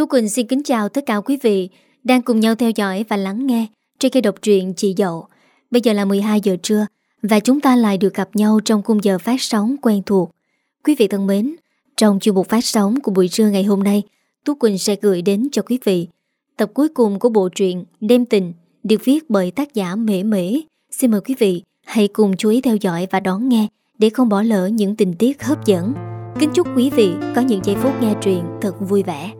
Tú Quỳnh xin kính chào tất cả quý vị đang cùng nhau theo dõi và lắng nghe trên kênh độc truyện Chị Dậu. Bây giờ là 12 giờ trưa và chúng ta lại được gặp nhau trong khung giờ phát sóng quen thuộc. Quý vị thân mến, trong chuyên mục phát sóng của buổi trưa ngày hôm nay, Tú Quỳnh sẽ gửi đến cho quý vị tập cuối cùng của bộ truyện Đêm Tình được viết bởi tác giả Mễ Mễ. Xin mời quý vị hãy cùng chú ý theo dõi và đón nghe để không bỏ lỡ những tình tiết hấp dẫn. Kính chúc quý vị có những giây phút nghe truyện thật vui vẻ.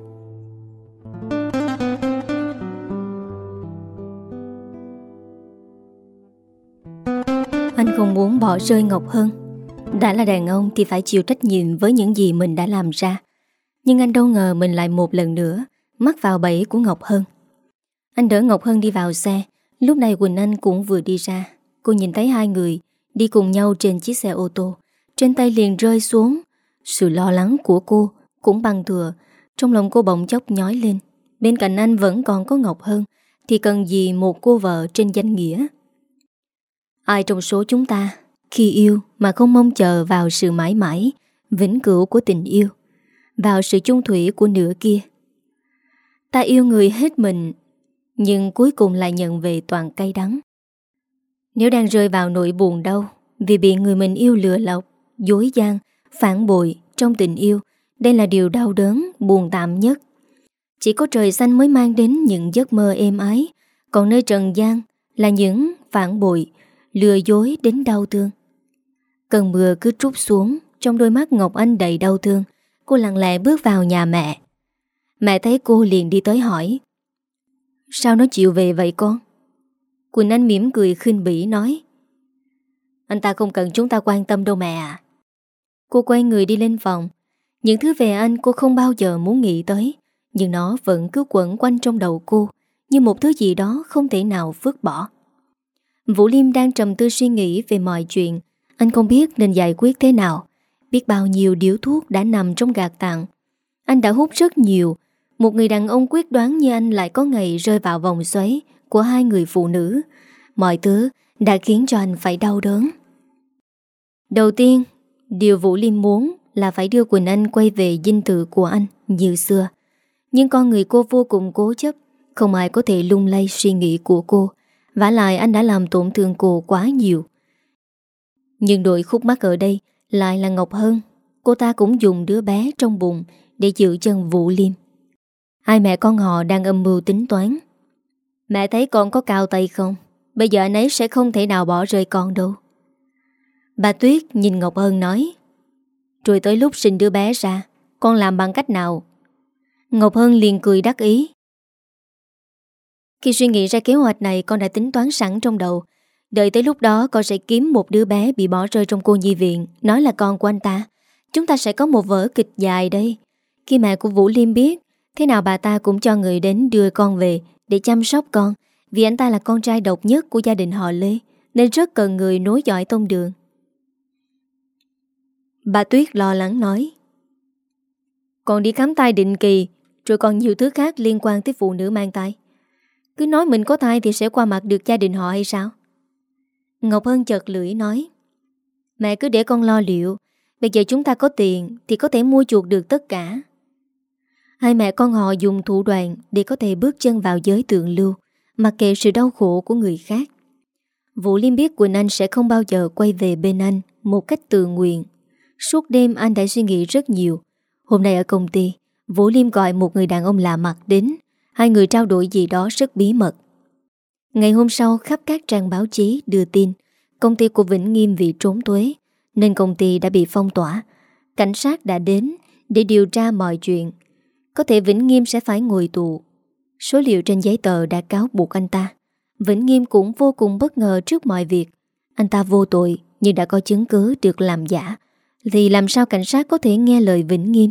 Anh không muốn bỏ rơi Ngọc Hân. Đã là đàn ông thì phải chịu trách nhiệm với những gì mình đã làm ra. Nhưng anh đâu ngờ mình lại một lần nữa Mắc vào bẫy của Ngọc Hân. Anh đỡ Ngọc Hân đi vào xe. Lúc này Quỳnh Anh cũng vừa đi ra. Cô nhìn thấy hai người Đi cùng nhau trên chiếc xe ô tô. Trên tay liền rơi xuống. Sự lo lắng của cô cũng bằng thừa. Trong lòng cô bỗng chốc nhói lên. Bên cạnh anh vẫn còn có Ngọc Hân. Thì cần gì một cô vợ trên danh nghĩa? Ai trong số chúng ta Khi yêu mà không mong chờ vào sự mãi mãi Vĩnh cửu của tình yêu Vào sự chung thủy của nửa kia? Ta yêu người hết mình Nhưng cuối cùng lại nhận về toàn cay đắng. Nếu đang rơi vào nỗi buồn đau Vì bị người mình yêu lừa lọc Dối gian Phản bội trong tình yêu Đây là điều đau đớn, buồn tạm nhất. Chỉ có trời xanh mới mang đến những giấc mơ êm ái Còn nơi trần gian Là những phản bội Lừa dối đến đau thương. Cơn mưa cứ trút xuống, Trong đôi mắt Ngọc Anh đầy đau thương, Cô lặng lẽ bước vào nhà mẹ. Mẹ thấy cô liền đi tới hỏi, Sao nó chịu về vậy con? Quỳnh Anh mỉm cười khinh bỉ nói, Anh ta không cần chúng ta quan tâm đâu mẹ à Cô quay người đi lên phòng. Những thứ về anh cô không bao giờ muốn nghĩ tới, Nhưng nó vẫn cứ quẩn quanh trong đầu cô, Như một thứ gì đó không thể nào vứt bỏ. Vũ Liêm đang trầm tư suy nghĩ về mọi chuyện. Anh không biết nên giải quyết thế nào. Biết bao nhiêu điếu thuốc đã nằm trong gạt tặng Anh đã hút rất nhiều. Một người đàn ông quyết đoán như anh lại có ngày rơi vào vòng xoáy Của hai người phụ nữ. Mọi thứ đã khiến cho anh phải đau đớn. Đầu tiên, Điều Vũ Liêm muốn là phải đưa Quỳnh Anh quay về dinh tự của anh như xưa. Nhưng con người cô vô cùng cố chấp, Không ai có thể lung lay suy nghĩ của cô vả lại anh đã làm tổn thương cô quá nhiều. Nhưng đội khúc mắc ở đây Lại là Ngọc Hân Cô ta cũng dùng đứa bé trong bụng Để giữ chân Vũ Liêm. Hai mẹ con họ đang âm mưu tính toán. Mẹ thấy con có cao tay không? Bây giờ anh ấy sẽ không thể nào bỏ rơi con đâu. Bà Tuyết nhìn Ngọc Hân nói, Rồi tới lúc sinh đứa bé ra, Con làm bằng cách nào? Ngọc Hân liền cười đắc ý khi suy nghĩ ra kế hoạch này, con đã tính toán sẵn trong đầu. Đợi tới lúc đó, con sẽ kiếm một đứa bé bị bỏ rơi trong cô nhi viện. Nói là con của anh ta. Chúng ta sẽ có một vở kịch dài đây. Khi mẹ của Vũ Liêm biết, Thế nào bà ta cũng cho người đến đưa con về Để chăm sóc con, Vì anh ta là con trai độc nhất của gia đình họ Lê, Nên rất cần người nối dõi tông đường. Bà Tuyết lo lắng nói, Con đi khám tai định kỳ, Rồi còn nhiều thứ khác liên quan tới phụ nữ mang tai cứ nói mình có thai thì sẽ qua mặt được gia đình họ hay sao? Ngọc Hân chợt lưỡi nói, Mẹ cứ để con lo liệu, Bây giờ chúng ta có tiền Thì có thể mua chuộc được tất cả. Hai mẹ con họ dùng thủ đoạn Để có thể bước chân vào giới tượng lưu, Mặc kệ sự đau khổ của người khác. Vũ Liêm biết Quỳnh Anh sẽ không bao giờ quay về bên anh Một cách tự nguyện. Suốt đêm anh đã suy nghĩ rất nhiều. Hôm nay ở công ty, Vũ Liêm gọi một người đàn ông lạ mặt đến Hai người trao đổi gì đó rất bí mật. Ngày hôm sau, khắp các trang báo chí đưa tin, Công ty của Vĩnh Nghiêm vì trốn thuế, Nên công ty đã bị phong tỏa. Cảnh sát đã đến Để điều tra mọi chuyện. Có thể Vĩnh Nghiêm sẽ phải ngồi tù. Số liệu trên giấy tờ đã cáo buộc anh ta. Vĩnh Nghiêm cũng vô cùng bất ngờ trước mọi việc. Anh ta vô tội, Nhưng đã có chứng cứ được làm giả. Thì làm sao cảnh sát có thể nghe lời Vĩnh Nghiêm?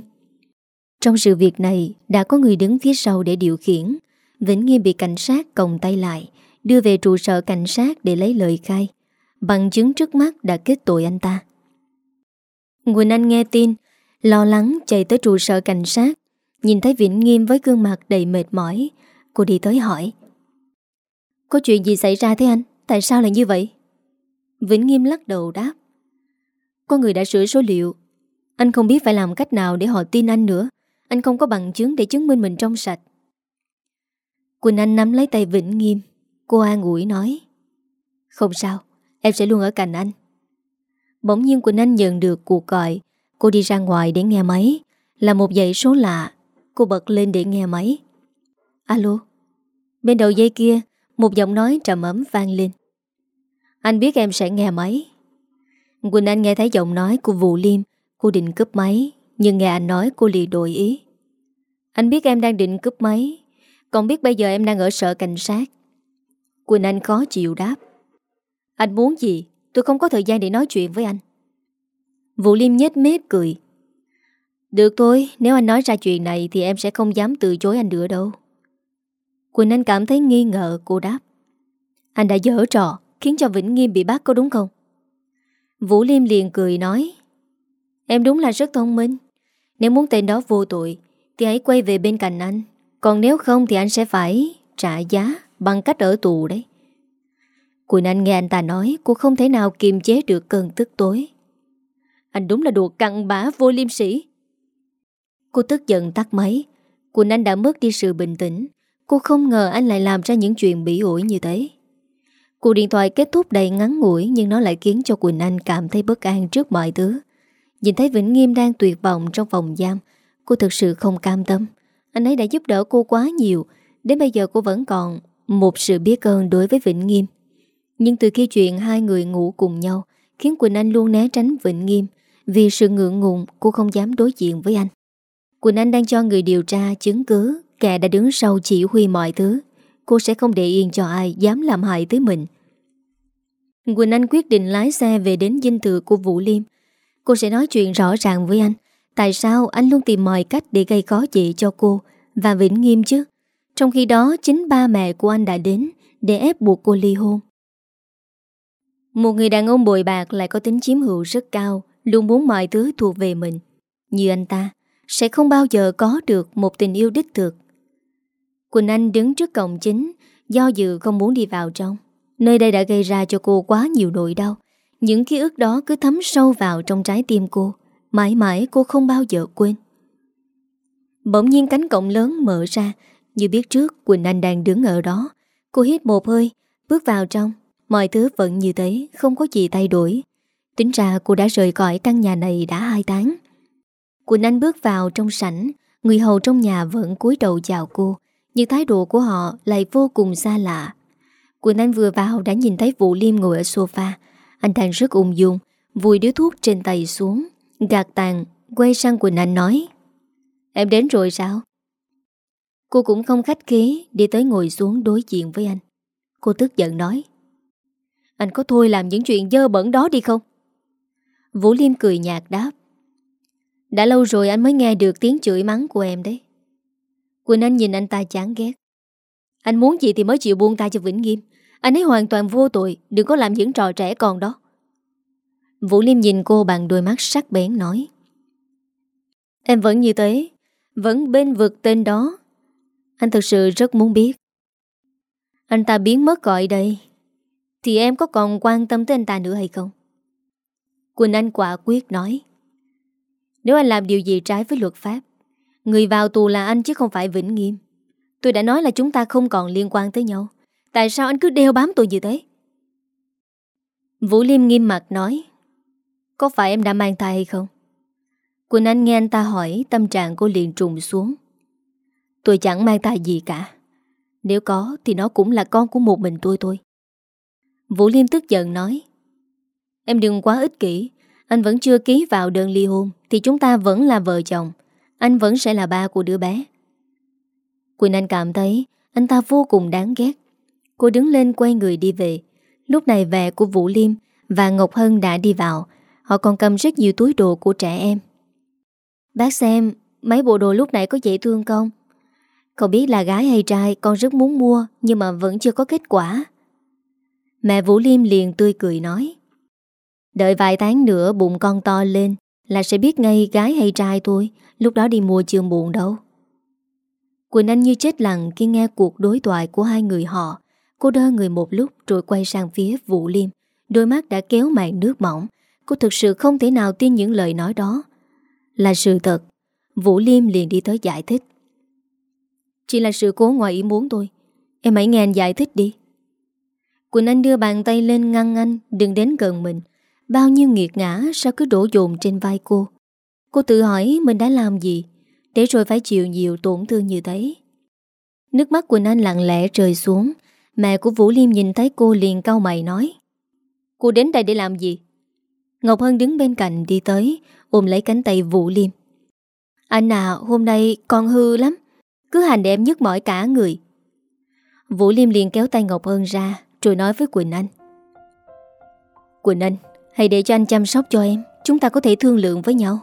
Trong sự việc này, đã có người đứng phía sau để điều khiển. Vĩnh Nghiêm bị cảnh sát còng tay lại, Đưa về trụ sở cảnh sát để lấy lời khai. Bằng chứng trước mắt đã kết tội anh ta. Quỳnh Anh nghe tin, Lo lắng chạy tới trụ sở cảnh sát. Nhìn thấy Vĩnh Nghiêm với gương mặt đầy mệt mỏi, Cô đi tới hỏi. Có chuyện gì xảy ra thế anh? Tại sao lại như vậy? Vĩnh Nghiêm lắc đầu đáp. Có người đã sửa số liệu. Anh không biết phải làm cách nào để họ tin anh nữa. Anh không có bằng chứng để chứng minh mình trong sạch. Quỳnh Anh nắm lấy tay Vĩnh Nghiêm. Cô an ủi nói, Không sao, Em sẽ luôn ở cạnh anh. Bỗng nhiên Quỳnh Anh nhận được cuộc gọi. Cô đi ra ngoài để nghe máy. Là một dãy số lạ. Cô bật lên để nghe máy. Alo. Bên đầu dây kia, Một giọng nói trầm ấm vang lên. Anh biết em sẽ nghe máy. Quỳnh Anh nghe thấy giọng nói của Vũ Liêm. Cô định cướp máy. Nhưng nghe anh nói, cô liền đổi ý. Anh biết em đang định cướp máy. Còn biết bây giờ em đang ở sở cảnh sát. Quỳnh Anh khó chịu đáp. Anh muốn gì? Tôi không có thời gian để nói chuyện với anh. Vũ Liêm nhếch mép cười. Được thôi, Nếu anh nói ra chuyện này Thì em sẽ không dám từ chối anh nữa đâu. Quỳnh Anh cảm thấy nghi ngờ, cô đáp. Anh đã dở trò, Khiến cho Vĩnh Nghiêm bị bắt có đúng không? Vũ Liêm liền cười nói. Em đúng là rất thông minh. Nếu muốn tên đó vô tội, Thì hãy quay về bên cạnh anh. Còn nếu không thì anh sẽ phải trả giá Bằng cách ở tù đấy. Quỳnh Anh nghe anh ta nói, Cô không thể nào kiềm chế được cơn tức tối. Anh đúng là đồ cặn bã vô liêm sỉ. Cô tức giận tắt máy. Quỳnh Anh đã mất đi sự bình tĩnh. Cô không ngờ anh lại làm ra những chuyện bị ổi như thế. Cuộc điện thoại kết thúc đầy ngắn ngủi, Nhưng nó lại khiến cho Quỳnh Anh cảm thấy bất an trước mọi thứ. Nhìn thấy Vĩnh Nghiêm đang tuyệt vọng trong phòng giam, Cô thực sự không cam tâm. Anh ấy đã giúp đỡ cô quá nhiều, Đến bây giờ cô vẫn còn Một sự biết ơn đối với Vĩnh Nghiêm. Nhưng từ khi chuyện hai người ngủ cùng nhau, Khiến Quỳnh Anh luôn né tránh Vĩnh Nghiêm, Vì sự ngượng ngùng cô không dám đối diện với anh. Quỳnh Anh đang cho người điều tra chứng cứ, Kẻ đã đứng sau chỉ huy mọi thứ. Cô sẽ không để yên cho ai dám làm hại tới mình. Quỳnh Anh quyết định lái xe về đến dinh thự của Vũ Liêm Cô sẽ nói chuyện rõ ràng với anh. Tại sao anh luôn tìm mọi cách để gây khó dễ cho cô? Và Vĩnh Nghiêm chứ? Trong khi đó, chính ba mẹ của anh đã đến Để ép buộc cô ly hôn. Một người đàn ông bồi bạc lại có tính chiếm hữu rất cao, Luôn muốn mọi thứ thuộc về mình. Như anh ta, Sẽ không bao giờ có được một tình yêu đích thực. Quỳnh Anh đứng trước cổng chính, Do dự không muốn đi vào trong. Nơi đây đã gây ra cho cô quá nhiều nỗi đau. Những ký ức đó cứ thấm sâu vào trong trái tim cô. Mãi mãi cô không bao giờ quên. Bỗng nhiên cánh cổng lớn mở ra. Như biết trước, Quỳnh Anh đang đứng ở đó. Cô hít một hơi, Bước vào trong. Mọi thứ vẫn như thế, Không có gì thay đổi. Tính ra cô đã rời khỏi căn nhà này đã hai tháng. Quỳnh Anh bước vào trong sảnh. Người hầu trong nhà vẫn cúi đầu chào cô. Nhưng thái độ của họ lại vô cùng xa lạ. Quỳnh Anh vừa vào đã nhìn thấy Vũ Liêm ngồi ở sofa. Anh đang rất ung dung, Vùi điếu thuốc trên tay xuống, Gạt tàn, Quay sang Quỳnh Anh nói, Em đến rồi sao? Cô cũng không khách khí, Đi tới ngồi xuống đối diện với anh. Cô tức giận nói, Anh có thôi làm những chuyện dơ bẩn đó đi không? Vũ Liêm cười nhạt đáp, Đã lâu rồi anh mới nghe được tiếng chửi mắng của em đấy. Quỳnh Anh nhìn anh ta chán ghét, Anh muốn gì thì mới chịu buông tay cho Vĩnh Nghiêm anh ấy hoàn toàn vô tội, Đừng có làm những trò trẻ con đó. Vũ Liêm nhìn cô bằng đôi mắt sắc bén, nói, Em vẫn như thế, Vẫn bên vực tên đó. Anh thực sự rất muốn biết. Anh ta biến mất gọi đây. Thì em có còn quan tâm tới anh ta nữa hay không? Quỳnh Anh quả quyết nói, Nếu anh làm điều gì trái với luật pháp, Người vào tù là anh chứ không phải Vĩnh Nghiêm. Tôi đã nói là chúng ta không còn liên quan tới nhau. Tại sao anh cứ đeo bám tôi như thế? Vũ Liêm nghiêm mặt nói, Có phải em đã mang thai hay không? Quỳnh Anh nghe anh ta hỏi, Tâm trạng cô liền trùng xuống. Tôi chẳng mang thai gì cả. Nếu có thì nó cũng là con của một mình tôi thôi. Vũ Liêm tức giận nói, Em đừng quá ích kỷ. Anh vẫn chưa ký vào đơn ly hôn Thì chúng ta vẫn là vợ chồng. Anh vẫn sẽ là ba của đứa bé. Quỳnh Anh cảm thấy Anh ta vô cùng đáng ghét. Cô đứng lên quay người đi về. Lúc này về của Vũ Liêm Và Ngọc Hân đã đi vào. Họ còn cầm rất nhiều túi đồ của trẻ em. Bác xem, Mấy bộ đồ lúc nãy có dễ thương không? Không biết là gái hay trai Con rất muốn mua Nhưng mà vẫn chưa có kết quả. Mẹ Vũ Liêm liền tươi cười nói, Đợi vài tháng nữa bụng con to lên Là sẽ biết ngay gái hay trai thôi, Lúc đó đi mua chưa muộn đâu. Quỳnh Anh như chết lặng khi nghe cuộc đối thoại của hai người họ. Cô đơ người một lúc rồi quay sang phía Vũ Liêm. Đôi mắt đã kéo màn nước mỏng. Cô thực sự không thể nào tin những lời nói đó. Là sự thật. Vũ Liêm liền đi tới giải thích. Chỉ là sự cố ngoài ý muốn tôi Em hãy nghe anh giải thích đi. Quỳnh Anh đưa bàn tay lên ngăn anh, Đừng đến gần mình. Bao nhiêu nghiệt ngã sao cứ đổ dồn trên vai cô. Cô tự hỏi mình đã làm gì, Để rồi phải chịu nhiều tổn thương như thế. Nước mắt Quỳnh Anh lặng lẽ rơi xuống. Mẹ của Vũ Liêm nhìn thấy cô liền cau mày nói, Cô đến đây để làm gì? Ngọc Hân đứng bên cạnh đi tới, Ôm lấy cánh tay Vũ Liêm. Anh à hôm nay con hư lắm, Cứ hành để em nhức mỏi cả người. Vũ Liêm liền kéo tay Ngọc Hân ra, Rồi nói với Quỳnh Anh Quỳnh Anh, Hãy để cho anh chăm sóc cho em, Chúng ta có thể thương lượng với nhau.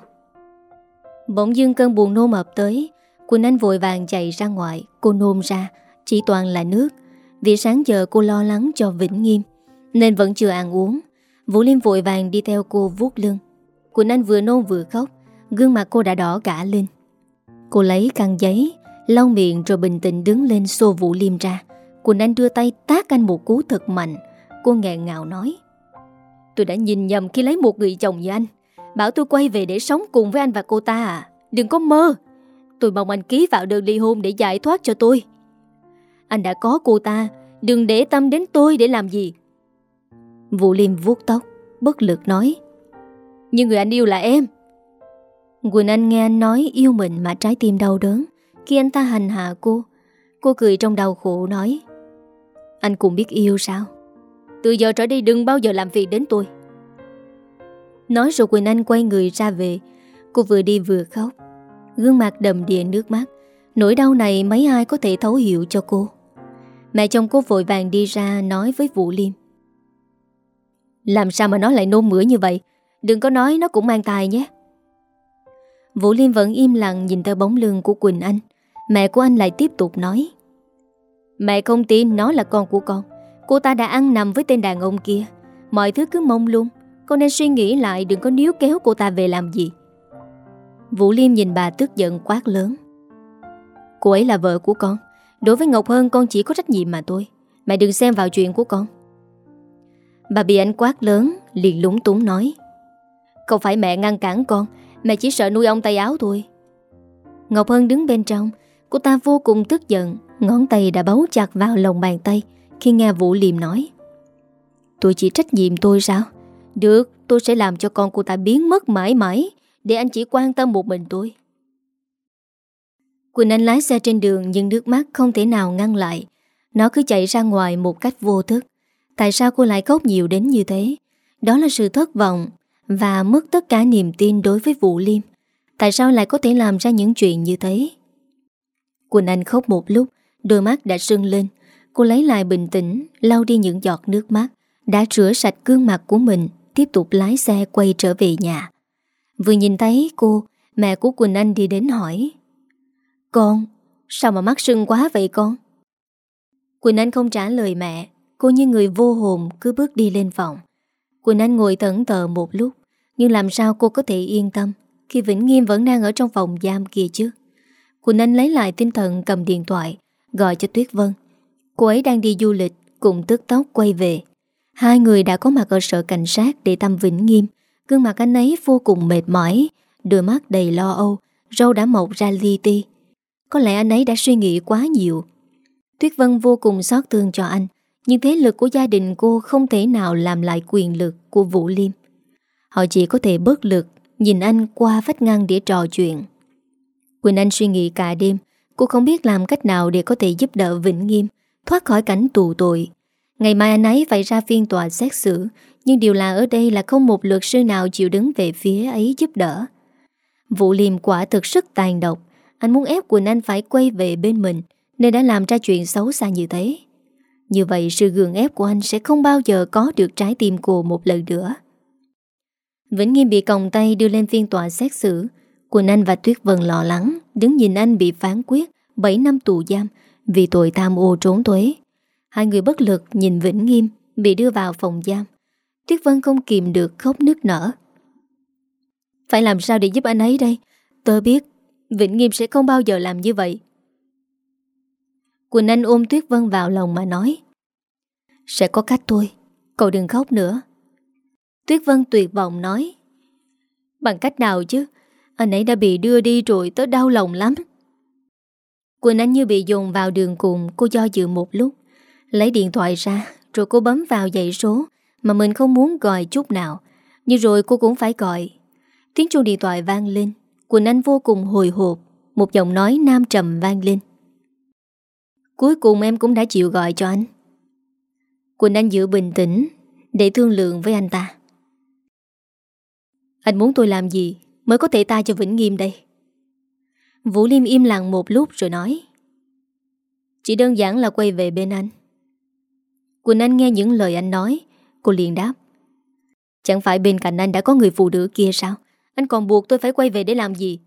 Bỗng dưng cơn buồn nôn ập tới, Quỳnh Anh vội vàng chạy ra ngoài, Cô nôn ra, Chỉ toàn là nước. Vì sáng giờ cô lo lắng cho Vĩnh Nghiêm, Nên vẫn chưa ăn uống. Vũ Liêm vội vàng đi theo cô vuốt lưng. Quỳnh Anh vừa nôn vừa khóc, Gương mặt cô đã đỏ cả lên. Cô lấy căn giấy, Lau miệng rồi bình tĩnh đứng lên xô Vũ Liêm ra. Quỳnh Anh đưa tay tác anh một cú thật mạnh. Cô nghẹn ngào nói, Tôi đã nhìn nhầm khi lấy một người chồng như anh. Bảo tôi quay về để sống cùng với anh và cô ta à? Đừng có mơ. Tôi mong anh ký vào đơn ly hôn để giải thoát cho tôi. Anh đã có cô ta. Đừng để tâm đến tôi để làm gì. Vũ Liêm vuốt tóc, Bất lực nói. Nhưng người anh yêu là em. Quỳnh Anh nghe anh nói yêu mình mà trái tim đau đớn. Khi anh ta hành hạ cô Cô cười trong đau khổ nói. Anh cũng biết yêu sao? Từ giờ trở đi đừng bao giờ làm việc đến tôi. Nói rồi Quỳnh Anh quay người ra về. Cô vừa đi vừa khóc. Gương mặt đầm đìa nước mắt. Nỗi đau này mấy ai có thể thấu hiểu cho cô? Mẹ chồng cô vội vàng đi ra Nói với Vũ Liêm. Làm sao mà nó lại nôn mửa như vậy? Đừng có nói nó cũng mang tài nhé. Vũ Liêm vẫn im lặng Nhìn theo bóng lưng của Quỳnh Anh. Mẹ của anh lại tiếp tục nói. Mẹ không tin nó là con của con. Cô ta đã ăn nằm với tên đàn ông kia. Mọi thứ cứ mong luôn Con nên suy nghĩ lại, đừng có níu kéo cô ta về làm gì. Vũ Liêm nhìn bà tức giận quát lớn. Cô ấy là vợ của con. Đối với Ngọc Hân, con chỉ có trách nhiệm mà thôi. Mẹ đừng xem vào chuyện của con. Bà bị anh quát lớn, liền lúng túng nói. Không phải mẹ ngăn cản con, Mẹ chỉ sợ nuôi ông tay áo thôi. Ngọc Hân đứng bên trong, Cô ta vô cùng tức giận, Ngón tay đã bấu chặt vào lòng bàn tay, Khi nghe Vũ Liêm nói. Tôi chỉ trách nhiệm tôi sao? Được, tôi sẽ làm cho con cô ta biến mất mãi mãi, Để anh chỉ quan tâm một mình tôi. Quỳnh Anh lái xe trên đường Nhưng nước mắt không thể nào ngăn lại. Nó cứ chạy ra ngoài một cách vô thức. Tại sao cô lại khóc nhiều đến như thế? Đó là sự thất vọng Và mất tất cả niềm tin đối với Vũ Liêm. Tại sao lại có thể làm ra những chuyện như thế? Quỳnh Anh khóc một lúc, Đôi mắt đã sưng lên. Cô lấy lại bình tĩnh, lau đi những giọt nước mắt, Đã rửa sạch gương mặt của mình, Tiếp tục lái xe quay trở về nhà. Vừa nhìn thấy cô, Mẹ của Quỳnh Anh đi đến hỏi con, Sao mà mắt sưng quá vậy con? Quỳnh Anh không trả lời mẹ. Cô như người vô hồn cứ bước đi lên phòng. Quỳnh Anh ngồi thẫn tờ một lúc. Nhưng làm sao cô có thể yên tâm Khi Vĩnh Nghiêm vẫn đang ở trong phòng giam kia chứ? Quỳnh Anh lấy lại tinh thần cầm điện thoại, Gọi cho Tuyết Vân. Cô ấy đang đi du lịch, Cùng tức tốc quay về. Hai người đã có mặt ở sở cảnh sát Để thăm Vĩnh Nghiêm. Gương mặt anh ấy vô cùng mệt mỏi, Đôi mắt đầy lo âu, Râu đã mọc ra li ti. Có lẽ anh ấy đã suy nghĩ quá nhiều. Tuyết Vân vô cùng xót thương cho anh, Nhưng thế lực của gia đình cô Không thể nào làm lại quyền lực của Vũ Liêm. Họ chỉ có thể bớt lực, Nhìn anh qua vách ngăn để trò chuyện. Quỳnh Anh suy nghĩ cả đêm, Cô không biết làm cách nào để có thể giúp đỡ Vĩnh Nghiêm, Thoát khỏi cảnh tù tội. Ngày mai anh ấy phải ra phiên tòa xét xử, Nhưng điều là ở đây là không một luật sư nào chịu đứng về phía ấy giúp đỡ. Vũ Liêm quả thực sức tàn độc. Anh muốn ép Quỳnh Anh phải quay về bên mình, Nên đã làm ra chuyện xấu xa như thế. Như vậy, sự gượng ép của anh sẽ không bao giờ có được trái tim cô một lần nữa. Vĩnh Nghiêm bị còng tay đưa lên phiên tòa xét xử. Quỳnh Anh và Tuyết Vân lo lắng, Đứng nhìn anh bị phán quyết 7 năm tù giam Vì tội tham ô trốn thuế. Hai người bất lực nhìn Vĩnh Nghiêm, Bị đưa vào phòng giam. Tuyết Vân không kìm được khóc nức nở. Phải làm sao để giúp anh ấy đây? Tớ biết Vĩnh Nghiêm sẽ không bao giờ làm như vậy. Quỳnh Anh ôm Tuyết Vân vào lòng mà nói, Sẽ có cách thôi, Cậu đừng khóc nữa. Tuyết Vân tuyệt vọng nói, Bằng cách nào chứ? Anh ấy đã bị đưa đi rồi, tớ đau lòng lắm. Quỳnh Anh như bị dồn vào đường cùng, Cô do dự một lúc, Lấy điện thoại ra, Rồi cô bấm vào dãy số Mà mình không muốn gọi chút nào, Nhưng rồi cô cũng phải gọi. Tiếng chuông điện thoại vang lên. Quỳnh Anh vô cùng hồi hộp, Một giọng nói nam trầm vang lên. Cuối cùng em cũng đã chịu gọi cho anh. Quỳnh Anh giữ bình tĩnh, Để thương lượng với anh ta. Anh muốn tôi làm gì Mới có thể ta cho Vĩnh Nghiêm đây? Vũ Liêm im lặng một lúc rồi nói. Chỉ đơn giản là quay về bên anh. Quỳnh Anh nghe những lời anh nói, Cô liền đáp. Chẳng phải bên cạnh anh đã có người phụ nữ kia sao? Anh còn buộc tôi phải quay về để làm gì?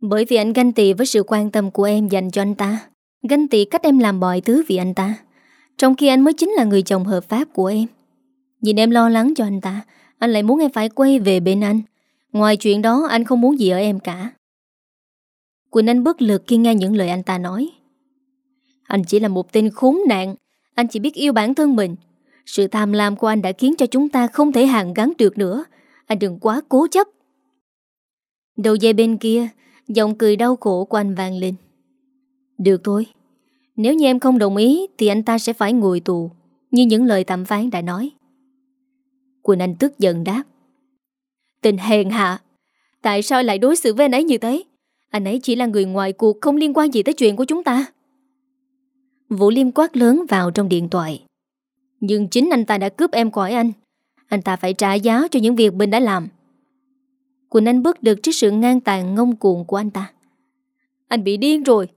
Bởi vì anh ganh tị với sự quan tâm của em dành cho anh ta. Ganh tị cách em làm mọi thứ vì anh ta. Trong khi anh mới chính là người chồng hợp pháp của em. Nhìn em lo lắng cho anh ta, Anh lại muốn em phải quay về bên anh. Ngoài chuyện đó, anh không muốn gì ở em cả. Quỳnh Anh bất lực khi nghe những lời anh ta nói. Anh chỉ là một tên khốn nạn. Anh chỉ biết yêu bản thân mình. Sự tham lam của anh đã khiến cho chúng ta không thể hàng gắn được nữa. Anh đừng quá cố chấp. Đầu dây bên kia, Giọng cười đau khổ của anh vang lên. Được thôi, Nếu như em không đồng ý Thì anh ta sẽ phải ngồi tù, Như những lời tạm phán đã nói. Quỳnh Anh tức giận đáp. Tình hèn hạ, Tại sao lại đối xử với anh ấy như thế? Anh ấy chỉ là người ngoài cuộc, Không liên quan gì tới chuyện của chúng ta. Vũ Liêm quát lớn vào trong điện thoại. Nhưng chính anh ta đã cướp em khỏi anh. Anh ta phải trả giá cho những việc mình đã làm. Quỳnh Anh bước được trước sự ngang tàn ngông cuồng của anh ta. Anh bị điên rồi.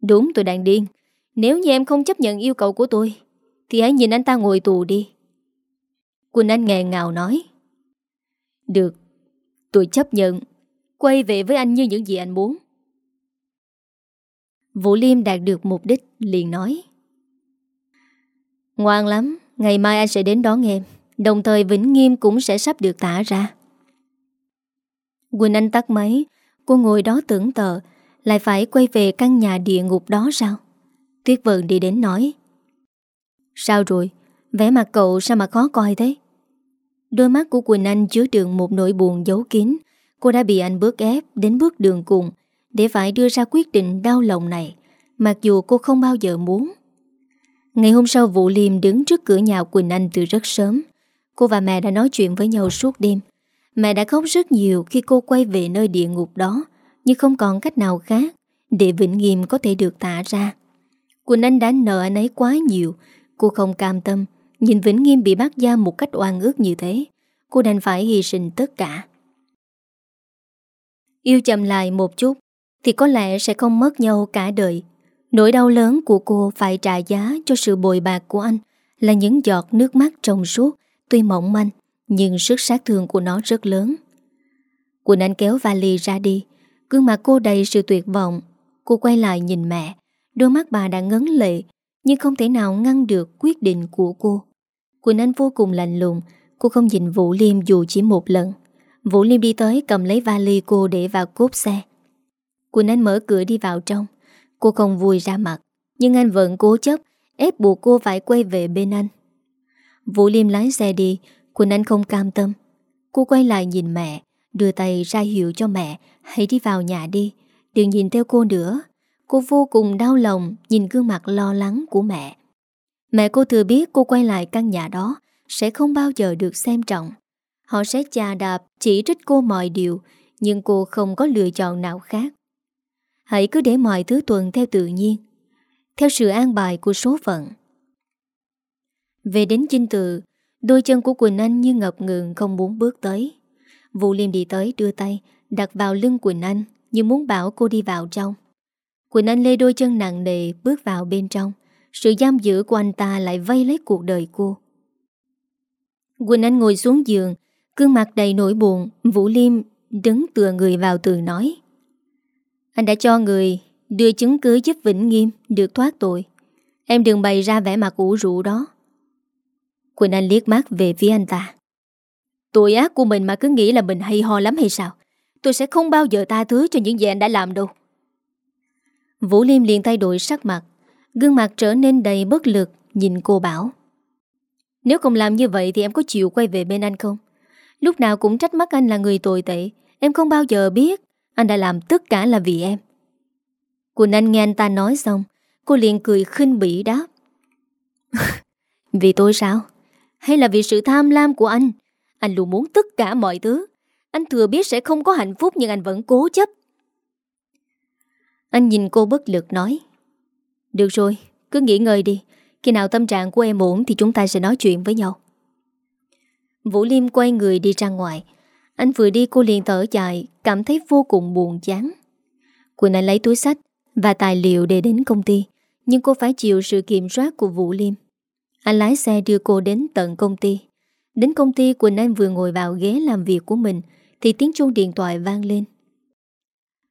Đúng tôi đang điên. Nếu như em không chấp nhận yêu cầu của tôi Thì hãy nhìn anh ta ngồi tù đi. Quỳnh Anh nghẹn ngào nói. Được, tôi chấp nhận. Quay về với anh như những gì anh muốn. Vũ Liêm đạt được mục đích liền nói. Ngoan lắm Ngày mai anh sẽ đến đón em. Đồng thời Vĩnh Nghiêm cũng sẽ sắp được thả ra. Quỳnh Anh tắt máy. Cô ngồi đó tưởng tờ, Lại phải quay về căn nhà địa ngục đó sao? Tuyết Vân đi đến nói. Sao rồi? Vẻ mặt cậu sao mà khó coi thế? Đôi mắt của Quỳnh Anh chứa đựng một nỗi buồn giấu kín. Cô đã bị anh bước ép đến bước đường cùng Để phải đưa ra quyết định đau lòng này, Mặc dù cô không bao giờ muốn. Ngày hôm sau Vũ Liêm đứng trước cửa nhà Quỳnh Anh từ rất sớm. Cô và mẹ đã nói chuyện với nhau suốt đêm. Mẹ đã khóc rất nhiều khi cô quay về nơi địa ngục đó, Nhưng không còn cách nào khác Để Vĩnh Nghiêm có thể được thả ra. Quỳnh Anh đã nợ anh ấy quá nhiều. Cô không cam tâm, Nhìn Vĩnh Nghiêm bị bắt giam một cách oan ước như thế. Cô đành phải hy sinh tất cả. Yêu chậm lại một chút, Thì có lẽ sẽ không mất nhau cả đời. Nỗi đau lớn của cô phải trả giá cho sự bồi bạc của anh Là những giọt nước mắt trong suốt. Tuy mỏng manh, Nhưng sức sát thương của nó rất lớn. Quỳnh Anh kéo vali ra đi. Gương mặt cô đầy sự tuyệt vọng. Cô quay lại nhìn mẹ. Đôi mắt bà đã ngấn lệ, Nhưng không thể nào ngăn được quyết định của cô. Quỳnh Anh vô cùng lạnh lùng. Cô không nhìn Vũ Liêm dù chỉ một lần. Vũ Liêm đi tới cầm lấy vali cô để vào cốp xe. Quỳnh Anh mở cửa đi vào trong. Cô không vui ra mặt, Nhưng anh vẫn cố chấp, Ép buộc cô phải quay về bên anh. Vũ Liêm lái xe đi, Quỳnh Anh không cam tâm. Cô quay lại nhìn mẹ, Đưa tay ra hiệu cho mẹ, Hãy đi vào nhà đi, Đừng nhìn theo cô nữa. Cô vô cùng đau lòng Nhìn gương mặt lo lắng của mẹ. Mẹ cô thừa biết cô quay lại căn nhà đó Sẽ không bao giờ được xem trọng. Họ sẽ chà đạp, chỉ trích cô mọi điều, Nhưng cô không có lựa chọn nào khác. Hãy cứ để mọi thứ tuần theo tự nhiên. Theo sự an bài của số phận về đến dinh tự Đôi chân của Quỳnh Anh như ngập ngừng không muốn bước tới. Vũ Liêm đi tới đưa tay, Đặt vào lưng Quỳnh Anh Như muốn bảo cô đi vào trong. Quỳnh Anh lê đôi chân nặng nề bước vào bên trong. Sự giam giữ của anh ta lại vây lấy cuộc đời cô. Quỳnh Anh ngồi xuống giường Cương mặt đầy nỗi buồn, Vũ Liêm đứng tựa người vào tường nói. Anh đã cho người Đưa chứng cứ giúp Vĩnh Nghiêm Được thoát tội. Em đừng bày ra vẻ mặt ủ rũ đó. Quỳnh Anh liếc mắt về phía anh ta. Tội ác của mình mà cứ nghĩ là mình hay ho lắm hay sao? Tôi sẽ không bao giờ tha thứ cho những gì anh đã làm đâu. Vũ Liêm liền thay đổi sắc mặt. Gương mặt trở nên đầy bất lực, Nhìn cô bảo. Nếu không làm như vậy thì em có chịu quay về bên anh không? Lúc nào cũng trách mắc anh là người tồi tệ. Em không bao giờ biết Anh đã làm tất cả là vì em. Quỳnh Anh nghe anh ta nói xong, Cô liền cười khinh bỉ đáp. Vì tôi sao? Hay là vì sự tham lam của anh? Anh luôn muốn tất cả mọi thứ. Anh thừa biết sẽ không có hạnh phúc Nhưng anh vẫn cố chấp. Anh nhìn cô bất lực nói Được rồi, cứ nghỉ ngơi đi. Khi nào tâm trạng của em ổn Thì chúng ta sẽ nói chuyện với nhau. Vũ Liêm quay người đi ra ngoài. Anh vừa đi cô liền thở dài Cảm thấy vô cùng buồn chán. Quỳnh Anh lấy túi sách Và tài liệu để đến công ty Nhưng cô phải chịu sự kiểm soát của Vũ Liêm. Anh lái xe đưa cô đến tận công ty. Đến công ty, Quỳnh Anh vừa ngồi vào ghế làm việc của mình, Thì tiếng chuông điện thoại vang lên.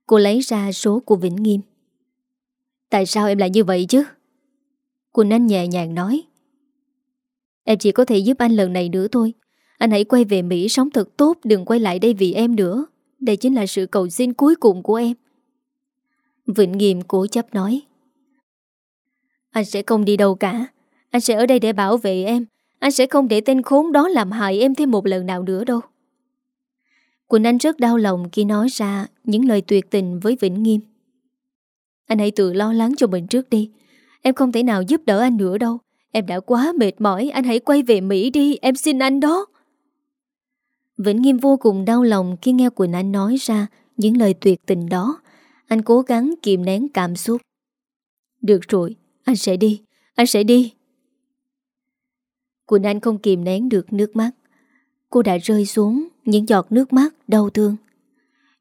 Cô lấy ra số của Vĩnh Nghiêm. Tại sao em lại như vậy chứ? Quỳnh Anh nhẹ nhàng nói. Em chỉ có thể giúp anh lần này nữa thôi. Anh hãy quay về Mỹ sống thật tốt, Đừng quay lại đây vì em nữa. Đây chính là sự cầu xin cuối cùng của em. Vĩnh Nghiêm cố chấp nói. Anh sẽ không đi đâu cả. Anh sẽ ở đây để bảo vệ em Anh sẽ không để tên khốn đó làm hại em thêm một lần nào nữa đâu Quỳnh Anh rất đau lòng khi nói ra những lời tuyệt tình với Vĩnh Nghiêm. Anh hãy tự lo lắng cho mình trước đi. Em không thể nào giúp đỡ anh nữa đâu. Em đã quá mệt mỏi, anh hãy quay về Mỹ đi, em xin anh đó. Vĩnh Nghiêm vô cùng đau lòng khi nghe Quỳnh Anh nói ra những lời tuyệt tình đó. Anh cố gắng kiềm nén cảm xúc. Được rồi, anh sẽ đi, anh sẽ đi. Quỳnh Anh không kìm nén được nước mắt. Cô đã rơi xuống những giọt nước mắt đau thương.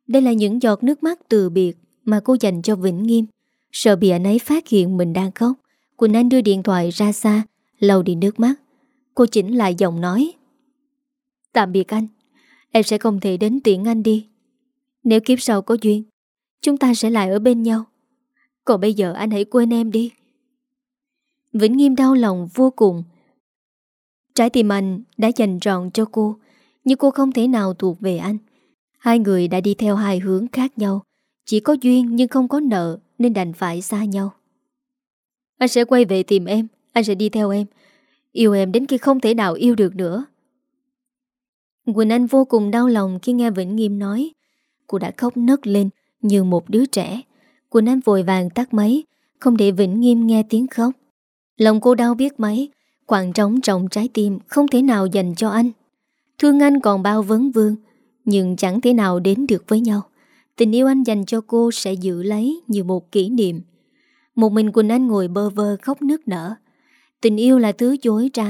Đây là những giọt nước mắt từ biệt mà cô dành cho Vĩnh Nghiêm. Sợ bị anh ấy phát hiện mình đang khóc. Quỳnh Anh đưa điện thoại ra xa, lau đi nước mắt. Cô chỉnh lại giọng nói. Tạm biệt anh, em sẽ không thể đến tiễn anh đi. Nếu kiếp sau có duyên, chúng ta sẽ lại ở bên nhau. Còn bây giờ anh hãy quên em đi. Vĩnh Nghiêm đau lòng vô cùng. Trái tim anh đã dành trọn cho cô, nhưng cô không thể nào thuộc về anh. Hai người đã đi theo hai hướng khác nhau. Chỉ có duyên nhưng không có nợ nên đành phải xa nhau. Anh sẽ quay về tìm em, anh sẽ đi theo em. Yêu em đến khi không thể nào yêu được nữa. Quỳnh Anh vô cùng đau lòng khi nghe Vĩnh Nghiêm nói. Cô đã khóc nấc lên như một đứa trẻ. Quỳnh Anh vội vàng tắt máy, không để Vĩnh Nghiêm nghe tiếng khóc. Lòng cô đau biết mấy, khoảng trống trong trái tim không thể nào dành cho anh. Thương anh còn bao vấn vương, nhưng chẳng thể nào đến được với nhau. Tình yêu anh dành cho cô sẽ giữ lấy như một kỷ niệm. Một mình Quỳnh Anh ngồi bơ vơ khóc nước nở. Tình yêu là thứ dối trá.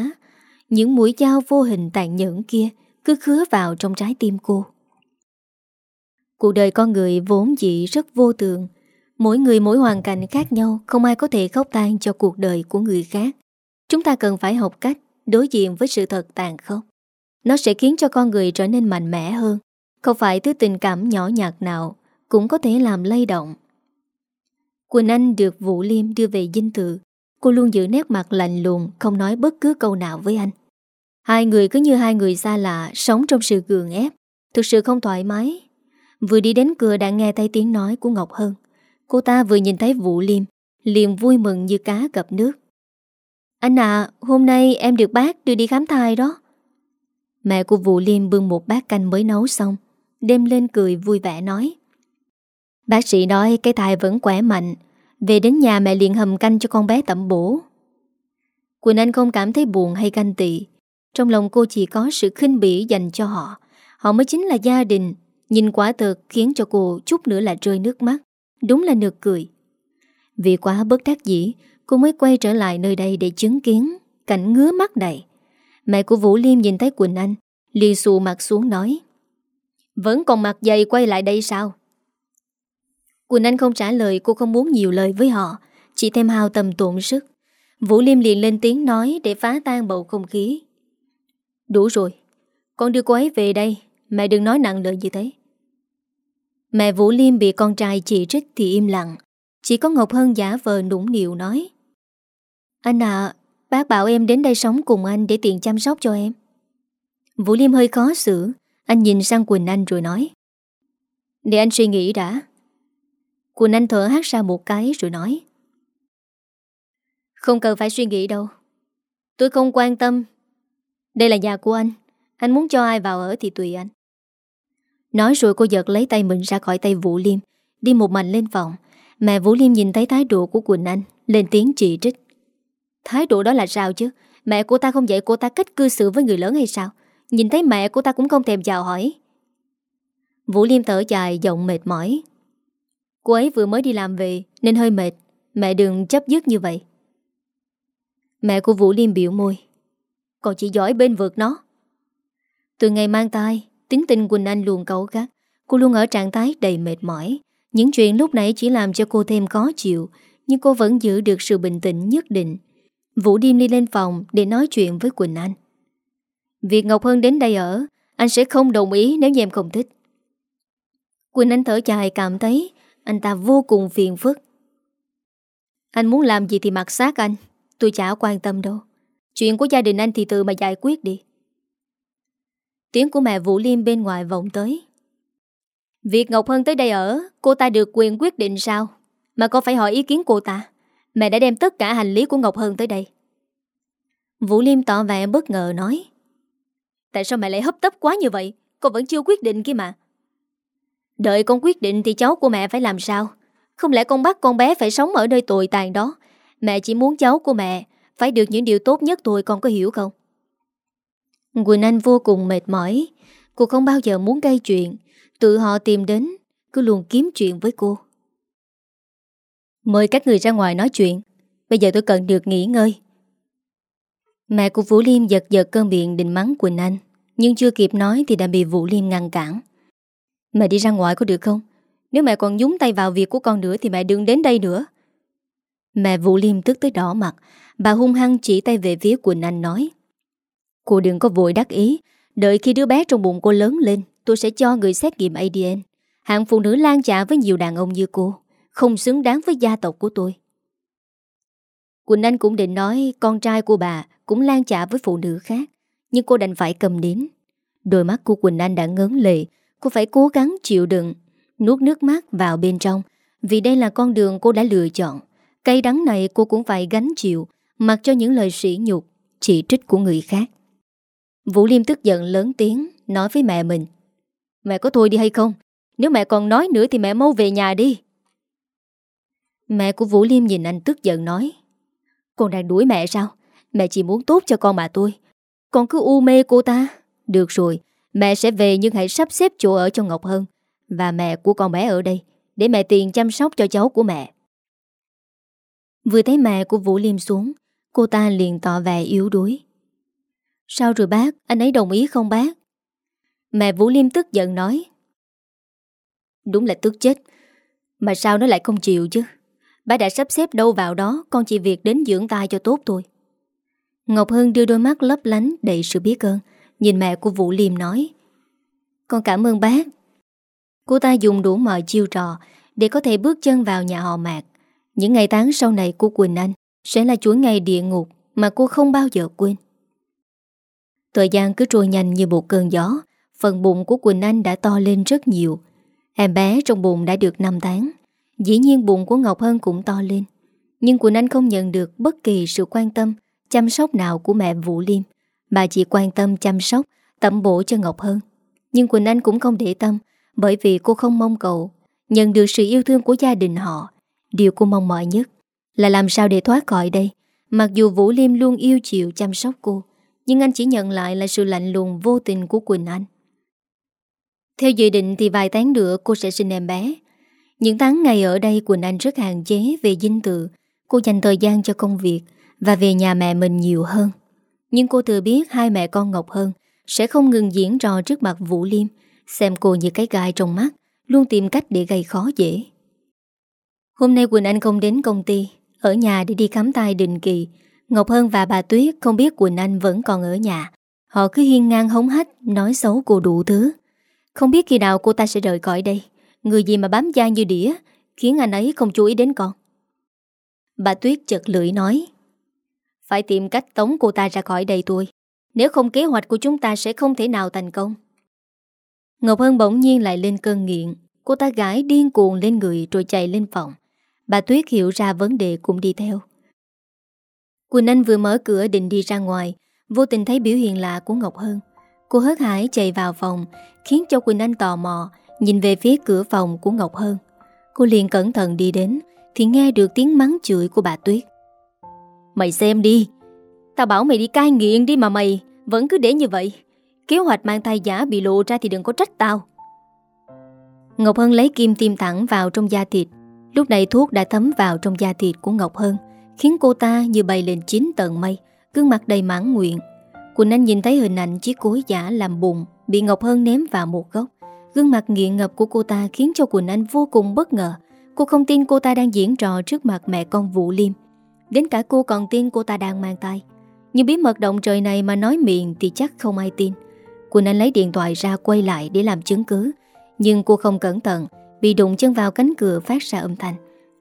Những mũi dao vô hình tàn nhẫn kia cứ khứa vào trong trái tim cô. Cuộc đời con người vốn dĩ rất vô tượng. Mỗi người mỗi hoàn cảnh khác nhau, không ai có thể khóc tan cho cuộc đời của người khác. Chúng ta cần phải học cách đối diện với sự thật tàn khốc. Nó sẽ khiến cho con người trở nên mạnh mẽ hơn. Không phải thứ tình cảm nhỏ nhạt nào cũng có thể làm lay động. Quỳnh Anh được Vũ Liêm đưa về dinh thự. Cô luôn giữ nét mặt lạnh lùng, không nói bất cứ câu nào với anh. Hai người cứ như hai người xa lạ, sống trong sự gường ép. Thực sự không thoải mái. Vừa đi đến cửa đã nghe thấy tiếng nói của Ngọc Hân. Cô ta vừa nhìn thấy Vũ Liêm, liền vui mừng như cá gặp nước. Anh à, hôm nay em được bác đưa đi khám thai đó. Mẹ của Vũ Liêm bưng một bát canh mới nấu xong, đem lên cười vui vẻ nói. Bác sĩ nói cái thai vẫn khỏe mạnh Về đến nhà mẹ liền hầm canh cho con bé tẩm bổ Quỳnh Anh không cảm thấy buồn hay canh tị Trong lòng cô chỉ có sự khinh bỉ dành cho họ Họ mới chính là gia đình Nhìn quả thực khiến cho cô chút nữa là rơi nước mắt Đúng là nực cười Vì quá bất đắc dĩ Cô mới quay trở lại nơi đây để chứng kiến Cảnh ngứa mắt này. Mẹ của Vũ Liêm nhìn thấy Quỳnh Anh liền xù mặt xuống nói, Vẫn còn mặt dày quay lại đây sao? Quỳnh Anh không trả lời, cô không muốn nhiều lời với họ, Chỉ thêm hao tầm tổn sức. Vũ Liêm liền lên tiếng nói Để phá tan bầu không khí. Đủ rồi, Con đưa cô ấy về đây, Mẹ đừng nói nặng lời như thế. Mẹ Vũ Liêm bị con trai chỉ trích thì im lặng. Chỉ có Ngọc Hân giả vờ nũng nịu nói anh à Bác bảo em đến đây sống cùng anh Để tiện chăm sóc cho em. Vũ Liêm hơi khó xử, Anh nhìn sang Quỳnh Anh rồi nói. Để anh suy nghĩ đã. Quỳnh Anh thở hát ra một cái rồi nói. Không cần phải suy nghĩ đâu. Tôi không quan tâm. Đây là nhà của anh. Anh muốn cho ai vào ở thì tùy anh. Nói rồi cô giật lấy tay mình ra khỏi tay Vũ Liêm, Đi một mạnh lên phòng. Mẹ Vũ Liêm nhìn thấy thái độ của Quỳnh Anh, Lên tiếng chỉ trích. Thái độ đó là sao chứ. Mẹ của ta không dạy cô ta cách cư xử với người lớn hay sao? Nhìn thấy mẹ của ta cũng không thèm chào hỏi. Vũ Liêm thở dài, giọng mệt mỏi. Cô ấy vừa mới đi làm về, Nên hơi mệt. Mẹ đừng chấp dứt như vậy. Mẹ của Vũ Liêm biểu môi. Còn chỉ giỏi bên vượt nó. Từ ngày mang tai Tính tình Quỳnh Anh luôn cấu gắt. Cô luôn ở trạng thái đầy mệt mỏi. Những chuyện lúc nãy chỉ làm cho cô thêm khó chịu, Nhưng cô vẫn giữ được sự bình tĩnh nhất định. Vũ Điêm đi lên phòng Để nói chuyện với Quỳnh Anh. Việc Ngọc Hân đến đây ở, Anh sẽ không đồng ý nếu như em không thích. Quỳnh Anh thở dài cảm thấy Anh ta vô cùng phiền phức. Anh muốn làm gì thì mặc xác anh, Tôi chả quan tâm đâu. Chuyện của gia đình anh thì tự mà giải quyết đi. Tiếng của mẹ Vũ Liêm bên ngoài vọng tới. Việc Ngọc Hân tới đây ở, Cô ta được quyền quyết định sao? Mà có phải hỏi ý kiến cô ta? Mẹ đã đem tất cả hành lý của Ngọc Hân tới đây. Vũ Liêm tỏ vẻ bất ngờ nói, Tại sao mẹ lại hấp tấp quá như vậy? Con vẫn chưa quyết định kia mà. Đợi con quyết định thì cháu của mẹ phải làm sao? Không lẽ con bắt con bé phải sống ở nơi tồi tàn đó? Mẹ chỉ muốn cháu của mẹ Phải được những điều tốt nhất thôi, con có hiểu không? Quỳnh Anh vô cùng mệt mỏi. Cô không bao giờ muốn gây chuyện. Tự họ tìm đến, Cứ luôn kiếm chuyện với cô. Mời các người ra ngoài nói chuyện. Bây giờ tôi cần được nghỉ ngơi. Mẹ của Vũ Liêm giật giật cơn miệng định mắng Quỳnh Anh, Nhưng chưa kịp nói thì đã bị Vũ Liêm ngăn cản. Mẹ đi ra ngoài có được không? Nếu mẹ còn nhúng tay vào việc của con nữa Thì mẹ đừng đến đây nữa. Mẹ Vũ Liêm tức tới đỏ mặt, Bà hung hăng chỉ tay về phía Quỳnh Anh nói, Cô đừng có vội đắc ý, Đợi khi đứa bé trong bụng cô lớn lên, Tôi sẽ cho người xét nghiệm ADN Hạng phụ nữ lan trả với nhiều đàn ông như cô. Không xứng đáng với gia tộc của tôi. Quỳnh Anh cũng định nói Con trai của bà cũng lan trả với phụ nữ khác, Nhưng cô đành phải cầm đến Đôi mắt của Quỳnh Anh đã ngấn lệ, Cô phải cố gắng chịu đựng, Nuốt nước mắt vào bên trong, Vì đây là con đường cô đã lựa chọn. Cây đắng này cô cũng phải gánh chịu, Mặc cho những lời sỉ nhục, Chỉ trích của người khác. Vũ Liêm tức giận lớn tiếng, Nói với mẹ mình, Mẹ có thôi đi hay không? Nếu mẹ còn nói nữa thì mẹ mau về nhà đi. Mẹ của Vũ Liêm nhìn anh tức giận nói, Con đang đuổi mẹ sao? Mẹ chỉ muốn tốt cho con mà tôi Con cứ u mê cô ta. Được rồi, Mẹ sẽ về nhưng hãy sắp xếp chỗ ở cho Ngọc Hân Và mẹ của con bé ở đây Để mẹ tiền chăm sóc cho cháu của mẹ. Vừa thấy mẹ của Vũ Liêm xuống, Cô ta liền tỏ vẻ yếu đuối. Sao rồi bác? Anh ấy đồng ý không bác? Mẹ Vũ Liêm tức giận nói, Đúng là tức chết, Mà sao nó lại không chịu chứ? Bà đã sắp xếp đâu vào đó, Con chỉ việc đến dưỡng tai cho tốt thôi. Ngọc Hương đưa đôi mắt lấp lánh Đầy sự biết ơn, Nhìn mẹ của Vũ Liêm nói, Con cảm ơn bác. Cô ta dùng đủ mọi chiêu trò Để có thể bước chân vào nhà họ mạc. Những ngày tháng sau này của Quỳnh Anh Sẽ là chuỗi ngày địa ngục Mà cô không bao giờ quên. Thời gian cứ trôi nhanh như một cơn gió, Phần bụng của Quỳnh Anh đã to lên rất nhiều. Em bé trong bụng đã được 5 tháng. Dĩ nhiên bụng của Ngọc Hân cũng to lên, Nhưng Quỳnh Anh không nhận được bất kỳ sự quan tâm, Chăm sóc nào của mẹ Vũ Liêm. Bà chỉ quan tâm chăm sóc, Tẩm bổ cho Ngọc Hân. Nhưng Quỳnh Anh cũng không để tâm, Bởi vì cô không mong cậu Nhận được sự yêu thương của gia đình họ. Điều cô mong mỏi nhất Là làm sao để thoát khỏi đây. Mặc dù Vũ Liêm luôn yêu chiều chăm sóc cô, Nhưng anh chỉ nhận lại là sự lạnh lùng vô tình của Quỳnh Anh. Theo dự định thì vài tháng nữa cô sẽ sinh em bé. Những tháng ngày ở đây Quỳnh Anh rất hạn chế về dinh tự, Cô dành thời gian cho công việc Và về nhà mẹ mình nhiều hơn. Nhưng cô thừa biết hai mẹ con Ngọc Hân Sẽ không ngừng diễn trò trước mặt Vũ Liêm, Xem cô như cái gai trong mắt, Luôn tìm cách để gây khó dễ. Hôm nay Quỳnh Anh không đến công ty, Ở nhà để đi khám tai định kỳ. Ngọc Hân và bà Tuyết không biết Quỳnh Anh vẫn còn ở nhà. Họ cứ hiên ngang hống hách, Nói xấu cô đủ thứ. Không biết khi nào cô ta sẽ rời khỏi đây. Người gì mà bám da như đĩa, Khiến anh ấy không chú ý đến con. Bà Tuyết chật lưỡi nói, Phải tìm cách tống cô ta ra khỏi đây tôi. Nếu không kế hoạch của chúng ta sẽ không thể nào thành công. Ngọc Hân bỗng nhiên lại lên cơn nghiện. Cô ta gái điên cuồng lên người rồi chạy lên phòng. Bà Tuyết hiểu ra vấn đề cũng đi theo. Quỳnh Anh vừa mở cửa định đi ra ngoài, Vô tình thấy biểu hiện lạ của Ngọc Hân. Cô hớt hải chạy vào phòng, Khiến cho Quỳnh Anh tò mò Nhìn về phía cửa phòng của Ngọc Hơn Cô liền cẩn thận đi đến Thì nghe được tiếng mắng chửi của bà Tuyết. Mày xem đi, Tao bảo mày đi cai nghiện đi mà mày Vẫn cứ để như vậy. Kế hoạch mang thai giả bị lộ ra thì đừng có trách tao. Ngọc Hân lấy kim tiêm thẳng vào trong da thịt. Lúc này thuốc đã thấm vào trong da thịt của Ngọc Hân, Khiến cô ta như bay lên chín tầng mây, Gương mặt đầy mãn nguyện. Quỳnh Anh nhìn thấy hình ảnh chiếc cối giả làm bụng Bị Ngọc Hân ném vào một góc. Gương mặt nghiện ngập của cô ta khiến cho Quỳnh Anh vô cùng bất ngờ. Cô không tin cô ta đang diễn trò trước mặt mẹ con Vũ Liêm. Đến cả cô còn tin cô ta đang mang tay. Nhưng bí mật động trời này mà nói miệng thì chắc không ai tin. Quỳnh Anh lấy điện thoại ra quay lại để làm chứng cứ. Nhưng cô không cẩn thận, Bị đụng chân vào cánh cửa phát ra âm thanh,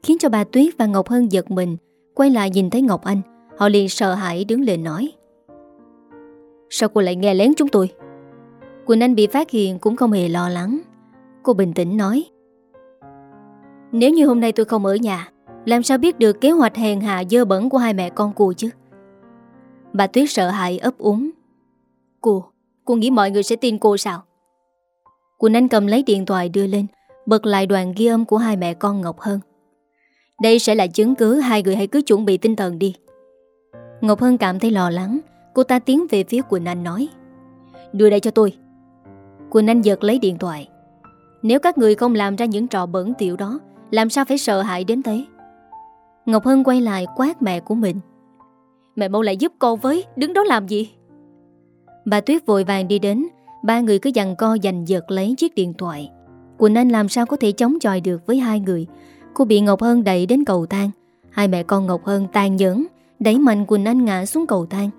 Khiến cho bà Tuyết và Ngọc Hân giật mình, Quay lại nhìn thấy Ngọc Anh. Họ liền sợ hãi đứng lên nói, Sao cô lại nghe lén chúng tôi? Quỳnh Anh bị phát hiện cũng không hề lo lắng. Cô bình tĩnh nói Nếu như hôm nay tôi không ở nhà Làm sao biết được kế hoạch hèn hạ dơ bẩn của hai mẹ con cô chứ? Bà Tuyết sợ hãi ấp úng Cô, cô nghĩ mọi người sẽ tin cô sao? Quỳnh Anh cầm lấy điện thoại đưa lên Bật lại đoạn ghi âm của hai mẹ con Ngọc Hân. Đây sẽ là chứng cứ Hai người hãy cứ chuẩn bị tinh thần đi. Ngọc Hân cảm thấy lo lắng Cô ta tiến về phía Quỳnh Anh nói Đưa đây cho tôi Quỳnh Anh giật lấy điện thoại. Nếu các người không làm ra những trò bẩn tiểu đó, Làm sao phải sợ hãi đến thế? Ngọc Hân quay lại quát mẹ của mình. Mẹ mau lại giúp con với, Đứng đó làm gì? Bà Tuyết vội vàng đi đến, Ba người cứ dằn co giành giật lấy chiếc điện thoại. Quỳnh Anh làm sao có thể chống chọi được với hai người? Cô bị Ngọc Hân đẩy đến cầu thang. Hai mẹ con Ngọc Hân tàn nhẫn, Đẩy mạnh Quỳnh Anh ngã xuống cầu thang.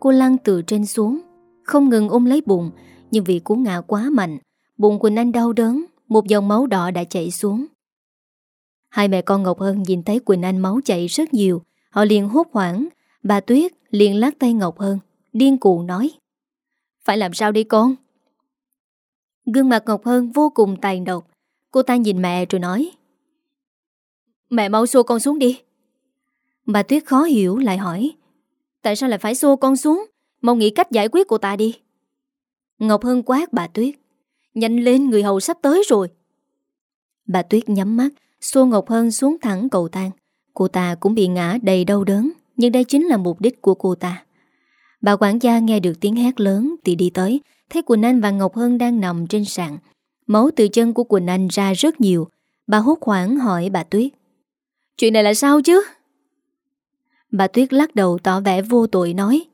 Cô lăn từ trên xuống, Không ngừng ôm lấy bụng nhưng vì cú ngã quá mạnh, Bụng Quỳnh Anh đau đớn, Một dòng máu đỏ đã chảy xuống. Hai mẹ con Ngọc Hân nhìn thấy Quỳnh Anh máu chảy rất nhiều, Họ liền hốt hoảng. Bà Tuyết liền lát tay Ngọc Hân, Điên cuồng nói, Phải làm sao đi con? Gương mặt Ngọc Hân vô cùng tàn độc. Cô ta nhìn mẹ rồi nói, Mẹ mau xô con xuống đi. Bà Tuyết khó hiểu lại hỏi, Tại sao lại phải xô con xuống? Mau nghĩ cách giải quyết của ta đi. Ngọc Hân quát bà Tuyết. Nhanh lên, người hầu sắp tới rồi. Bà Tuyết nhắm mắt, Xô Ngọc Hân xuống thẳng cầu thang. Cô ta cũng bị ngã đầy đau đớn, Nhưng đây chính là mục đích của cô ta. Bà quản gia nghe được tiếng hét lớn Thì đi tới, Thấy Quỳnh Anh và Ngọc Hân đang nằm trên sàn. Máu từ chân của Quỳnh Anh ra rất nhiều. Bà hốt hoảng hỏi bà Tuyết. Chuyện này là sao chứ? Bà Tuyết lắc đầu tỏ vẻ vô tội nói.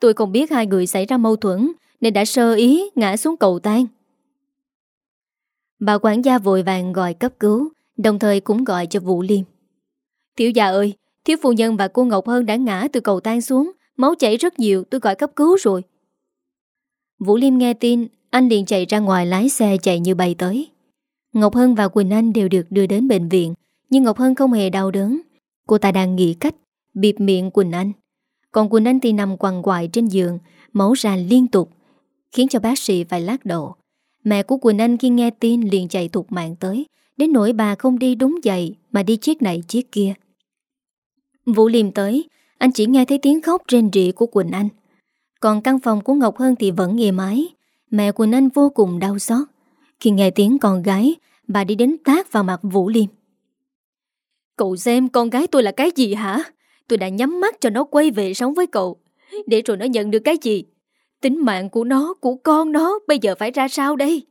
Tôi không biết hai người xảy ra mâu thuẫn nên đã sơ ý ngã xuống cầu tan Bà quản gia vội vàng gọi cấp cứu, Đồng thời cũng gọi cho Vũ Liêm. Thiếu gia ơi, Thiếu phụ nhân và cô Ngọc Hân đã ngã từ cầu tan xuống, Máu chảy rất nhiều, tôi gọi cấp cứu rồi. Vũ Liêm nghe tin, Anh liền chạy ra ngoài lái xe chạy như bay tới. Ngọc Hân và Quỳnh Anh đều được đưa đến bệnh viện, Nhưng Ngọc Hân không hề đau đớn. Cô ta đang nghĩ cách Bịp miệng Quỳnh Anh. Còn Quỳnh Anh thì nằm quằn quại trên giường, Máu ra liên tục. Khiến cho bác sĩ phải lát đầu. Mẹ của Quỳnh Anh khi nghe tin liền chạy thục mạng tới, Đến nỗi bà không đi đúng giày Mà đi chiếc này chiếc kia. Vũ Liêm tới, Anh chỉ nghe thấy tiếng khóc rên rỉ của Quỳnh Anh. Còn căn phòng của Ngọc Hân thì vẫn êm mái Mẹ Quỳnh Anh vô cùng đau xót. Khi nghe tiếng con gái, Bà đi đến tác vào mặt Vũ Liêm. Cậu xem, con gái tôi là cái gì hả? Tôi đã nhắm mắt cho nó quay về sống với cậu. Để rồi nó nhận được cái gì? Tính mạng của nó, của con nó Bây giờ phải ra sao đây?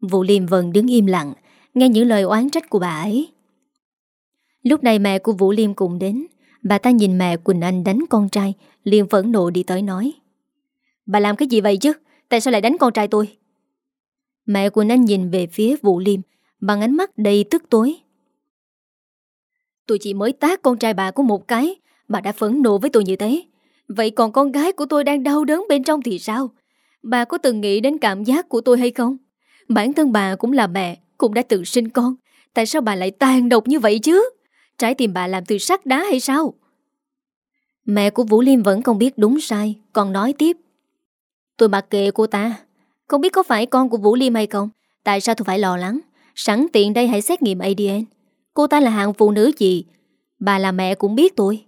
Vũ liêm vần đứng im lặng Nghe những lời oán trách của bà ấy. Lúc này mẹ của Vũ Liêm cùng đến. Bà ta nhìn mẹ Quỳnh Anh đánh con trai liền phẫn nộ đi tới nói. Bà làm cái gì vậy chứ? Tại sao lại đánh con trai tôi? Mẹ Quỳnh Anh nhìn về phía Vũ Liêm Bằng ánh mắt đầy tức tối. Tôi chỉ mới tác con trai bà của một cái Bà đã phẫn nộ với tôi như thế. Vậy còn con gái của tôi đang đau đớn bên trong thì sao? Bà có từng nghĩ đến cảm giác của tôi hay không? Bản thân bà cũng là mẹ, Cũng đã tự sinh con. Tại sao bà lại tàn độc như vậy chứ? Trái tim bà làm từ sắt đá hay sao? Mẹ của Vũ Liêm vẫn không biết đúng sai. Còn nói tiếp. Tôi mặc kệ cô ta. Không biết có phải con của Vũ Liêm hay không? Tại sao tôi phải lo lắng? Sẵn tiện đây hãy xét nghiệm ADN Cô ta là hạng phụ nữ gì? Bà là mẹ cũng biết tôi.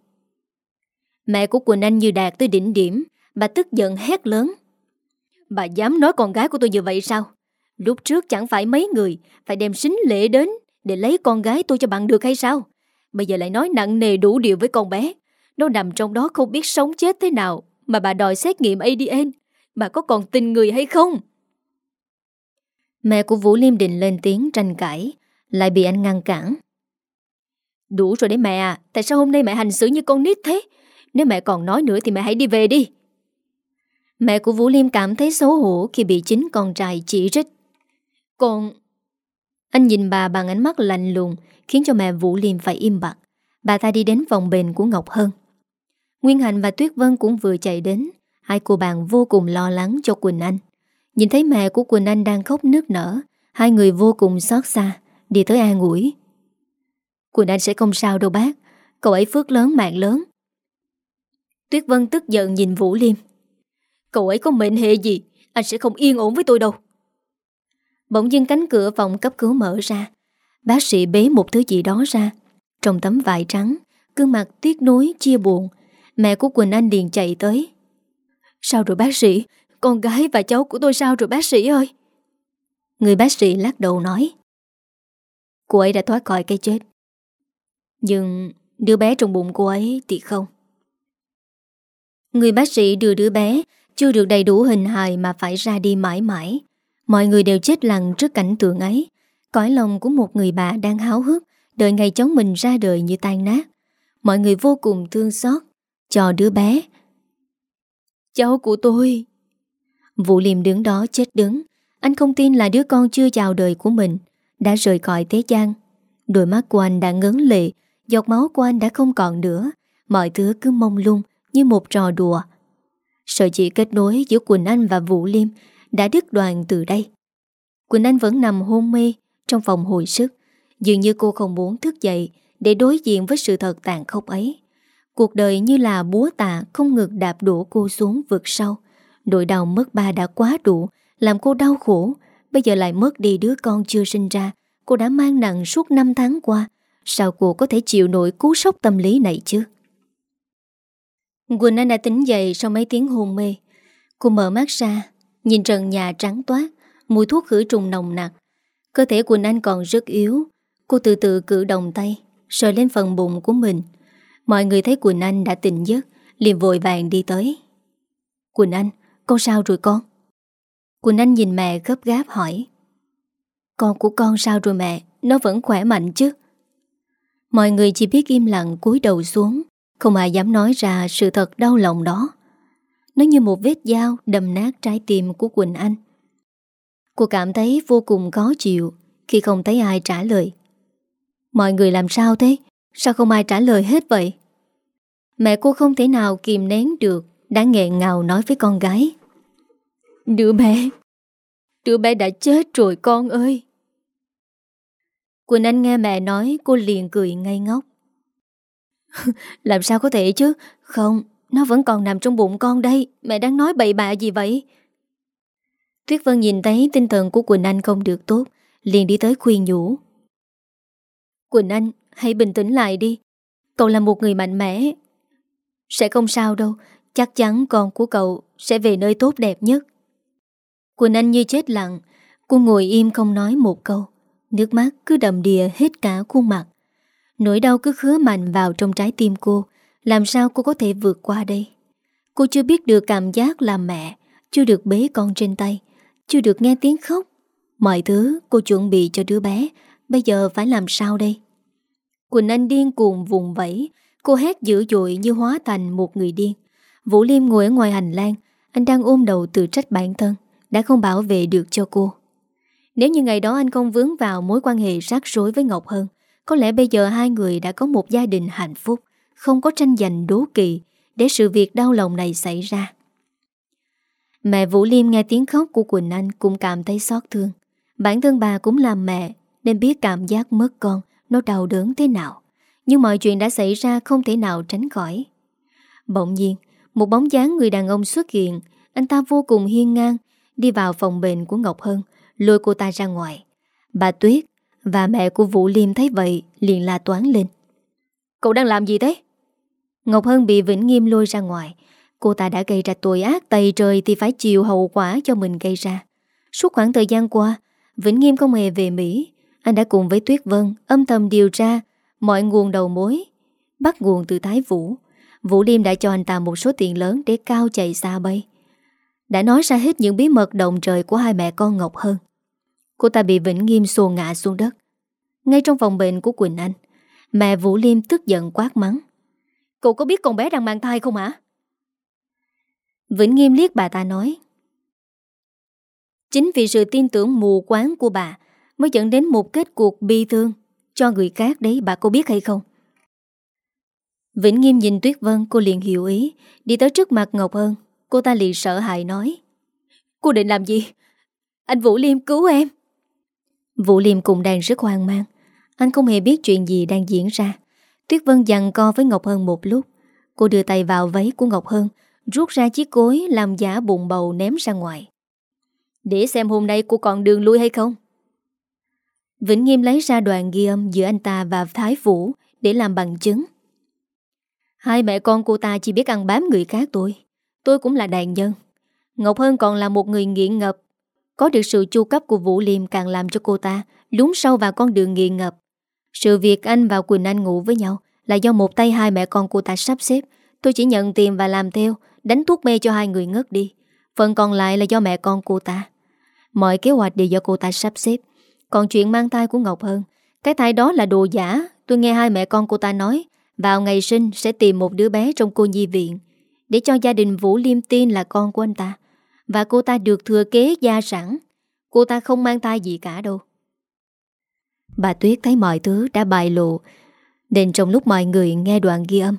Mẹ của Quỳnh Anh như đạt tới đỉnh điểm Bà tức giận hét lớn Bà dám nói con gái của tôi như vậy sao? Lúc trước chẳng phải mấy người phải đem xính lễ đến để lấy con gái tôi cho bạn được hay sao? Bây giờ lại nói nặng nề đủ điều với con bé. Nó nằm trong đó không biết sống chết thế nào mà bà đòi xét nghiệm ADN. Bà có còn tin người hay không? Mẹ của Vũ Liêm định lên tiếng tranh cãi, Lại bị anh ngăn cản Đủ rồi đấy mẹ à Tại sao hôm nay mẹ hành xử như con nít thế nếu mẹ còn nói nữa thì mẹ hãy đi về đi. Mẹ của Vũ Liêm cảm thấy xấu hổ Khi bị chính con trai chỉ trích. Con Anh nhìn bà bằng ánh mắt lạnh lùng, Khiến cho mẹ Vũ Liêm phải im bặt. Bà ta đi đến phòng bền của Ngọc Hân. Nguyên Hạnh và Tuyết Vân cũng vừa chạy đến. Hai cô bạn vô cùng lo lắng cho Quỳnh Anh. Nhìn thấy mẹ của Quỳnh Anh đang khóc nước nở, Hai người vô cùng xót xa, Đi tới an ủi. Quỳnh Anh sẽ không sao đâu bác. Cậu ấy phước lớn, mạng lớn. Tuyết Vân tức giận nhìn Vũ Liêm. Cậu ấy có mệnh hệ gì? Anh sẽ không yên ổn với tôi đâu. Bỗng dưng cánh cửa phòng cấp cứu mở ra. Bác sĩ bế một thứ gì đó ra. Trong tấm vải trắng Cương mặt tiếc nuối chia buồn. Mẹ của Quỳnh Anh liền chạy tới. Sao rồi bác sĩ? Con gái và cháu của tôi sao rồi bác sĩ ơi? Người bác sĩ lắc đầu nói. Cô ấy đã thoát khỏi cái chết. Nhưng đứa bé trong bụng cô ấy thì không. Người bác sĩ đưa đứa bé, Chưa được đầy đủ hình hài mà phải ra đi mãi mãi. Mọi người đều chết lặng trước cảnh tượng ấy. Cõi lòng của một người bà đang háo hức, Đợi ngày cháu mình ra đời như tan nát. Mọi người vô cùng thương xót. Cho đứa bé. Cháu của tôi. Vũ Liêm đứng đó chết đứng. Anh không tin là đứa con chưa chào đời của mình, Đã rời khỏi thế gian. Đôi mắt của anh đã ngấn lệ, Giọt máu của anh đã không còn nữa. Mọi thứ cứ mông lung như một trò đùa. Sợi chỉ kết nối giữa Quỳnh Anh và Vũ Liêm Đã đứt đoàn từ đây. Quỳnh Anh vẫn nằm hôn mê Trong phòng hồi sức, Dường như cô không muốn thức dậy Để đối diện với sự thật tàn khốc ấy. Cuộc đời như là búa tạ Không ngực đạp đổ cô xuống vực sâu. Nỗi đau mất ba đã quá đủ, Làm cô đau khổ. Bây giờ lại mất đi đứa con chưa sinh ra. Cô đã mang nặng suốt 5 tháng qua. Sao cô có thể chịu nổi cú sốc tâm lý này chứ? Quỳnh Anh đã tỉnh dậy sau mấy tiếng hôn mê. Cô mở mắt ra, Nhìn trần nhà trắng toát, Mùi thuốc khử trùng nồng nặc. Cơ thể Quỳnh Anh còn rất yếu. Cô từ từ cử động tay, Sờ lên phần bụng của mình. Mọi người thấy Quỳnh Anh đã tỉnh giấc, liền vội vàng đi tới. Quỳnh Anh con sao rồi con? Quỳnh Anh nhìn mẹ gấp gáp hỏi. Con của con sao rồi mẹ? Nó vẫn khỏe mạnh chứ? Mọi người chỉ biết im lặng cúi đầu xuống. Không ai dám nói ra sự thật đau lòng đó. Nó như một vết dao đâm nát trái tim của Quỳnh Anh. Cô cảm thấy vô cùng khó chịu Khi không thấy ai trả lời. Mọi người làm sao thế? Sao không ai trả lời hết vậy? Mẹ cô không thể nào kìm nén được, Đã nghẹn ngào nói với con gái. Đứa bé Đứa bé đã chết rồi con ơi. Quỳnh Anh nghe mẹ nói, Cô liền cười ngây ngốc. Làm sao có thể chứ? Không, Nó vẫn còn nằm trong bụng con đây. Mẹ đang nói bậy bạ gì vậy? Tuyết Vân nhìn thấy tinh thần của Quỳnh Anh không được tốt, Liền đi tới khuyên nhủ. Quỳnh Anh, Hãy bình tĩnh lại đi. Cậu là một người mạnh mẽ. Sẽ không sao đâu. Chắc chắn con của cậu sẽ về nơi tốt đẹp nhất. Quỳnh Anh như chết lặng. Cô ngồi im không nói một câu. Nước mắt cứ đầm đìa hết cả khuôn mặt. Nỗi đau cứ khứa mạnh vào trong trái tim cô. Làm sao cô có thể vượt qua đây? Cô chưa biết được cảm giác là mẹ Chưa được bế con trên tay Chưa được nghe tiếng khóc. Mọi thứ cô chuẩn bị cho đứa bé Bây giờ phải làm sao đây? Quỳnh Anh điên cuồng vùng vẫy Cô hét dữ dội như hóa thành một người điên. Vũ Liêm ngồi ở ngoài hành lang Anh đang ôm đầu tự trách bản thân đã không bảo vệ được cho cô. Nếu như ngày đó anh không vướng vào mối quan hệ rắc rối với Ngọc Hân, có lẽ bây giờ hai người đã có một gia đình hạnh phúc, không có tranh giành đố kỵ để sự việc đau lòng này xảy ra. Mẹ Vũ Liêm nghe tiếng khóc của Quỳnh Anh cũng cảm thấy xót thương. Bản thân bà cũng làm mẹ nên biết cảm giác mất con nó đau đớn thế nào. Nhưng mọi chuyện đã xảy ra không thể nào tránh khỏi. Bỗng nhiên, một bóng dáng người đàn ông xuất hiện, anh ta vô cùng hiên ngang, Đi vào phòng bệnh của Ngọc Hân Lôi cô ta ra ngoài Bà Tuyết và mẹ của Vũ Liêm thấy vậy liền la toán lên. Cậu đang làm gì thế? Ngọc Hân bị Vĩnh Nghiêm lôi ra ngoài. Cô ta đã gây ra tội ác tày trời Thì phải chịu hậu quả cho mình gây ra. Suốt khoảng thời gian qua Vĩnh Nghiêm không hề về Mỹ. Anh đã cùng với Tuyết Vân âm thầm điều tra Mọi nguồn đầu mối Bắt nguồn từ Thái Vũ. Vũ Liêm đã cho anh ta một số tiền lớn Để cao chạy xa bay. Đã nói ra hết những bí mật động trời Của hai mẹ con Ngọc Hơn Cô ta bị Vĩnh Nghiêm xô ngã xuống đất ngay trong phòng bệnh của Quỳnh Anh, Mẹ Vũ Liêm tức giận quát mắng Cậu có biết con bé đang mang thai không hả? Vĩnh Nghiêm liếc bà ta nói Chính vì sự tin tưởng mù quáng của bà Mới dẫn đến một kết cuộc bi thương Cho người khác đấy, bà có biết hay không? Vĩnh Nghiêm nhìn Tuyết Vân, Cô liền hiểu ý, Đi tới trước mặt Ngọc Hân Cô ta liền sợ hãi nói Cô định làm gì? Anh Vũ Liêm cứu em Vũ Liêm cũng đang rất hoang mang anh không hề biết chuyện gì đang diễn ra. Tuyết Vân dặn co với Ngọc Hân một lúc. Cô đưa tay vào váy của Ngọc Hân, Rút ra chiếc cối làm giả bụng bầu ném ra ngoài. Để xem hôm nay cô còn đường lui hay không. Vĩnh Nghiêm lấy ra đoạn ghi âm giữa anh ta và Thái Vũ Để làm bằng chứng. Hai mẹ con cô ta chỉ biết ăn bám người khác tôi Tôi cũng là đàn nhân. Ngọc Hân còn là một người nghiện ngập. Có được sự chu cấp của Vũ Liêm càng làm cho cô ta lún sâu vào con đường nghiện ngập sự việc anh và Quỳnh Anh ngủ với nhau là do một tay hai mẹ con cô ta sắp xếp. Tôi chỉ nhận tiền và làm theo, đánh thuốc mê cho hai người ngất đi. Phần còn lại là do mẹ con cô ta. Mọi kế hoạch đều do cô ta sắp xếp. Còn chuyện mang thai của Ngọc Hơn, cái thai đó là đồ giả. Tôi nghe hai mẹ con cô ta nói, vào ngày sinh sẽ tìm một đứa bé trong cô nhi viện, để cho gia đình Vũ Liêm tin là con của anh ta. Và cô ta được thừa kế gia sản. Cô ta không mang thai gì cả đâu. Bà Tuyết thấy mọi thứ đã bại lộ, Nên trong lúc mọi người nghe đoạn ghi âm,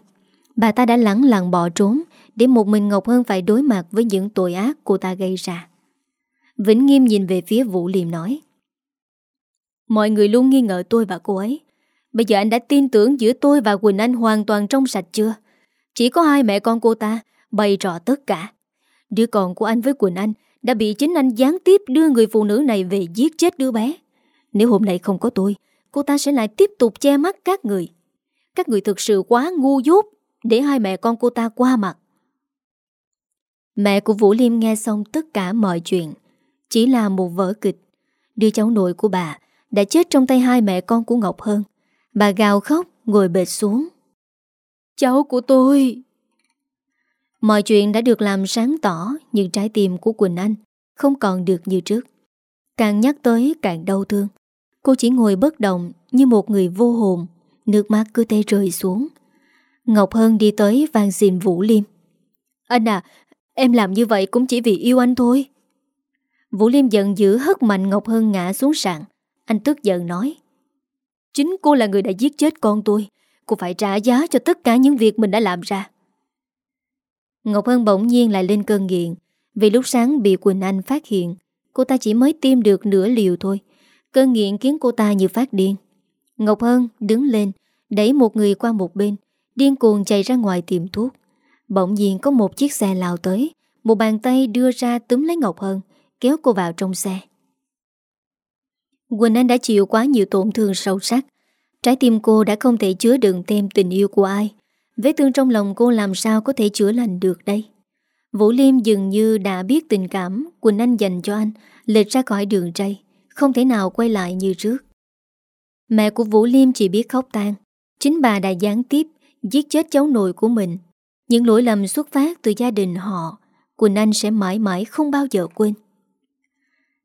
Bà ta đã lắng lặng bỏ trốn Để một mình Ngọc Hân phải đối mặt Với những tội ác cô ta gây ra Vĩnh Nghiêm nhìn về phía Vũ Liêm nói, Mọi người luôn nghi ngờ tôi và cô ấy Bây giờ anh đã tin tưởng giữa tôi và Quỳnh Anh hoàn toàn trong sạch chưa? Chỉ có hai mẹ con cô ta, bày trò tất cả. Đứa con của anh với Quỳnh Anh đã bị chính anh gián tiếp đưa người phụ nữ này về giết chết đứa bé. Nếu hôm nay không có tôi Cô ta sẽ lại tiếp tục che mắt các người. Các người thực sự quá ngu dốt Để hai mẹ con cô ta qua mặt. Mẹ của Vũ Liêm nghe xong tất cả mọi chuyện. Chỉ là một vở kịch. Đứa cháu nội của bà Đã chết trong tay hai mẹ con của Ngọc Hơn Bà gào khóc ngồi bệt xuống. Cháu của tôi! Mọi chuyện đã được làm sáng tỏ Nhưng trái tim của Quỳnh Anh Không còn được như trước. Càng nhắc tới càng đau thương Cô chỉ ngồi bất động như một người vô hồn, Nước mắt cứ tê rơi xuống. Ngọc Hân đi tới vang dìm Vũ Liêm. Anh à Em làm như vậy cũng chỉ vì yêu anh thôi. Vũ Liêm giận dữ hất mạnh Ngọc Hân ngã xuống sàn. Anh tức giận nói, Chính cô là người đã giết chết con tôi, Cô phải trả giá cho tất cả những việc mình đã làm ra. Ngọc Hân bỗng nhiên lại lên cơn nghiện. Vì lúc sáng bị Quỳnh Anh phát hiện, Cô ta chỉ mới tiêm được nửa liều thôi. Cơn nghiện khiến cô ta như phát điên. Ngọc Hân đứng lên, Đẩy một người qua một bên, Điên cuồng chạy ra ngoài tìm thuốc. Bỗng nhiên có một chiếc xe lao tới, Một bàn tay đưa ra túm lấy Ngọc Hân, Kéo cô vào trong xe. Quỳnh Anh đã chịu quá nhiều tổn thương sâu sắc. Trái tim cô đã không thể chứa đựng thêm tình yêu của ai. Vết thương trong lòng cô làm sao có thể chữa lành được đây? Vũ Liêm dường như đã biết tình cảm Quỳnh Anh dành cho anh, Lệch ra khỏi đường tray không thể nào quay lại như trước. Mẹ của Vũ Liêm chỉ biết khóc tan Chính bà đã gián tiếp Giết chết cháu nội của mình. Những lỗi lầm xuất phát từ gia đình họ Quỳnh Anh sẽ mãi mãi không bao giờ quên.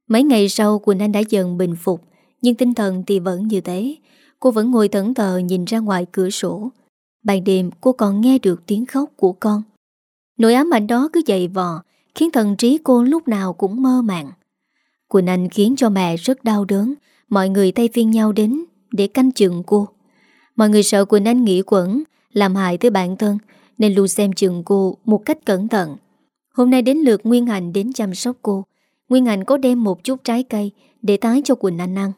Mấy ngày sau Quỳnh Anh đã dần bình phục, Nhưng tinh thần thì vẫn như thế. Cô vẫn ngồi thẫn thờ nhìn ra ngoài cửa sổ. Ban đêm, cô còn nghe được tiếng khóc của con. Nỗi ám ảnh đó cứ dậy vò, Khiến thần trí cô lúc nào cũng mơ màng. Quỳnh Anh khiến cho mẹ rất đau đớn. Mọi người tay phiên nhau đến Để canh chừng cô. Mọi người sợ Quỳnh Anh nghĩ quẩn, Làm hại tới bản thân, Nên luôn xem chừng cô một cách cẩn thận. Hôm nay đến lượt Nguyên Hành đến chăm sóc cô. Nguyên Hành có đem một chút trái cây Để tái cho Quỳnh Anh ăn.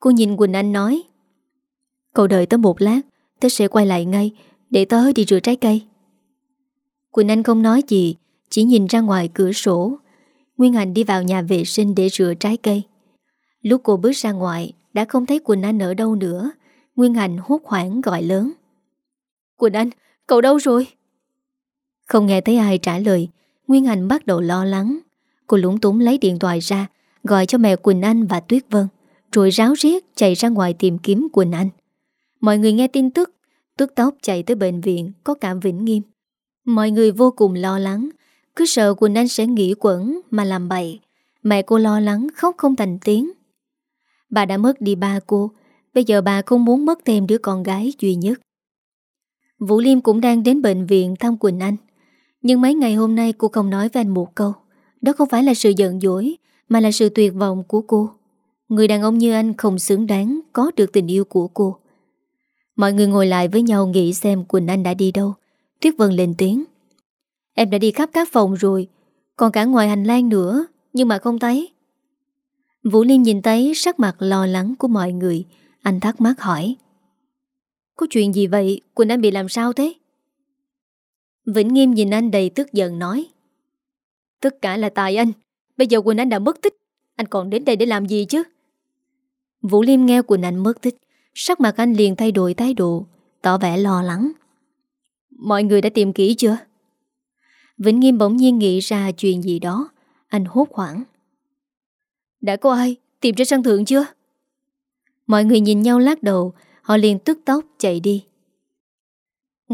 Cô nhìn Quỳnh Anh nói, Cậu đợi tớ một lát, Tớ sẽ quay lại ngay Để tớ đi rửa trái cây. Quỳnh Anh không nói gì, Chỉ nhìn ra ngoài cửa sổ. Nguyên Hành đi vào nhà vệ sinh để rửa trái cây. Lúc cô bước ra ngoài Đã không thấy Quỳnh Anh ở đâu nữa. Nguyên Hành hốt hoảng gọi lớn. Quỳnh Anh, cậu đâu rồi? Không nghe thấy ai trả lời Nguyên Hành bắt đầu lo lắng. Cô lúng túng lấy điện thoại ra Gọi cho mẹ Quỳnh Anh và Tuyết Vân Rồi ráo riết chạy ra ngoài tìm kiếm Quỳnh Anh. Mọi người nghe tin tức. Tức tóc chạy tới bệnh viện Có cảm Vĩnh Nghiêm. Mọi người vô cùng lo lắng. Cứ sợ Quỳnh Anh sẽ nghỉ quẩn Mà làm bậy. Mẹ cô lo lắng, khóc không thành tiếng. Bà đã mất đi ba cô. Bây giờ bà không muốn mất thêm đứa con gái duy nhất. Vũ Liêm cũng đang đến bệnh viện thăm Quỳnh Anh. Nhưng mấy ngày hôm nay cô không nói với anh một câu. Đó không phải là sự giận dỗi, Mà là sự tuyệt vọng của cô. Người đàn ông như anh không xứng đáng Có được tình yêu của cô. Mọi người ngồi lại với nhau nghĩ xem Quỳnh Anh đã đi đâu. Tuyết Vân lên tiếng. Em đã đi khắp các phòng rồi, Còn cả ngoài hành lang nữa, Nhưng mà không thấy. Vũ Liêm nhìn thấy sắc mặt lo lắng của mọi người. Anh thắc mắc hỏi. Có chuyện gì vậy? Quỳnh Anh bị làm sao thế? Vĩnh Nghiêm nhìn anh đầy tức giận nói. Tất cả là tài anh. Bây giờ Quỳnh Anh đã mất tích. Anh còn đến đây để làm gì chứ? Vũ Liêm nghe Quỳnh Anh mất tích, Sắc mặt anh liền thay đổi thái độ, Tỏ vẻ lo lắng. Mọi người đã tìm kỹ chưa? Vĩnh Nghiêm bỗng nhiên nghĩ ra chuyện gì đó. Anh hốt hoảng. Đã có ai tìm ra sân thượng chưa? Mọi người nhìn nhau lát đầu, Họ liền tức tốc chạy đi.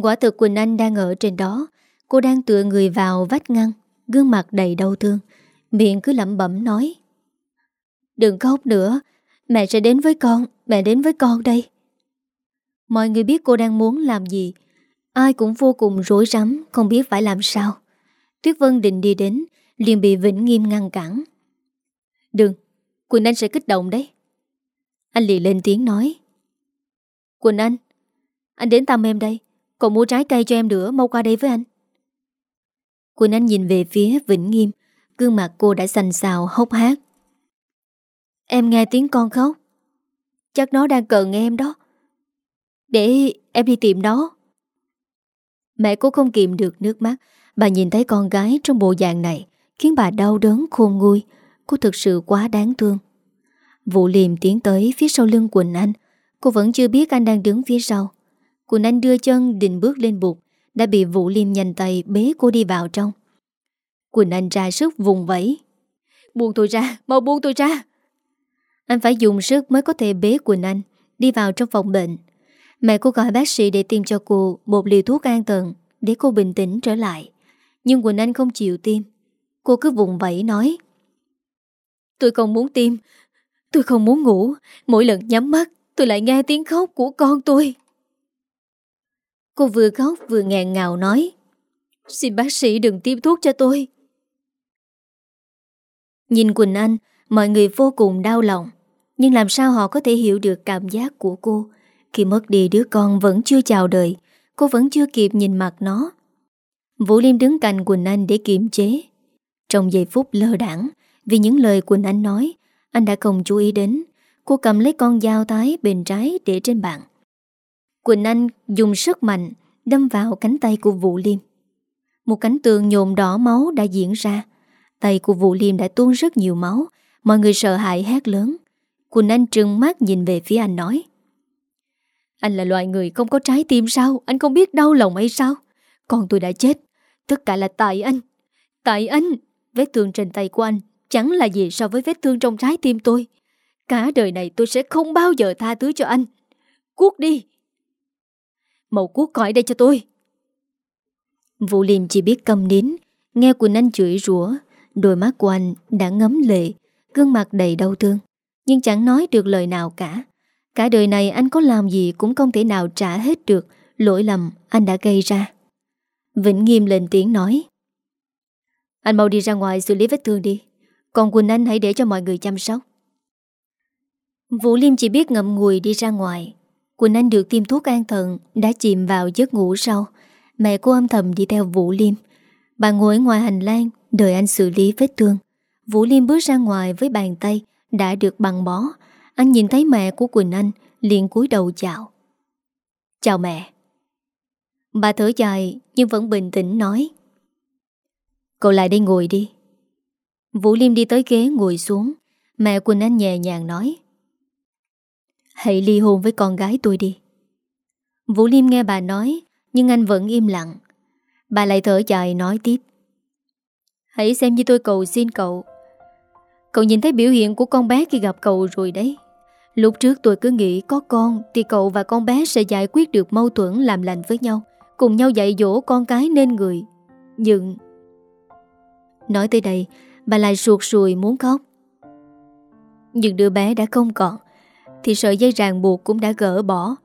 Quả thực Quỳnh Anh đang ở trên đó. Cô đang tựa người vào vách ngăn, Gương mặt đầy đau thương, Miệng cứ lẩm bẩm nói. Đừng khóc nữa, Mẹ sẽ đến với con, Mẹ đến với con đây. Mọi người biết cô đang muốn làm gì. Ai cũng vô cùng rối rắm, Không biết phải làm sao. Tuyết Vân định đi đến, liền bị Vĩnh Nghiêm ngăn cản. Đừng, Quỳnh Anh sẽ kích động đấy. Anh liền lên tiếng nói. Quỳnh Anh Anh đến tăm em đây, Còn mua trái cây cho em nữa, Mau qua đây với anh. Quỳnh Anh nhìn về phía Vĩnh Nghiêm, Gương mặt cô đã sành xào hốc hát Em nghe tiếng con khóc. Chắc nó đang cần em đó. Để em đi tìm nó. Mẹ cô không kìm được nước mắt Bà nhìn thấy con gái trong bộ dạng này Khiến bà đau đớn khôn nguôi. Cô thực sự quá đáng thương. Vụ liềm tiến tới phía sau lưng Quỳnh Anh. Cô vẫn chưa biết anh đang đứng phía sau. Quỳnh Anh đưa chân định bước lên bục Đã bị Vũ Liêm nhanh tay bế cô đi vào trong. Quỳnh Anh ra sức vùng vẫy. Buông tôi ra, mau buông tôi ra. Anh phải dùng sức mới có thể bế Quỳnh Anh Đi vào trong phòng bệnh. Mẹ cô gọi bác sĩ để tìm cho cô Một liều thuốc an tận Để cô bình tĩnh trở lại. Nhưng Quỳnh Anh không chịu tiêm. Cô cứ vùng vẫy nói, Tôi không muốn tiêm. Tôi không muốn ngủ. Mỗi lần nhắm mắt, tôi lại nghe tiếng khóc của con tôi. Cô vừa khóc vừa ngàn ngào nói, Xin bác sĩ đừng tiêm thuốc cho tôi. Nhìn Quỳnh Anh, Mọi người vô cùng đau lòng. Nhưng làm sao họ có thể hiểu được cảm giác của cô? Khi mất đi đứa con vẫn chưa chào đời, Cô vẫn chưa kịp nhìn mặt nó. Vũ Liêm đứng cạnh Quỳnh Anh để kiềm chế. Trong giây phút lơ đảng, Vì những lời Quỳnh Anh nói, Anh đã không chú ý đến. Cô cầm lấy con dao tái bên trái để trên bàn. Quỳnh Anh dùng sức mạnh Đâm vào cánh tay của Vũ Liêm. Một cánh tường nhộm đỏ máu đã diễn ra. Tay của Vũ Liêm đã tuôn rất nhiều máu. Mọi người sợ hãi hét lớn. Quỳnh Anh trừng mắt nhìn về phía anh nói, Anh là loại người không có trái tim sao? Anh không biết đau lòng hay sao? Còn tôi đã chết. Tất cả là tại anh. Tại anh, Vết thương trên tay của anh Chẳng là gì so với vết thương trong trái tim tôi. Cả đời này tôi sẽ không bao giờ tha thứ cho anh. Cuốc đi. Mậu cuốc khỏi đây cho tôi. Vũ Liêm chỉ biết cầm nín, Nghe Quỳnh Anh chửi rủa, Đôi mắt của anh đã ngấm lệ, Gương mặt đầy đau thương. Nhưng chẳng nói được lời nào cả. Cả đời này anh có làm gì cũng không thể nào trả hết được Lỗi lầm anh đã gây ra. Vĩnh Nghiêm lên tiếng nói. Anh mau đi ra ngoài xử lý vết thương đi. Còn Quỳnh Anh hãy để cho mọi người chăm sóc. Vũ Liêm chỉ biết ngậm ngùi đi ra ngoài. Quỳnh Anh được tiêm thuốc an thần, Đã chìm vào giấc ngủ sau. Mẹ cô âm thầm đi theo Vũ Liêm. Bà ngồi ngoài hành lang, Đợi anh xử lý vết thương. Vũ Liêm bước ra ngoài với bàn tay Đã được bằng bó. Anh nhìn thấy mẹ của Quỳnh Anh liền cúi đầu chào. Chào mẹ. Bà thở dài, nhưng vẫn bình tĩnh nói. Cậu lại đây ngồi đi. Vũ Liêm đi tới ghế ngồi xuống. Mẹ Quỳnh Anh nhẹ nhàng nói. Hãy ly hôn với con gái tôi đi. Vũ Liêm nghe bà nói, Nhưng anh vẫn im lặng. Bà lại thở dài nói tiếp. Hãy xem như tôi cầu xin cậu. Cậu nhìn thấy biểu hiện của con bé khi gặp cậu rồi đấy. Lúc trước tôi cứ nghĩ có con Thì cậu và con bé sẽ giải quyết được mâu thuẫn làm lành với nhau. Cùng nhau dạy dỗ con cái nên người. Nhưng Nói tới đây, Bà lại ruột rùi muốn khóc. Nhưng đứa bé đã không còn, Thì sợi dây ràng buộc cũng đã gỡ bỏ.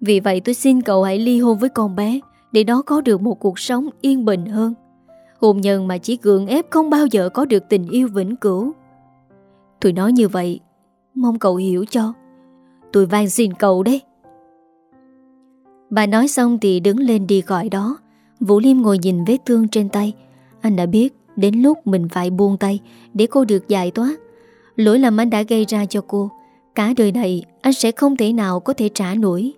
Vì vậy tôi xin cậu hãy ly hôn với con bé, Để nó có được một cuộc sống yên bình hơn. Hôn nhân mà chỉ gượng ép không bao giờ có được tình yêu vĩnh cửu. Tôi nói như vậy, Mong cậu hiểu cho. Tôi van xin cậu đấy. Bà nói xong thì đứng lên đi gọi đó. Vũ Liêm ngồi nhìn vết thương trên tay. Anh đã biết đến lúc mình phải buông tay Để cô được giải thoát. Lỗi lầm anh đã gây ra cho cô. Cả đời này, anh sẽ không thể nào có thể trả nổi.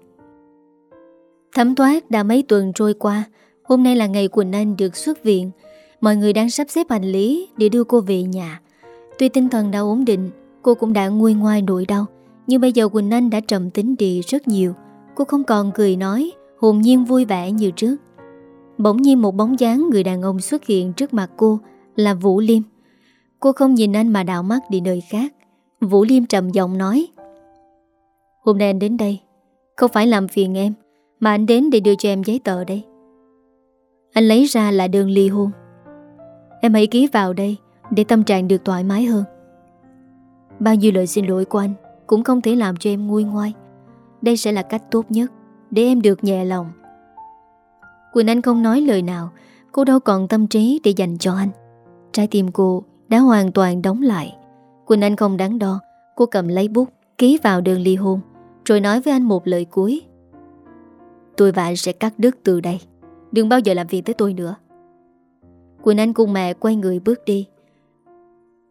Thấm thoát đã mấy tuần trôi qua. Hôm nay là ngày Quỳnh Anh được xuất viện. Mọi người đang sắp xếp hành lý Để đưa cô về nhà. Tuy tinh thần đã ổn định, Cô cũng đã nguôi ngoai nỗi đau. Nhưng bây giờ Quỳnh Anh đã trầm tính đi rất nhiều. Cô không còn cười nói, Hồn nhiên vui vẻ như trước. Bỗng nhiên một bóng dáng người đàn ông xuất hiện trước mặt cô, Là Vũ Liêm. Cô không nhìn anh mà đảo mắt đi nơi khác. Vũ Liêm trầm giọng nói, Hôm nay anh đến đây, Không phải làm phiền em, Mà anh đến để đưa cho em giấy tờ đây. Anh lấy ra là đơn ly hôn. Em hãy ký vào đây, Để tâm trạng được thoải mái hơn. Bao nhiêu lời xin lỗi của anh Cũng không thể làm cho em nguôi ngoai. Đây sẽ là cách tốt nhất Để em được nhẹ lòng. Quỳnh Anh không nói lời nào. Cô đâu còn tâm trí để dành cho anh. Trái tim cô đã hoàn toàn đóng lại. Quỳnh Anh không đáng đo. Cô cầm lấy bút, Ký vào đơn ly hôn, Rồi nói với anh một lời cuối. Tôi và anh sẽ cắt đứt từ đây. Đừng bao giờ làm việc tới tôi nữa. Quỳnh Anh cùng mẹ quay người bước đi.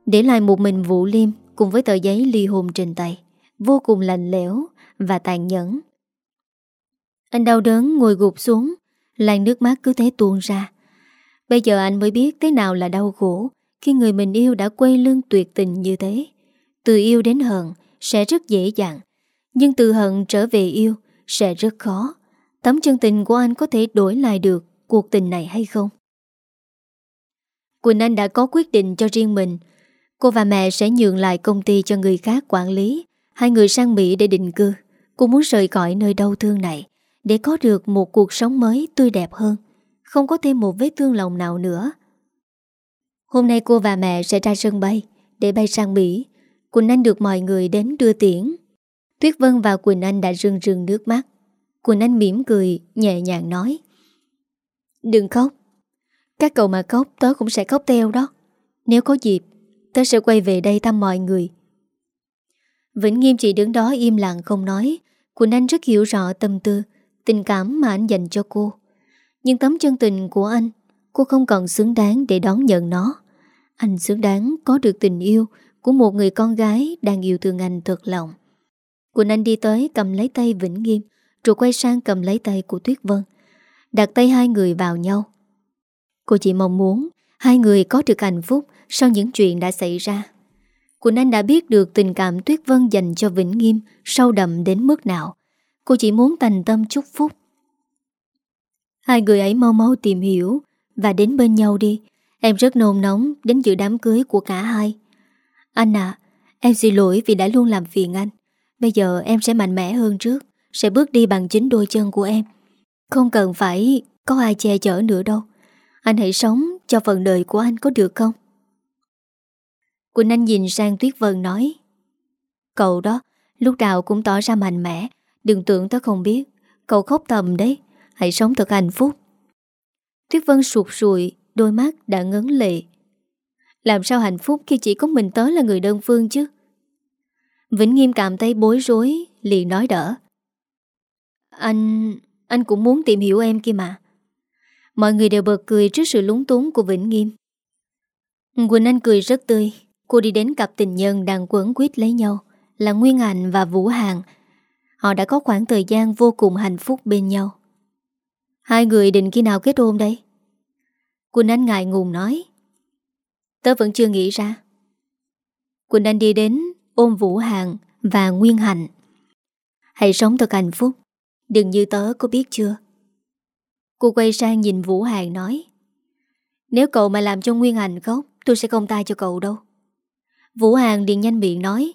Để lại một mình Vũ Liêm Cùng với tờ giấy ly hôn trên tay. Vô cùng lạnh lẽo. Và tàn nhẫn. Anh đau đớn ngồi gục xuống, Làn nước mắt cứ thế tuôn ra. Bây giờ anh mới biết thế nào là đau khổ Khi người mình yêu đã quay lưng tuyệt tình như thế. Từ yêu đến hận Sẽ rất dễ dàng, Nhưng từ hận trở về yêu Sẽ rất khó. Tấm chân tình của anh có thể đổi lại được Cuộc tình này hay không? Quỳnh Anh đã có quyết định cho riêng mình. Cô và mẹ sẽ nhường lại công ty cho người khác quản lý. Hai người sang Mỹ để định cư. Cô muốn rời khỏi nơi đau thương này Để có được một cuộc sống mới tươi đẹp hơn. Không có thêm một vết thương lòng nào nữa. Hôm nay cô và mẹ sẽ ra sân bay Để bay sang Mỹ. Quỳnh Anh được mọi người đến đưa tiễn. Tuyết Vân và Quỳnh Anh đã rưng rưng nước mắt. Quỳnh Anh mỉm cười, Nhẹ nhàng nói, Đừng khóc. Các cậu mà khóc, tớ cũng sẽ khóc theo đó. Nếu có dịp, Tớ sẽ quay về đây thăm mọi người Vĩnh Nghiêm chỉ đứng đó im lặng không nói. Quỳnh Anh rất hiểu rõ tâm tư, Tình cảm mà anh dành cho cô. Nhưng tấm chân tình của anh, Cô không còn xứng đáng để đón nhận nó. Anh xứng đáng có được tình yêu Của một người con gái Đang yêu thương anh thật lòng. Quỳnh Anh đi tới cầm lấy tay Vĩnh Nghiêm, Rồi quay sang cầm lấy tay của Tuyết Vân. Đặt tay hai người vào nhau. Cô chỉ mong muốn Hai người có được hạnh phúc sau những chuyện đã xảy ra. Quỳnh Anh đã biết được tình cảm Tuyết Vân dành cho Vĩnh Nghiêm sâu đậm đến mức nào. Cô chỉ muốn thành tâm chúc phúc. Hai người ấy mau mau tìm hiểu và đến bên nhau đi. Em rất nôn nóng đến dự đám cưới của cả hai. Anh à, em xin lỗi vì đã luôn làm phiền anh. Bây giờ em sẽ mạnh mẽ hơn trước, sẽ bước đi bằng chính đôi chân của em. Không cần phải có ai che chở nữa đâu. Anh hãy sống cho phần đời của anh có được không? Quỳnh Anh nhìn sang Tuyết Vân nói, Cậu đó, Lúc nào cũng tỏ ra mạnh mẽ. Đừng tưởng tớ không biết. Cậu khóc tầm đấy. Hãy sống thật hạnh phúc. Tuyết Vân sụt sùi, Đôi mắt đã ngấn lệ. Làm sao hạnh phúc khi chỉ có mình tớ là người đơn phương chứ? Vĩnh Nghiêm cảm thấy bối rối, Liền nói đỡ. Anh... anh cũng muốn tìm hiểu em kia mà. Mọi người đều bật cười trước sự lúng túng của Vĩnh Nghiêm. Quỳnh Anh cười rất tươi. Cô đi đến cặp tình nhân đang quấn quýt lấy nhau, Là Nguyên Hạnh và Vũ Hàng Họ đã có khoảng thời gian vô cùng hạnh phúc bên nhau. Hai người định khi nào kết hôn đây? Quỳnh Anh ngại ngùng nói. Tớ vẫn chưa nghĩ ra. Quỳnh Anh đi đến ôm Vũ Hàng và Nguyên Hạnh. Hãy sống thật hạnh phúc. Đừng như tớ, có biết chưa? Cô quay sang nhìn Vũ Hàng nói. Nếu cậu mà làm cho Nguyên Hành khóc, Tôi sẽ không tay cho cậu đâu. Vũ Hàng liền nhanh miệng nói.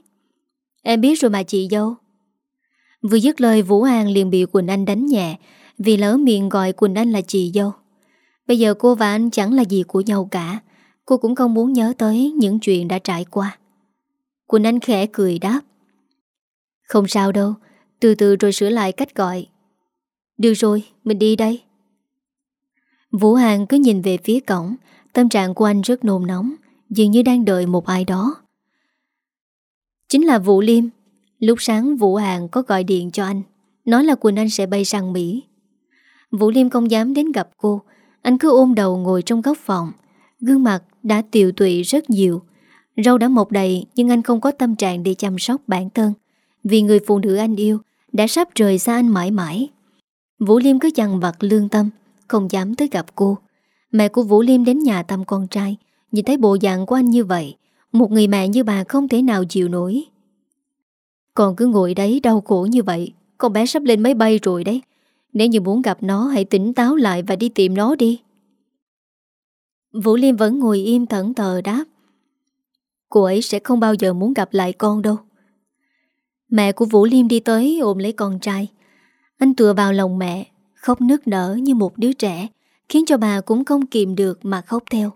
Em biết rồi mà chị dâu. Vừa dứt lời Vũ Hàng liền bị Quỳnh Anh đánh nhẹ Vì lỡ miệng gọi Quỳnh Anh là chị dâu. Bây giờ cô và anh chẳng là gì của nhau cả. Cô cũng không muốn nhớ tới những chuyện đã trải qua. Quỳnh Anh khẽ cười đáp. Không sao đâu Từ từ rồi sửa lại cách gọi. Được rồi, mình đi đây. Vũ Hàng cứ nhìn về phía cổng Tâm trạng của anh rất nôn nóng Dường như đang đợi một ai đó. Chính là Vũ Liêm. Lúc sáng Vũ Hàng có gọi điện cho anh, Nói là Quỳnh Anh sẽ bay sang Mỹ. Vũ Liêm không dám đến gặp cô. Anh cứ ôm đầu ngồi trong góc phòng. Gương mặt đã tiều tụy rất nhiều. Râu đã mọc đầy, Nhưng anh không có tâm trạng để chăm sóc bản thân, Vì người phụ nữ anh yêu Đã sắp rời xa anh mãi mãi. Vũ Liêm cứ chằn vặt lương tâm, Không dám tới gặp cô. Mẹ của Vũ Liêm đến nhà thăm con trai, Nhìn thấy bộ dạng của anh như vậy một người mẹ như bà không thể nào chịu nổi. Còn cứ ngồi đấy đau khổ như vậy, Con bé sắp lên máy bay rồi đấy. Nếu như muốn gặp nó, hãy tỉnh táo lại Và đi tìm nó đi. Vũ Liêm vẫn ngồi im thẫn thờ đáp. Cô ấy sẽ không bao giờ muốn gặp lại con đâu. Mẹ của Vũ Liêm đi tới ôm lấy con trai. Anh tựa vào lòng mẹ, Khóc nức nở như một đứa trẻ, Khiến cho bà cũng không kìm được mà khóc theo.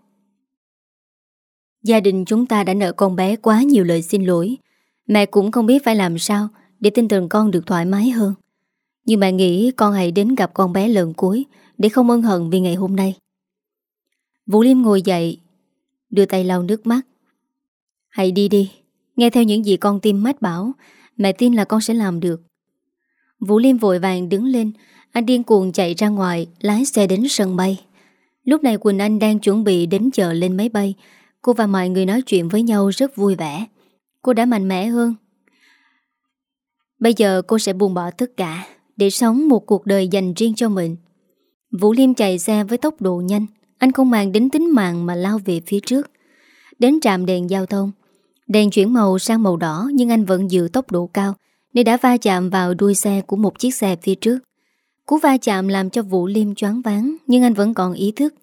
Gia đình chúng ta đã nợ con bé quá nhiều lời xin lỗi. Mẹ cũng không biết phải làm sao Để tinh thần con được thoải mái hơn. Nhưng mẹ nghĩ con hãy đến gặp con bé lần cuối Để không ân hận vì ngày hôm nay. Vũ Liêm ngồi dậy, Đưa tay lau nước mắt. Hãy đi đi, Nghe theo những gì con tim mách bảo, Mẹ tin là con sẽ làm được. Vũ Liêm vội vàng đứng lên, Anh điên cuồng chạy ra ngoài, Lái xe đến sân bay. Lúc này Quỳnh Anh đang chuẩn bị đến chợ lên máy bay Cô và mọi người nói chuyện với nhau rất vui vẻ. Cô đã mạnh mẽ hơn. Bây giờ cô sẽ buông bỏ tất cả Để sống một cuộc đời dành riêng cho mình. Vũ Liêm chạy xe với tốc độ nhanh. Anh không mang đến tính mạng mà lao về phía trước. Đến trạm đèn giao thông, Đèn chuyển màu sang màu đỏ Nhưng anh vẫn giữ tốc độ cao Nên đã va chạm vào đuôi xe của một chiếc xe phía trước. Cú va chạm làm cho Vũ Liêm choáng váng Nhưng anh vẫn còn ý thức.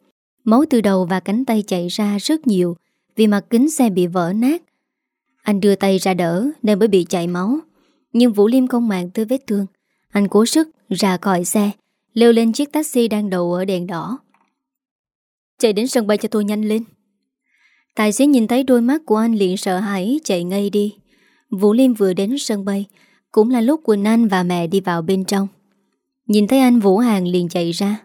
Máu từ đầu và cánh tay chạy ra rất nhiều. Vì mặt kính xe bị vỡ nát. Anh đưa tay ra đỡ Nên mới bị chảy máu. Nhưng Vũ Liêm không màng tới vết thương. Anh cố sức ra khỏi xe Leo lên chiếc taxi đang đậu ở đèn đỏ. Chạy đến sân bay cho tôi nhanh lên. Tài xế nhìn thấy đôi mắt của anh liền sợ hãi chạy ngay đi. Vũ Liêm vừa đến sân bay Cũng là lúc Quỳnh Anh và mẹ đi vào bên trong. Nhìn thấy anh Vũ Hàng liền chạy ra.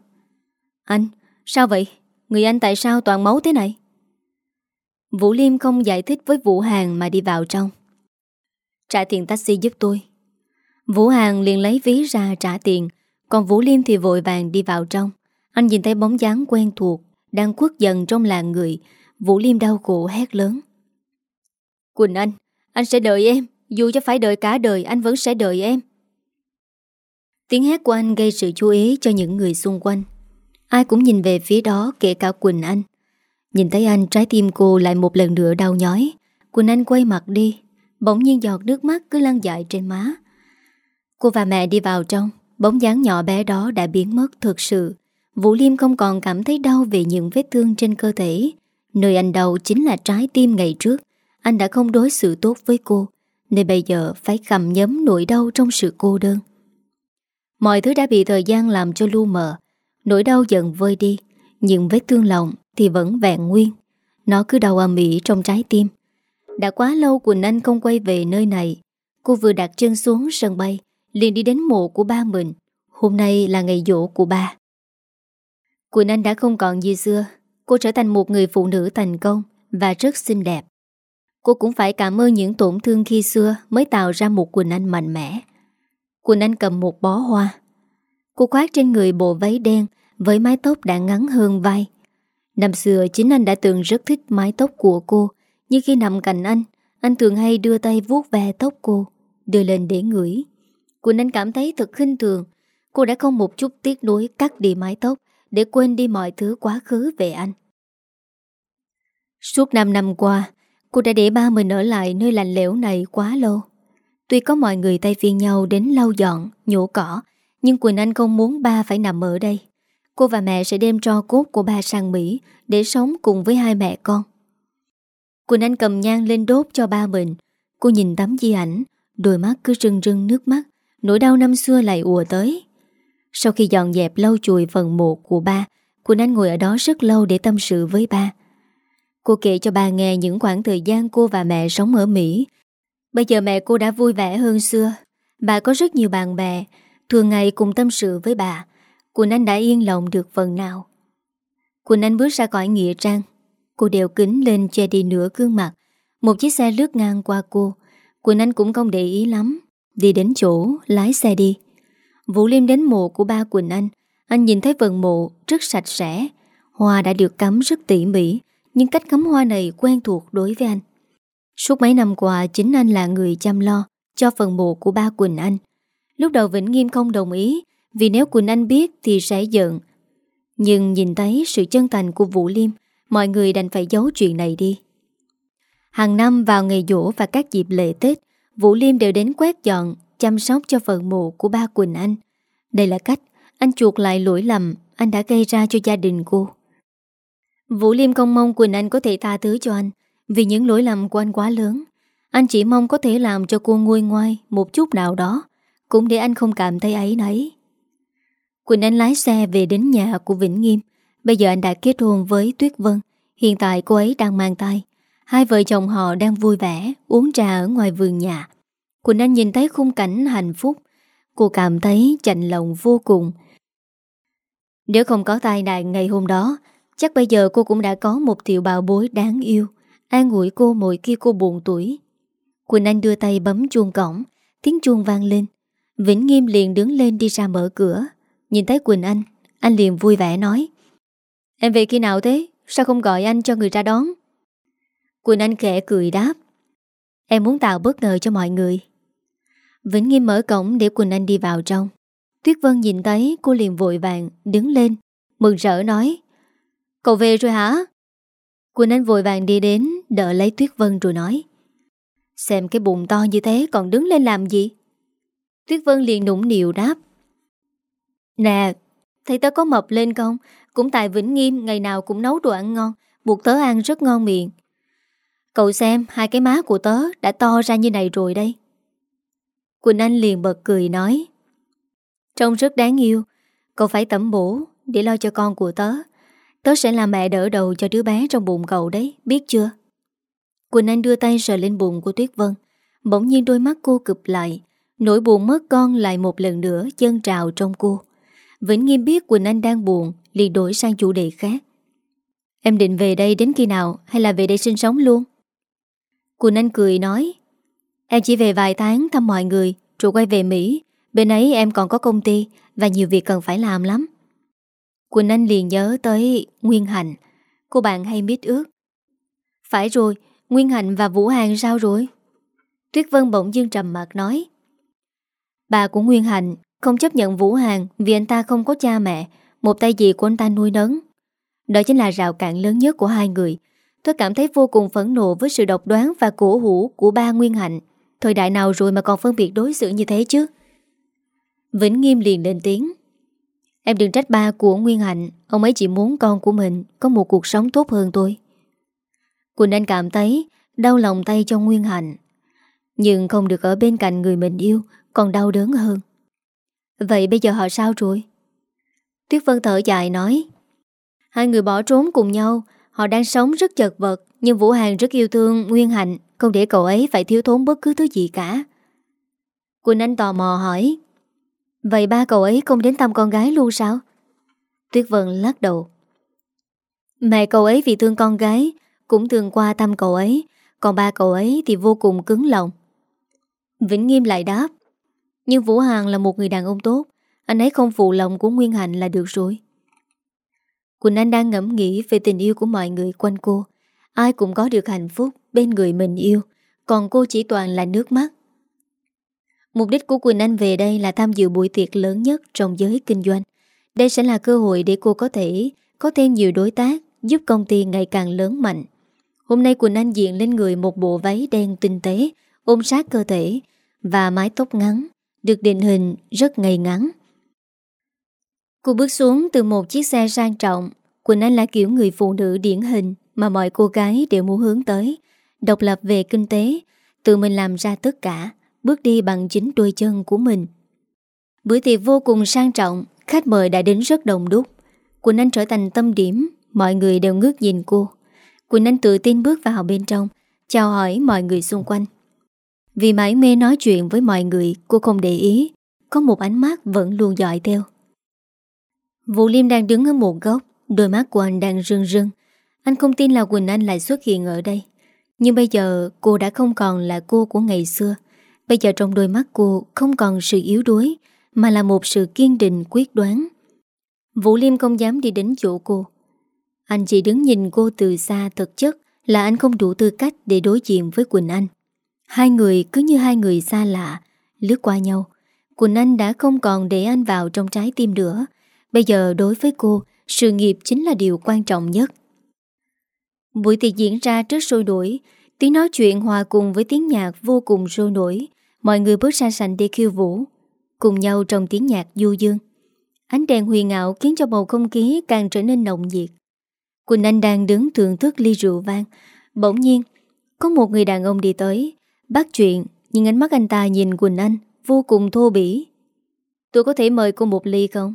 Anh, sao vậy? Người anh tại sao toàn máu thế này? Vũ Liêm không giải thích với Vũ Hàng mà đi vào trong. Trả tiền taxi giúp tôi. Vũ Hàng liền lấy ví ra trả tiền, Còn Vũ Liêm thì vội vàng đi vào trong. Anh nhìn thấy bóng dáng quen thuộc, Đang quất dần trong làng người. Vũ Liêm đau khổ hét lớn. Quỳnh Anh Anh sẽ đợi em. Dù cho phải đợi cả đời, anh vẫn sẽ đợi em. Tiếng hét của anh gây sự chú ý cho những người xung quanh. Ai cũng nhìn về phía đó, kể cả Quỳnh Anh. Nhìn thấy anh, trái tim cô lại một lần nữa đau nhói. Quỳnh Anh quay mặt đi, Bỗng nhiên giọt nước mắt cứ lăn dại trên má. Cô và mẹ đi vào trong, Bóng dáng nhỏ bé đó đã biến mất thực sự. Vũ Liêm không còn cảm thấy đau Về những vết thương trên cơ thể. Nơi anh đau chính là trái tim ngày trước. Anh đã không đối xử tốt với cô, Nên bây giờ phải cầm nhấm nỗi đau trong sự cô đơn. Mọi thứ đã bị thời gian làm cho lu mờ. Nỗi đau dần vơi đi Nhưng vết thương lòng thì vẫn vẹn nguyên. Nó cứ đau âm ỉ trong trái tim. Đã quá lâu Quỳnh Anh không quay về nơi này. Cô vừa đặt chân xuống sân bay, liền đi đến mộ của ba mình. Hôm nay là ngày dỗ của ba. Quỳnh Anh đã không còn như xưa. Cô trở thành một người phụ nữ thành công Và rất xinh đẹp. Cô cũng phải cảm ơn những tổn thương khi xưa Mới tạo ra một Quỳnh Anh mạnh mẽ. Quỳnh Anh cầm một bó hoa. Cô khoác trên người bộ váy đen Với mái tóc đã ngắn hơn vai. Năm xưa chính anh đã từng rất thích mái tóc của cô. Nhưng khi nằm cạnh anh Anh thường hay đưa tay vuốt ve tóc cô Đưa lên để ngửi. Quỳnh Anh cảm thấy thật khinh thường. Cô đã không một chút tiếc nuối cắt đi mái tóc Để quên đi mọi thứ quá khứ về anh. Suốt 5 năm qua Cô đã để ba mình ở lại nơi lạnh lẽo này quá lâu. Tuy có mọi người tay phiên nhau đến lau dọn, nhổ cỏ Nhưng Quỳnh Anh không muốn ba phải nằm ở đây. Cô và mẹ sẽ đem tro cốt của ba sang Mỹ Để sống cùng với hai mẹ con. Quỳnh Anh cầm nhang lên đốt cho ba mình. Cô nhìn tấm di ảnh, Đôi mắt cứ rưng rưng nước mắt, Nỗi đau năm xưa lại ùa tới. Sau khi dọn dẹp lâu chùi phần mộ của ba, Quỳnh Anh ngồi ở đó rất lâu để tâm sự với ba. Cô kể cho bà nghe những khoảng thời gian cô và mẹ sống ở Mỹ. Bây giờ mẹ cô đã vui vẻ hơn xưa. Bà có rất nhiều bạn bè. Thường ngày cùng tâm sự với bà. Quỳnh Anh đã yên lòng được phần nào. Quỳnh Anh bước ra khỏi nghĩa trang. Cô đeo kính lên che đi nửa gương mặt. Một chiếc xe lướt ngang qua cô. Quỳnh Anh cũng không để ý lắm. Đi đến chỗ, lái xe đi. Vũ Liêm đến mộ của ba Quỳnh Anh. Anh nhìn thấy phần mộ rất sạch sẽ. Hoa đã được cắm rất tỉ mỉ, Nhưng cách cắm hoa này quen thuộc đối với anh. Suốt mấy năm qua, Chính anh là người chăm lo Cho phần mộ của ba Quỳnh Anh. Lúc đầu Vĩnh Nghiêm không đồng ý vì nếu Quỳnh Anh biết thì sẽ giận. Nhưng nhìn thấy sự chân thành của Vũ Liêm, Mọi người đành phải giấu chuyện này đi. Hàng năm vào ngày dỗ và các dịp lễ Tết, Vũ Liêm đều đến quét dọn, Chăm sóc cho phần mộ của ba Quỳnh Anh. Đây là cách anh chuộc lại lỗi lầm Anh đã gây ra cho gia đình cô. Vũ Liêm không mong Quỳnh Anh có thể tha thứ cho anh, Vì những lỗi lầm của anh quá lớn. Anh chỉ mong có thể làm cho cô nguôi ngoai Một chút nào đó, Cũng để anh không cảm thấy ấy nấy Quỳnh Anh lái xe về đến nhà của Vĩnh Nghiêm. Bây giờ anh đã kết hôn với Tuyết Vân. Hiện tại cô ấy đang mang tay Hai vợ chồng họ đang vui vẻ, Uống trà ở ngoài vườn nhà. Quỳnh Anh nhìn thấy khung cảnh hạnh phúc. Cô cảm thấy chạnh lòng vô cùng. Nếu không có tai nạn ngày hôm đó, Chắc bây giờ cô cũng đã có một tiểu bào bối đáng yêu. An ủi cô mỗi khi cô buồn tuổi. Quỳnh Anh đưa tay bấm chuông cổng. Tiếng chuông vang lên. Vĩnh Nghiêm liền đứng lên đi ra mở cửa. Nhìn thấy Quỳnh Anh Anh liền vui vẻ nói, Em về khi nào thế? Sao không gọi anh cho người ra đón? Quỳnh Anh khẽ cười đáp, Em muốn tạo bất ngờ cho mọi người Vĩnh Nghiêm mở cổng để Quỳnh Anh đi vào trong Tuyết Vân nhìn thấy, cô liền vội vàng Đứng lên, Mừng rỡ nói, Cậu về rồi hả? Quỳnh Anh vội vàng đi đến, Đỡ lấy Tuyết Vân rồi nói, Xem cái bụng to như thế còn đứng lên làm gì? Tuyết Vân liền nũng nịu đáp Nè, Thấy tớ có mập lên không? Cũng tại Vĩnh Nghiêm, ngày nào cũng nấu đồ ăn ngon. Buộc tớ ăn rất ngon miệng. Cậu xem, hai cái má của tớ đã to ra như này rồi đây. Quỳnh Anh liền bật cười nói, Trông rất đáng yêu. Cậu phải tẩm bổ để lo cho con của tớ. Tớ sẽ là mẹ đỡ đầu cho đứa bé trong bụng cậu đấy, Biết chưa? Quỳnh Anh đưa tay sờ lên bụng của Tuyết Vân. Bỗng nhiên đôi mắt cô cụp lại. Nỗi buồn mất con lại một lần nữa Chân trào trong cô. Vĩnh Nghiêm biết Quỳnh Anh đang buồn, liền đổi sang chủ đề khác. Em định về đây đến khi nào Hay là về đây sinh sống luôn? Quỳnh Anh cười nói, Em chỉ về vài tháng thăm mọi người, Rồi quay về Mỹ. Bên ấy em còn có công ty Và nhiều việc cần phải làm lắm. Quỳnh Anh liền nhớ tới Nguyên Hạnh. Cô bạn hay mít ước. Phải rồi, Nguyên Hạnh và Vũ Hàng sao rồi? Tuyết Vân bỗng dưng trầm mặt nói, Bà của Nguyên Hạnh không chấp nhận Vũ Hàng Vì anh ta không có cha mẹ Một tay gì của anh ta nuôi nấng Đó chính là rào cản lớn nhất của hai người Tôi cảm thấy vô cùng phẫn nộ với sự độc đoán và cổ hủ của ba Nguyên Hạnh. Thời đại nào rồi mà còn phân biệt đối xử như thế chứ? Vĩnh Nghiêm liền lên tiếng. Em đừng trách ba của Nguyên Hạnh, ông ấy chỉ muốn con của mình có một cuộc sống tốt hơn tôi. Quỳnh Anh cảm thấy đau lòng tay cho Nguyên Hạnh, nhưng không được ở bên cạnh người mình yêu còn đau đớn hơn. Vậy bây giờ họ sao rồi? Tuyết Vân thở dài nói, Hai người bỏ trốn cùng nhau, Họ đang sống rất chật vật, Nhưng Vũ Hàng rất yêu thương Nguyên Hạnh, Không để cậu ấy phải thiếu thốn bất cứ thứ gì cả Quỳnh Anh tò mò hỏi, Vậy ba cậu ấy không đến thăm con gái luôn sao? Tuyết Vân lắc đầu, Mẹ cậu ấy vì thương con gái, Cũng thường qua thăm cậu ấy, Còn ba cậu ấy thì vô cùng cứng lòng Vĩnh Nghiêm lại đáp nhưng Vũ Hàng là một người đàn ông tốt Anh ấy không phụ lòng của Nguyên Hạnh là được rồi Quỳnh Anh đang ngẫm nghĩ về tình yêu của mọi người quanh cô. Ai cũng có được hạnh phúc bên người mình yêu, còn cô chỉ toàn là nước mắt. Mục đích của Quỳnh Anh về đây là tham dự buổi tiệc lớn nhất trong giới kinh doanh. Đây sẽ là cơ hội để cô có thể có thêm nhiều đối tác giúp công ty ngày càng lớn mạnh. Hôm nay Quỳnh Anh diện lên người một bộ váy đen tinh tế, ôm sát cơ thể và mái tóc ngắn, được định hình rất ngay ngắn. Cô bước xuống từ một chiếc xe sang trọng. Quỳnh Anh là kiểu người phụ nữ điển hình Mà mọi cô gái đều muốn hướng tới. Độc lập về kinh tế, Tự mình làm ra tất cả, Bước đi bằng chính đôi chân của mình. Bữa tiệc vô cùng sang trọng, Khách mời đã đến rất đông đúc. Quỳnh Anh trở thành tâm điểm, Mọi người đều ngước nhìn cô. Quỳnh Anh tự tin bước vào bên trong, Chào hỏi mọi người xung quanh. Vì mãi mê nói chuyện với mọi người, Cô không để ý. Có một ánh mắt vẫn luôn dõi theo. Vũ Liêm đang đứng ở một góc, Đôi mắt của anh đang rưng rưng. Anh không tin là Quỳnh Anh lại xuất hiện ở đây. Nhưng bây giờ, cô đã không còn là cô của ngày xưa. Bây giờ trong đôi mắt cô không còn sự yếu đuối, Mà là một sự kiên định, quyết đoán. Vũ Liêm không dám đi đến chỗ cô. Anh chỉ đứng nhìn cô từ xa thực chất Là anh không đủ tư cách để đối diện với Quỳnh Anh. Hai người cứ như hai người xa lạ, Lướt qua nhau. Quỳnh Anh đã không còn để anh vào trong trái tim nữa. Bây giờ đối với cô, Sự nghiệp chính là điều quan trọng nhất. Buổi tiệc diễn ra rất sôi nổi. Tiếng nói chuyện hòa cùng với tiếng nhạc vô cùng sôi nổi. Mọi người bước ra sảnh để khiêu vũ, Cùng nhau trong tiếng nhạc du dương. Ánh đèn huyền ảo khiến cho bầu không khí càng trở nên nồng nhiệt. Quỳnh Anh đang đứng thưởng thức ly rượu vang. Bỗng nhiên, Có một người đàn ông đi tới. Bắt chuyện, Nhưng ánh mắt anh ta nhìn Quỳnh Anh Vô cùng thô bỉ. Tôi có thể mời cô một ly không?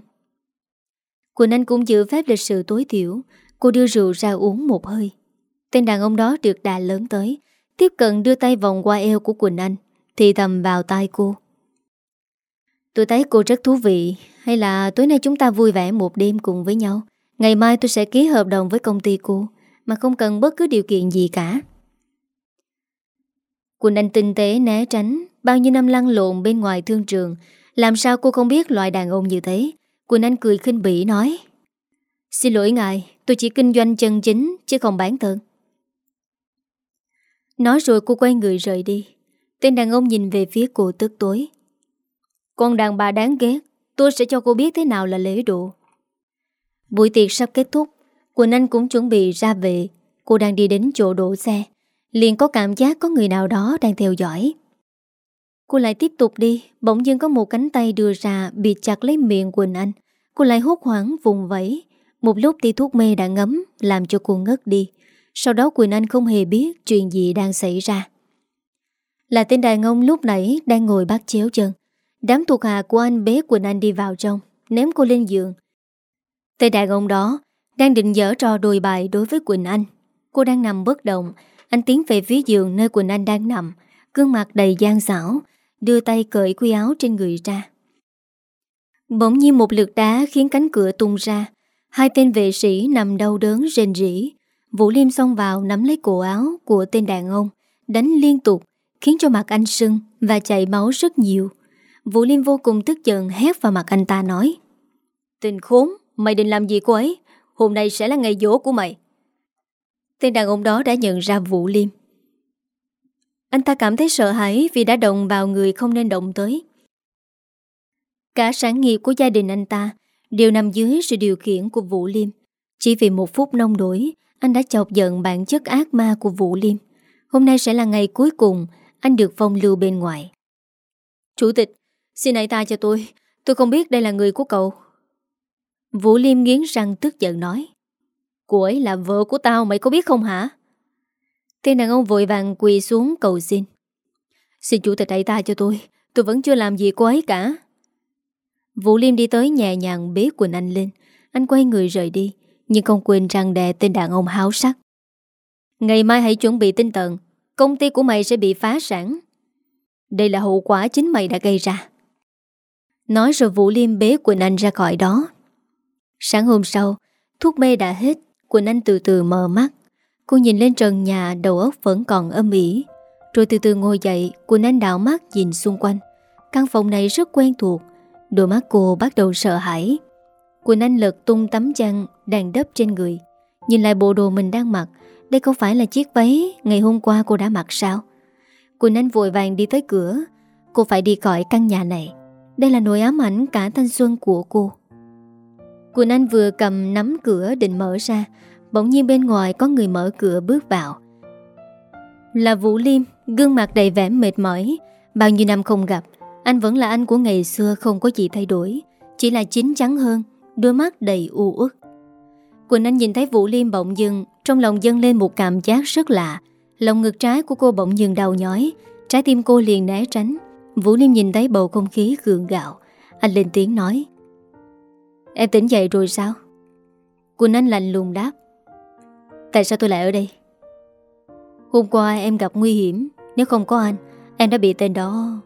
Quỳnh Anh cũng giữ phép lịch sự tối thiểu. Cô đưa rượu ra uống một hơi. Tên đàn ông đó được đà lớn tới. Tiếp cận đưa tay vòng qua eo của Quỳnh Anh, Thì thầm vào tai cô. Tôi thấy cô rất thú vị. Hay là tối nay chúng ta vui vẻ một đêm cùng với nhau. Ngày mai tôi sẽ ký hợp đồng với công ty cô, Mà không cần bất cứ điều kiện gì cả. Quỳnh Anh tinh tế né tránh, Bao nhiêu năm lăn lộn bên ngoài thương trường, Làm sao cô không biết loại đàn ông như thế? Quỳnh Anh cười khinh bỉ nói, Xin lỗi ngài, Tôi chỉ kinh doanh chân chính chứ không bán thân. Nói rồi cô quay người rời đi. Tên đàn ông nhìn về phía cô tức tối. Con đàn bà đáng ghét, Tôi sẽ cho cô biết thế nào là lễ độ. Buổi tiệc sắp kết thúc Quỳnh Anh cũng chuẩn bị ra về. Cô đang đi đến chỗ đổ xe. Liền có cảm giác có người nào đó đang theo dõi. Cô lại tiếp tục đi, Bỗng dưng có một cánh tay đưa ra Bị chặt lấy miệng Quỳnh Anh. Cô lại hốt hoảng vùng vẫy. Một lúc thì thuốc mê đã ngấm, Làm cho cô ngất đi. Sau đó Quỳnh Anh không hề biết chuyện gì đang xảy ra. Là tên đàn ông lúc nãy Đang ngồi bắt chéo chân. Đám thuộc hạ của anh bế Quỳnh Anh đi vào trong, Ném cô lên giường. Tên đàn ông đó Đang định dở trò đồi bài đối với Quỳnh Anh. Cô đang nằm bất động anh tiến về phía giường nơi Quỳnh Anh đang nằm, Gương mặt đầy gian xảo, Đưa tay cởi quy áo trên người ra. Bỗng nhiên một lực đá khiến cánh cửa tung ra. Hai tên vệ sĩ nằm đau đớn rền rỉ. Vũ Liêm xông vào nắm lấy cổ áo của tên đàn ông, Đánh liên tục, Khiến cho mặt anh sưng Và chảy máu rất nhiều. Vũ Liêm vô cùng tức giận hét vào mặt anh ta nói, Tình khốn, Mày định làm gì cô ấy? Hôm nay sẽ là ngày dỗ của mày. Tên đàn ông đó đã nhận ra Vũ Liêm. Anh ta cảm thấy sợ hãi Vì đã động vào người không nên động tới. Cả sản nghiệp của gia đình anh ta Đều nằm dưới sự điều khiển của Vũ Liêm. Chỉ vì một phút nông đổi Anh đã chọc giận bản chất ác ma của Vũ Liêm. Hôm nay sẽ là ngày cuối cùng Anh được phong lưu bên ngoài. Chủ tịch Xin hãy ta cho tôi. Tôi không biết đây là người của cậu. Vũ Liêm nghiến răng tức giận nói Cô ấy là vợ của tao, mày có biết không hả? Tên đàn ông vội vàng quỳ xuống cầu xin. Xin chủ tịch hãy ta cho tôi Tôi vẫn chưa làm gì cô ấy cả. Vũ Liêm đi tới nhẹ nhàng bế Quỳnh Anh lên. Anh quay người rời đi, Nhưng không quên răng đè tên đàn ông háo sắc. Ngày mai hãy chuẩn bị tinh tận Công ty của mày sẽ bị phá sản. Đây là hậu quả chính mày đã gây ra. Nói rồi Vũ Liêm bế Quỳnh Anh ra khỏi đó. Sáng hôm sau, Thuốc mê đã hết. Quỳnh Anh từ từ mở mắt. Cô nhìn lên trần nhà, đầu óc vẫn còn âm ỉ. Rồi từ từ ngồi dậy, Quỳnh Anh đảo mắt nhìn xung quanh. Căn phòng này rất quen thuộc. Đôi mắt cô bắt đầu sợ hãi. Quỳnh Anh lật tung tấm chăn Đang đắp trên người. Nhìn lại bộ đồ mình đang mặc, Đây không phải là chiếc váy Ngày hôm qua cô đã mặc sao? Quỳnh Anh vội vàng đi tới cửa. Cô phải đi khỏi căn nhà này. Đây là nỗi ám ảnh cả thanh xuân của cô. Quỳnh Anh vừa cầm nắm cửa định mở ra, Bỗng nhiên bên ngoài có người mở cửa bước vào. Là Vũ Liêm, Gương mặt đầy vẻ mệt mỏi, Bao nhiêu năm không gặp, Anh vẫn là anh của ngày xưa không có gì thay đổi, Chỉ là chín chắn hơn, Đôi mắt đầy u uất. Quỳnh Anh nhìn thấy Vũ Liêm bỗng dưng, Trong lòng dâng lên một cảm giác rất lạ. Lòng ngực trái của cô bỗng dưng đau nhói, Trái tim cô liền né tránh. Vũ Liêm nhìn thấy bầu không khí gượng gạo, Anh lên tiếng nói Em tỉnh dậy rồi sao? Quỳnh Anh lạnh lùng đáp. Tại sao tôi lại ở đây? Hôm qua em gặp nguy hiểm, Nếu không có anh, Em đã bị tên đó.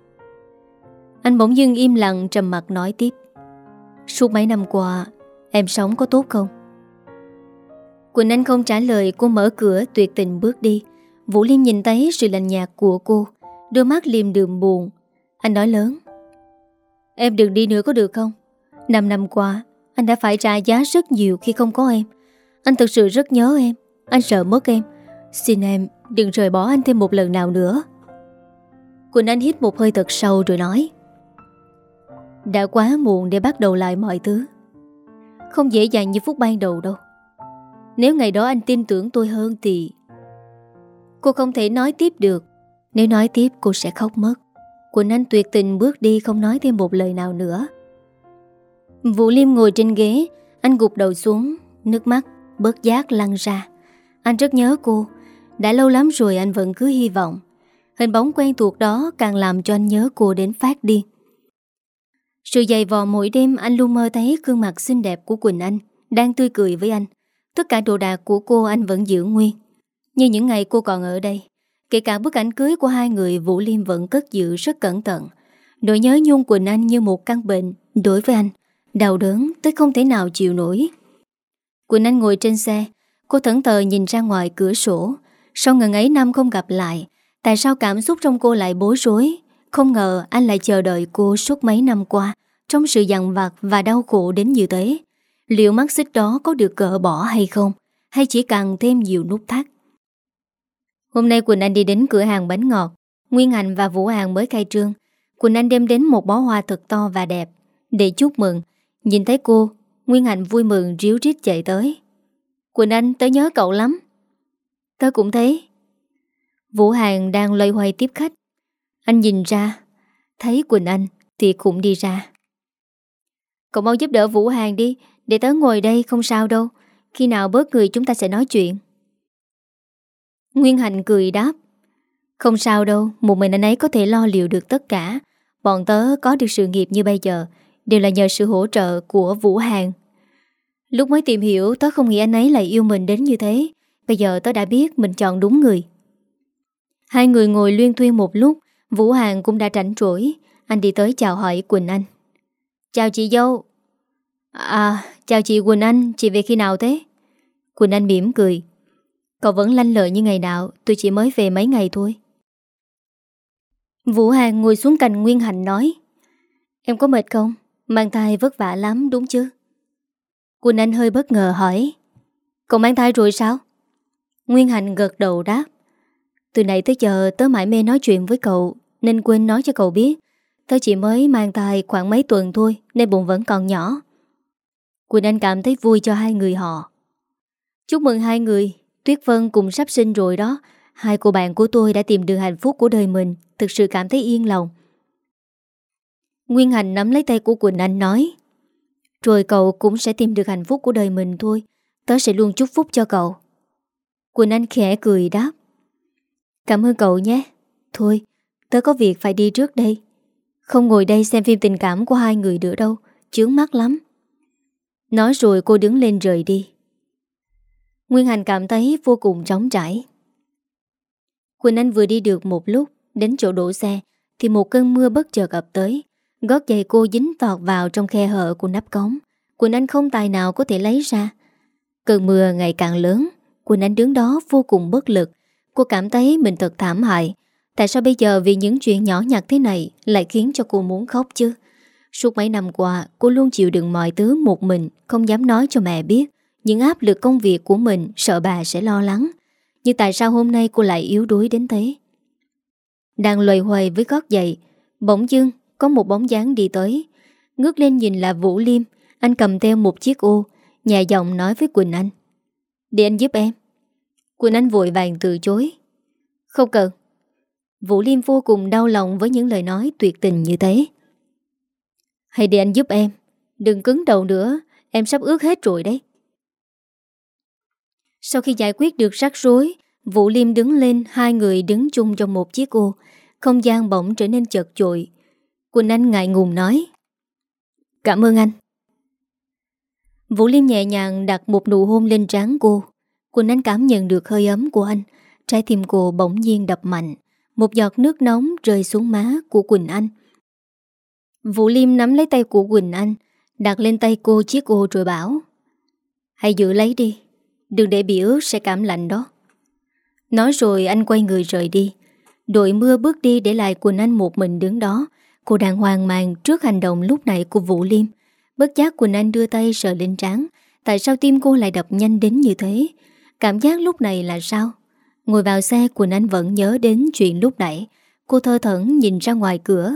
Anh bỗng dưng im lặng trầm mặt nói tiếp. Suốt mấy năm qua, Em sống có tốt không? Quỳnh Anh không trả lời, Cô mở cửa, tuyệt tình bước đi. Vũ Liêm nhìn thấy sự lạnh nhạt của cô, Đôi mắt liềm đường buồn. Anh nói lớn. Em đừng đi nữa có được không? Năm năm qua anh đã phải trả giá rất nhiều khi không có em. Anh thực sự rất nhớ em. Anh sợ mất em. Xin em đừng rời bỏ anh thêm một lần nào nữa. Quỳnh Anh hít một hơi thật sâu rồi nói, Đã quá muộn để bắt đầu lại mọi thứ. Không dễ dàng như phút ban đầu đâu. Nếu ngày đó anh tin tưởng tôi hơn thì Cô không thể nói tiếp được. Nếu nói tiếp cô sẽ khóc mất. Quỳnh Anh tuyệt tình bước đi không nói thêm một lời nào nữa. Vũ Liêm ngồi trên ghế. Anh gục đầu xuống, Nước mắt bớt giác lăn ra. Anh rất nhớ cô. Đã lâu lắm rồi anh vẫn cứ hy vọng. Hình bóng quen thuộc đó càng làm cho anh nhớ cô đến phát đi Sự dày vò mỗi đêm, anh luôn mơ thấy gương mặt xinh đẹp của Quỳnh Anh Đang tươi cười với anh. Tất cả đồ đạc của cô anh vẫn giữ nguyên. Như những ngày cô còn ở đây, Kể cả bức ảnh cưới của hai người, Vũ Liêm vẫn cất giữ rất cẩn thận. Nỗi nhớ nhung Quỳnh Anh như một căn bệnh Đối với anh. Đau đớn tới không thể nào chịu nổi. Quỳnh Anh ngồi trên xe, Cô thẫn thờ nhìn ra ngoài cửa sổ. Sau ngần ấy năm không gặp lại, Tại sao cảm xúc trong cô lại bối rối? Không ngờ anh lại chờ đợi cô suốt mấy năm qua, Trong sự dằn vặt và đau khổ đến như thế. Liệu mắt xích đó có được gỡ bỏ hay không, Hay chỉ càng thêm nhiều nút thắt? Hôm nay Quỳnh Anh đi đến cửa hàng bánh ngọt. Nguyên Anh và Vũ Hàng mới khai trương. Quỳnh Anh đem đến một bó hoa thật to và đẹp. Để chúc mừng Nhìn thấy cô, Nguyên Hạnh vui mừng ríu rít chạy tới. Quỳnh Anh, tớ nhớ cậu lắm. Tớ cũng thấy Vũ Hàng đang loay hoay tiếp khách. Anh nhìn ra, Thấy Quỳnh Anh thì cũng đi ra. Cậu mau giúp đỡ Vũ Hàng đi, Để tớ ngồi đây không sao đâu. Khi nào bớt người chúng ta sẽ nói chuyện. Nguyên Hạnh cười đáp. Không sao đâu, Một mình anh ấy có thể lo liệu được tất cả. Bọn tớ có được sự nghiệp như bây giờ. Đều là nhờ sự hỗ trợ của Vũ Hàng Lúc mới tìm hiểu, Tớ không nghĩ anh ấy lại yêu mình đến như thế. Bây giờ tớ đã biết mình chọn đúng người. Hai người ngồi luyên thuyên một lúc, Vũ Hàng cũng đã rảnh rỗi. Anh đi tới chào hỏi Quỳnh Anh. Chào chị dâu. À chào chị Quỳnh Anh, Chị về khi nào thế? Quỳnh Anh mỉm cười. Cậu vẫn lanh lợi như ngày nào, Tôi chỉ mới về mấy ngày thôi. Vũ Hàng ngồi xuống cạnh Nguyên Hạnh nói, Em có mệt không? Mang thai vất vả lắm, đúng chứ? Quỳnh Anh hơi bất ngờ hỏi, Cậu mang thai rồi sao? Nguyên Hạnh gật đầu đáp, Từ nãy tới giờ tớ mãi mê nói chuyện với cậu, Nên quên nói cho cậu biết. Tớ chỉ mới mang thai khoảng mấy tuần thôi, Nên bụng vẫn còn nhỏ. Quỳnh Anh cảm thấy vui cho hai người họ. Chúc mừng hai người, Tuyết Vân cũng sắp sinh rồi đó. Hai cô bạn của tôi đã tìm được hạnh phúc của đời mình, Thực sự cảm thấy yên lòng. Nguyên Hành nắm lấy tay của Quỳnh Anh nói, Rồi cậu cũng sẽ tìm được hạnh phúc của đời mình thôi. Tớ sẽ luôn chúc phúc cho cậu. Quỳnh Anh khẽ cười đáp, Cảm ơn cậu nhé. Thôi, tớ có việc phải đi trước đây. Không ngồi đây xem phim tình cảm của hai người nữa đâu, Chướng mắt lắm. Nói rồi cô đứng lên rời đi. Nguyên Hành cảm thấy vô cùng trống trải. Quỳnh Anh vừa đi được một lúc, Đến chỗ đổ xe, Thì một cơn mưa bất chợt ập tới. Gót giày cô dính tọt vào trong khe hở của nắp cống. Quỳnh Anh không tài nào có thể lấy ra. Cơn mưa ngày càng lớn, Quỳnh Anh đứng đó vô cùng bất lực. Cô cảm thấy mình thật thảm hại. Tại sao bây giờ vì những chuyện nhỏ nhặt thế này Lại khiến cho cô muốn khóc chứ? Suốt mấy năm qua, Cô luôn chịu đựng mọi thứ một mình, Không dám nói cho mẹ biết. Những áp lực công việc của mình, Sợ bà sẽ lo lắng. Nhưng tại sao hôm nay cô lại yếu đuối đến thế? Đang loay hoay với gót giày, Bỗng dưng có một bóng dáng đi tới. Ngước lên nhìn là Vũ Liêm. Anh cầm theo một chiếc ô Nhà giọng nói với Quỳnh Anh. Để anh giúp em. Quỳnh Anh vội vàng từ chối. Không cần. Vũ Liêm vô cùng đau lòng với những lời nói tuyệt tình như thế. Hãy để anh giúp em. Đừng cứng đầu nữa. Em sắp ướt hết rồi đấy. Sau khi giải quyết được rắc rối, Vũ Liêm đứng lên, Hai người đứng chung trong một chiếc ô. Không gian bỗng trở nên chật chội. Quỳnh Anh ngại ngùng nói. Cảm ơn anh. Vũ Liêm nhẹ nhàng đặt một nụ hôn lên trán cô. Quỳnh Anh cảm nhận được hơi ấm của anh. Trái tim cô bỗng nhiên đập mạnh. Một giọt nước nóng rơi xuống má của Quỳnh Anh. Vũ Liêm nắm lấy tay của Quỳnh Anh, Đặt lên tay cô chiếc ô rồi bảo, Hãy giữ lấy đi, Đừng để bị ướt sẽ cảm lạnh đó. Nói rồi anh quay người rời đi. Đội mưa bước đi để lại Quỳnh Anh một mình đứng đó Cô đang hoang mang trước hành động lúc này của Vũ Liêm. Bất giác Quỳnh Anh đưa tay sờ lên trán. Tại sao tim cô lại đập nhanh đến như thế? Cảm giác lúc này là sao? Ngồi vào xe, Quỳnh Anh vẫn nhớ đến chuyện lúc nãy. Cô thơ thẩn nhìn ra ngoài cửa.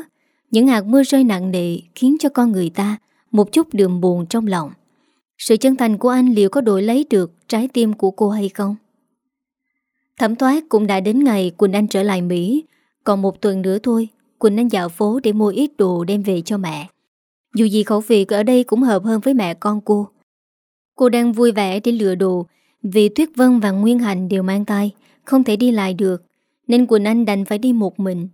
Những hạt mưa rơi nặng nề Khiến cho con người ta Một chút đường buồn trong lòng. Sự chân thành của anh liệu có đổi lấy được Trái tim của cô hay không? Thẩm thoát cũng đã đến ngày Quỳnh Anh trở lại Mỹ. Còn một tuần nữa thôi Quỳnh Anh dạo phố để mua ít đồ đem về cho mẹ. Dù gì khẩu vị ở đây cũng hợp hơn với mẹ con cô. Cô đang vui vẻ để lựa đồ, Vì Tuyết Vân và Nguyên Hành đều mang tay, Không thể đi lại được, Nên Quỳnh Anh đành phải đi một mình.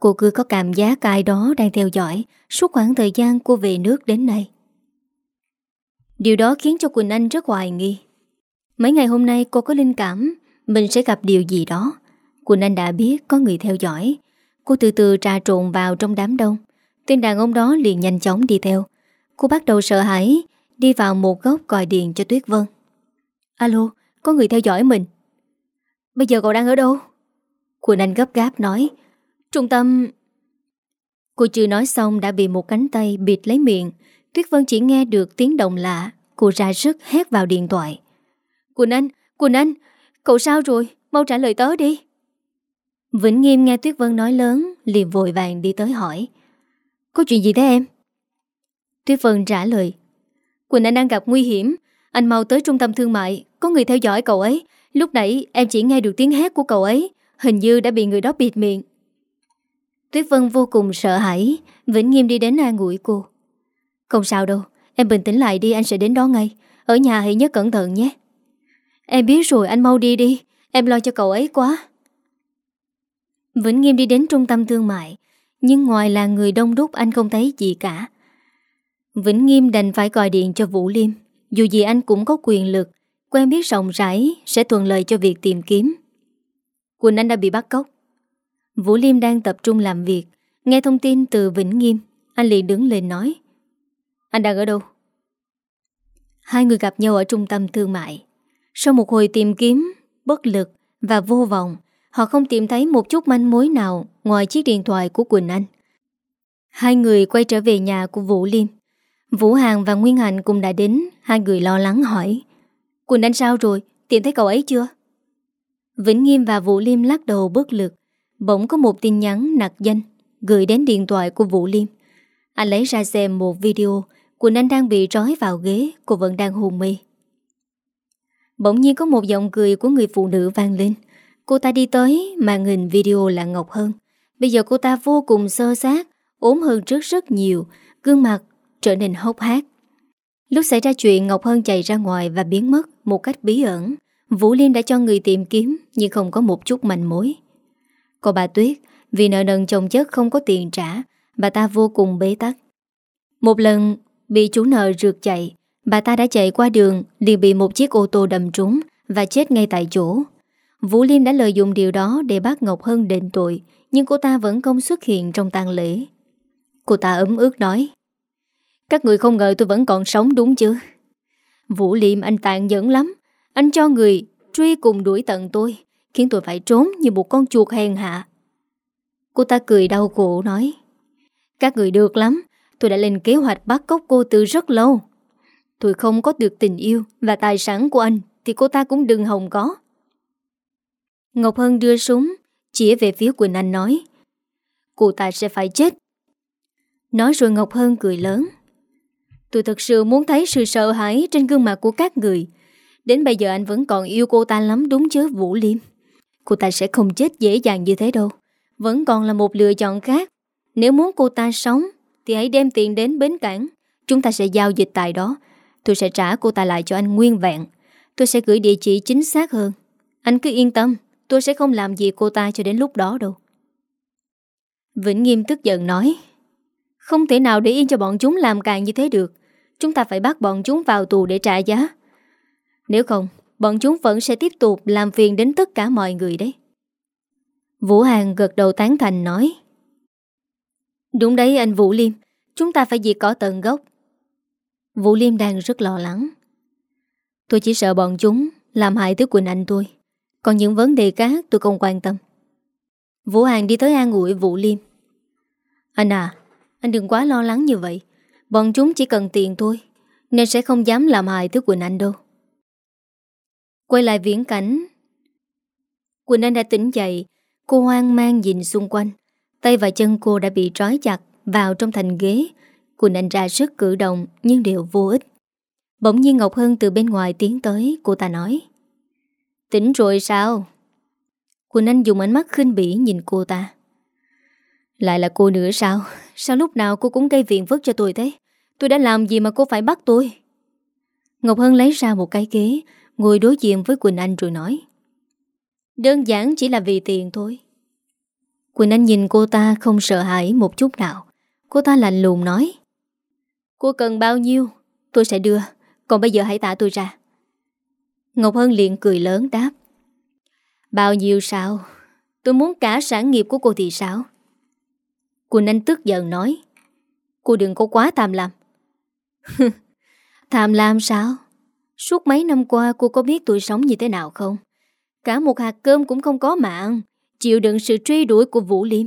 Cô cứ có cảm giác ai đó đang theo dõi, Suốt khoảng thời gian cô về nước đến nay. Điều đó khiến cho Quỳnh Anh rất hoài nghi. Mấy ngày hôm nay cô có linh cảm, Mình sẽ gặp điều gì đó. Quỳnh Anh đã biết có người theo dõi Cô từ từ trà trộn vào trong đám đông. Tên đàn ông đó liền nhanh chóng đi theo. Cô bắt đầu sợ hãi Đi vào một góc gọi điện cho Tuyết Vân. Alo, có người theo dõi mình. Bây giờ cậu đang ở đâu? Quỳnh Anh gấp gáp nói. Trung tâm... Cô chưa nói xong đã bị một cánh tay bịt lấy miệng. Tuyết Vân chỉ nghe được tiếng động lạ. Cô ra sức hét vào điện thoại. Quỳnh Anh, Quỳnh Anh Cậu sao rồi, mau trả lời tớ đi. Vĩnh Nghiêm nghe Tuyết Vân nói lớn, liền vội vàng đi tới hỏi. Có chuyện gì thế em? Tuyết Vân trả lời. Quỳnh Anh đang gặp nguy hiểm. Anh mau tới trung tâm thương mại, Có người theo dõi cậu ấy. Lúc nãy em chỉ nghe được tiếng hét của cậu ấy, Hình như đã bị người đó bịt miệng. Tuyết Vân vô cùng sợ hãi. Vĩnh Nghiêm đi đến an ủi cô. Không sao đâu, Em bình tĩnh lại đi, anh sẽ đến đó ngay. Ở nhà hãy nhớ cẩn thận nhé. Em biết rồi, anh mau đi đi. Em lo cho cậu ấy quá. Vĩnh Nghiêm đi đến trung tâm thương mại, Nhưng ngoài là người đông đúc anh không thấy gì cả. Vĩnh Nghiêm đành phải gọi điện cho Vũ Liêm, Dù gì anh cũng có quyền lực, Quen biết rộng rãi Sẽ thuận lợi cho việc tìm kiếm. Quỳnh Anh đã bị bắt cóc. Vũ Liêm đang tập trung làm việc, Nghe thông tin từ Vĩnh Nghiêm, Anh liền đứng lên nói, Anh đang ở đâu? Hai người gặp nhau ở trung tâm thương mại. Sau một hồi tìm kiếm, Bất lực và vô vọng Họ không tìm thấy một chút manh mối nào Ngoài chiếc điện thoại của Quỳnh Anh. Hai người quay trở về nhà của Vũ Liêm. Vũ Hàng và Nguyên Hạnh cũng đã đến, Hai người lo lắng hỏi, Quỳnh Anh sao rồi? Tìm thấy cậu ấy chưa? Vĩnh Nghiêm và Vũ Liêm lắc đầu bất lực. Bỗng có một tin nhắn nặc danh Gửi đến điện thoại của Vũ Liêm. Anh lấy ra xem một video, Quỳnh Anh đang bị trói vào ghế, Cô vẫn đang hồn mê. Bỗng nhiên có một giọng cười của người phụ nữ vang lên. Cô ta đi tới, màn hình video là Ngọc Hân Bây giờ cô ta vô cùng sơ sát, ốm hơn trước rất nhiều, Gương mặt trở nên hốc hác. Lúc xảy ra chuyện, Ngọc Hân chạy ra ngoài và biến mất một cách bí ẩn. Vũ Liêm đã cho người tìm kiếm, Nhưng không có một chút manh mối. Còn bà Tuyết, Vì nợ nần chồng chất không có tiền trả, Bà ta vô cùng bế tắc. Một lần bị chủ nợ rượt chạy, Bà ta đã chạy qua đường liền bị một chiếc ô tô đâm trúng Và chết ngay tại chỗ. Vũ Liêm đã lợi dụng điều đó để bắt Ngọc Hân đền tội, Nhưng cô ta vẫn không xuất hiện trong tang lễ. Cô ta ấm ước nói, Các người không ngờ tôi vẫn còn sống đúng chứ? Vũ Liêm anh tàn nhẫn lắm. Anh cho người truy cùng đuổi tận tôi, Khiến tôi phải trốn như một con chuột hèn hạ. Cô ta cười đau khổ nói, Các người được lắm, Tôi đã lên kế hoạch bắt cóc cô từ rất lâu. Tôi không có được tình yêu Và tài sản của anh Thì cô ta cũng đừng hồng có. Ngọc Hân đưa súng Chỉ về phía Quỳnh Anh nói, Cô ta sẽ phải chết. Nói rồi Ngọc Hân cười lớn, Tôi thật sự muốn thấy sự sợ hãi Trên gương mặt của các người. Đến bây giờ anh vẫn còn yêu cô ta lắm, đúng chứ, Vũ Liêm? Cô ta sẽ không chết dễ dàng như thế đâu. Vẫn còn là một lựa chọn khác. Nếu muốn cô ta sống, Thì hãy đem tiền đến bến cảng. Chúng ta sẽ giao dịch tại đó. Tôi sẽ trả cô ta lại cho anh nguyên vẹn. Tôi sẽ gửi địa chỉ chính xác hơn. Anh cứ yên tâm. Tôi sẽ không làm gì cô ta cho đến lúc đó đâu. Vĩnh Nghiêm tức giận nói, Không thể nào để yên cho bọn chúng làm càng như thế được. Chúng ta phải bắt bọn chúng vào tù để trả giá. Nếu không, Bọn chúng vẫn sẽ tiếp tục làm phiền đến tất cả mọi người đấy. Vũ Hàng gật đầu tán thành nói, Đúng đấy anh Vũ Liêm, Chúng ta phải diệt cỏ tận gốc. Vũ Liêm đang rất lo lắng. Tôi chỉ sợ bọn chúng Làm hại tới Quỳnh Anh tôi. Còn những vấn đề khác tôi không quan tâm. Vũ Hàng đi tới an ủi Vũ Liêm. Anh à Anh đừng quá lo lắng như vậy. Bọn chúng chỉ cần tiền thôi, Nên sẽ không dám làm hại tới Quỳnh Anh đâu. Quay lại viễn cảnh. Quỳnh Anh đã tỉnh dậy, Cô hoang mang nhìn xung quanh. Tay và chân cô đã bị trói chặt Vào trong thành ghế. Quỳnh Anh ra sức cử động Nhưng đều vô ích. Bỗng nhiên Ngọc Hân từ bên ngoài tiến tới, Cô ta nói. Tỉnh rồi sao? Quỳnh Anh dùng ánh mắt khinh bỉ nhìn cô ta. Lại là cô nữa sao? Sao lúc nào cô cũng gây viện vất cho tôi thế? Tôi đã làm gì mà cô phải bắt tôi? Ngọc Hân lấy ra một cái ghế, Ngồi đối diện với Quỳnh Anh rồi nói. Đơn giản chỉ là vì tiền thôi. Quỳnh Anh nhìn cô ta không sợ hãi một chút nào. Cô ta lạnh lùng nói. Cô cần bao nhiêu? Tôi sẽ đưa. Còn bây giờ hãy thả tôi ra. Ngọc Hân liền cười lớn đáp. Bao nhiêu sao? Tôi muốn cả sản nghiệp của cô thì sao? Quỳnh Anh tức giận nói. Cô đừng có quá tham lam. Tham lam sao? Suốt mấy năm qua cô có biết tôi sống như thế nào không? Cả một hạt cơm cũng không có mạng Chịu đựng sự truy đuổi của Vũ Liêm.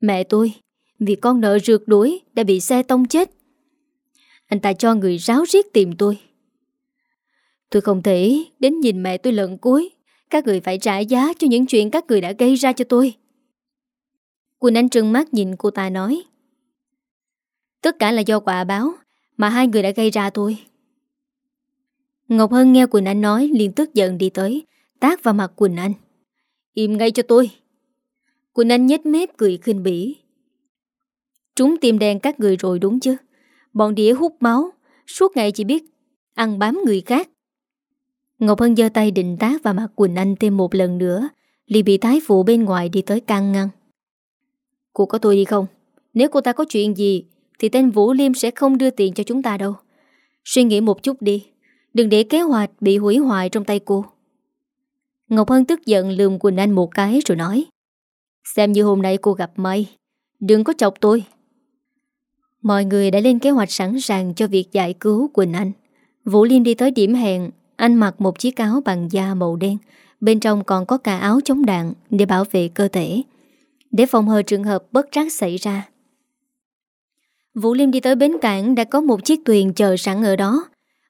Mẹ tôi, Vì con nợ rượt đuổi Đã bị xe tông chết. Anh ta cho người ráo riết tìm tôi. Tôi không thể Đến nhìn mẹ tôi lần cuối. Các người phải trả giá cho những chuyện các người đã gây ra cho tôi. Quỳnh Anh trừng mắt nhìn cô ta nói. Tất cả là do quả báo Mà hai người đã gây ra tôi Ngọc Hân nghe Quỳnh Anh nói liền tức giận đi tới Tác vào mặt Quỳnh Anh. Im ngay cho tôi. Quỳnh Anh nhếch mép cười khinh bỉ. Trúng tim đen các người rồi đúng chứ. Bọn đĩa hút máu, Suốt ngày chỉ biết Ăn bám người khác. Ngọc Hân giơ tay định tác vào mặt Quỳnh Anh thêm một lần nữa. Liền bị thái phụ bên ngoài đi tới can ngăn. Cô có tôi đi không? Nếu cô ta có chuyện gì, Thì tên Vũ Liêm sẽ không đưa tiền cho chúng ta đâu. Suy nghĩ một chút đi. Đừng để kế hoạch bị hủy hoại trong tay cô. Ngọc Hân tức giận lườm Quỳnh Anh một cái rồi nói, Xem như hôm nay cô gặp may. Đừng có chọc tôi. Mọi người đã lên kế hoạch sẵn sàng cho việc giải cứu Quỳnh Anh. Vũ Liêm đi tới điểm hẹn anh mặc một chiếc áo bằng da màu đen, Bên trong còn có cả áo chống đạn Để bảo vệ cơ thể. Để phòng hờ trường hợp bất trắc xảy ra. Vũ Liêm đi tới bến cảng Đã có một chiếc thuyền chờ sẵn ở đó.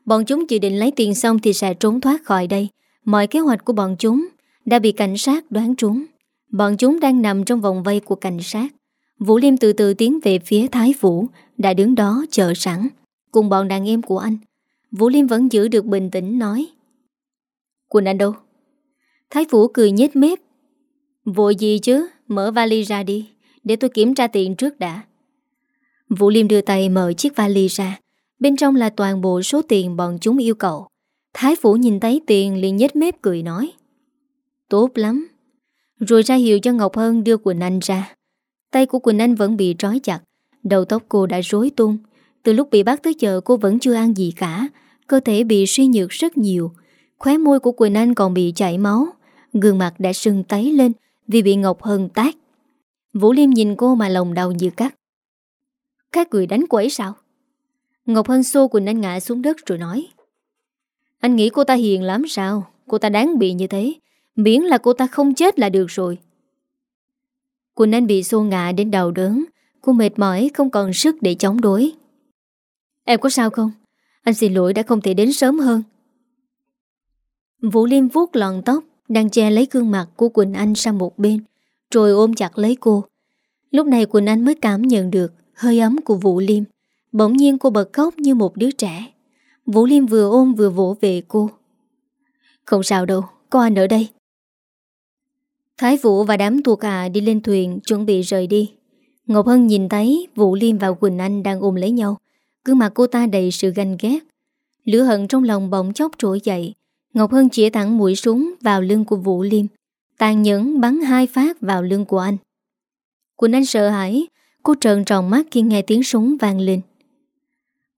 Bọn chúng dự định lấy tiền xong Thì sẽ trốn thoát khỏi đây. Mọi kế hoạch của bọn chúng Đã bị cảnh sát đoán trúng. Bọn chúng đang nằm trong vòng vây của cảnh sát. Vũ Liêm từ từ tiến về phía Thái Vũ, Đã đứng đó chờ sẵn. Cùng bọn đàn em của anh Vũ Liêm vẫn giữ được bình tĩnh nói. Quỳnh Anh đâu? Thái Vũ cười nhếch mép. Vội gì chứ? Mở vali ra đi, Để tôi kiểm tra tiền trước đã. Vũ Liêm đưa tay mở chiếc vali ra. Bên trong là toàn bộ số tiền bọn chúng yêu cầu. Thái Vũ nhìn thấy tiền liền nhếch mép cười nói. Tốt lắm. Rồi ra hiệu cho Ngọc Hân đưa Quỳnh Anh ra. Tay của Quỳnh Anh vẫn bị trói chặt. Đầu tóc cô đã rối tung. Từ lúc bị bắt tới giờ, cô vẫn chưa ăn gì cả. Cơ thể bị suy nhược rất nhiều. Khóe môi của Quỳnh Anh còn bị chảy máu. Gương mặt đã sưng tấy lên Vì bị Ngọc Hân tác Vũ Liêm nhìn cô mà lòng đau như cắt. Các người đánh quẩy sao? Ngọc Hân xô Quỳnh Anh ngã xuống đất rồi nói. Anh nghĩ cô ta hiền lắm sao? Cô ta đáng bị như thế. Miễn là cô ta không chết là được rồi. Quỳnh Anh bị xô ngã đến đầu đớn. Cô mệt mỏi, không còn sức để chống đối. Em có sao không? Anh xin lỗi, đã không thể đến sớm hơn. Vũ Liêm vuốt lọn tóc, Đang che lấy gương mặt của Quỳnh Anh sang một bên, Rồi ôm chặt lấy cô. Lúc này Quỳnh Anh mới cảm nhận được Hơi ấm của Vũ Liêm Bỗng nhiên cô bật khóc như một đứa trẻ. Vũ Liêm vừa ôm vừa vỗ về cô. Không sao đâu, Có anh ở đây. Thái Vũ và đám thuộc hạ đi lên thuyền Chuẩn bị rời đi. Ngọc Hân nhìn thấy Vũ Liêm và Quỳnh Anh đang ôm lấy nhau cứ mặt cô ta đầy sự ganh ghét. Lửa hận trong lòng bỗng chốc trỗi dậy. Ngọc Hân chỉ thẳng mũi súng vào lưng của Vũ Liêm. Tàn nhẫn bắn hai phát vào lưng của anh. Quỳnh Anh sợ hãi, Cô trợn tròn mắt khi nghe tiếng súng vang lên.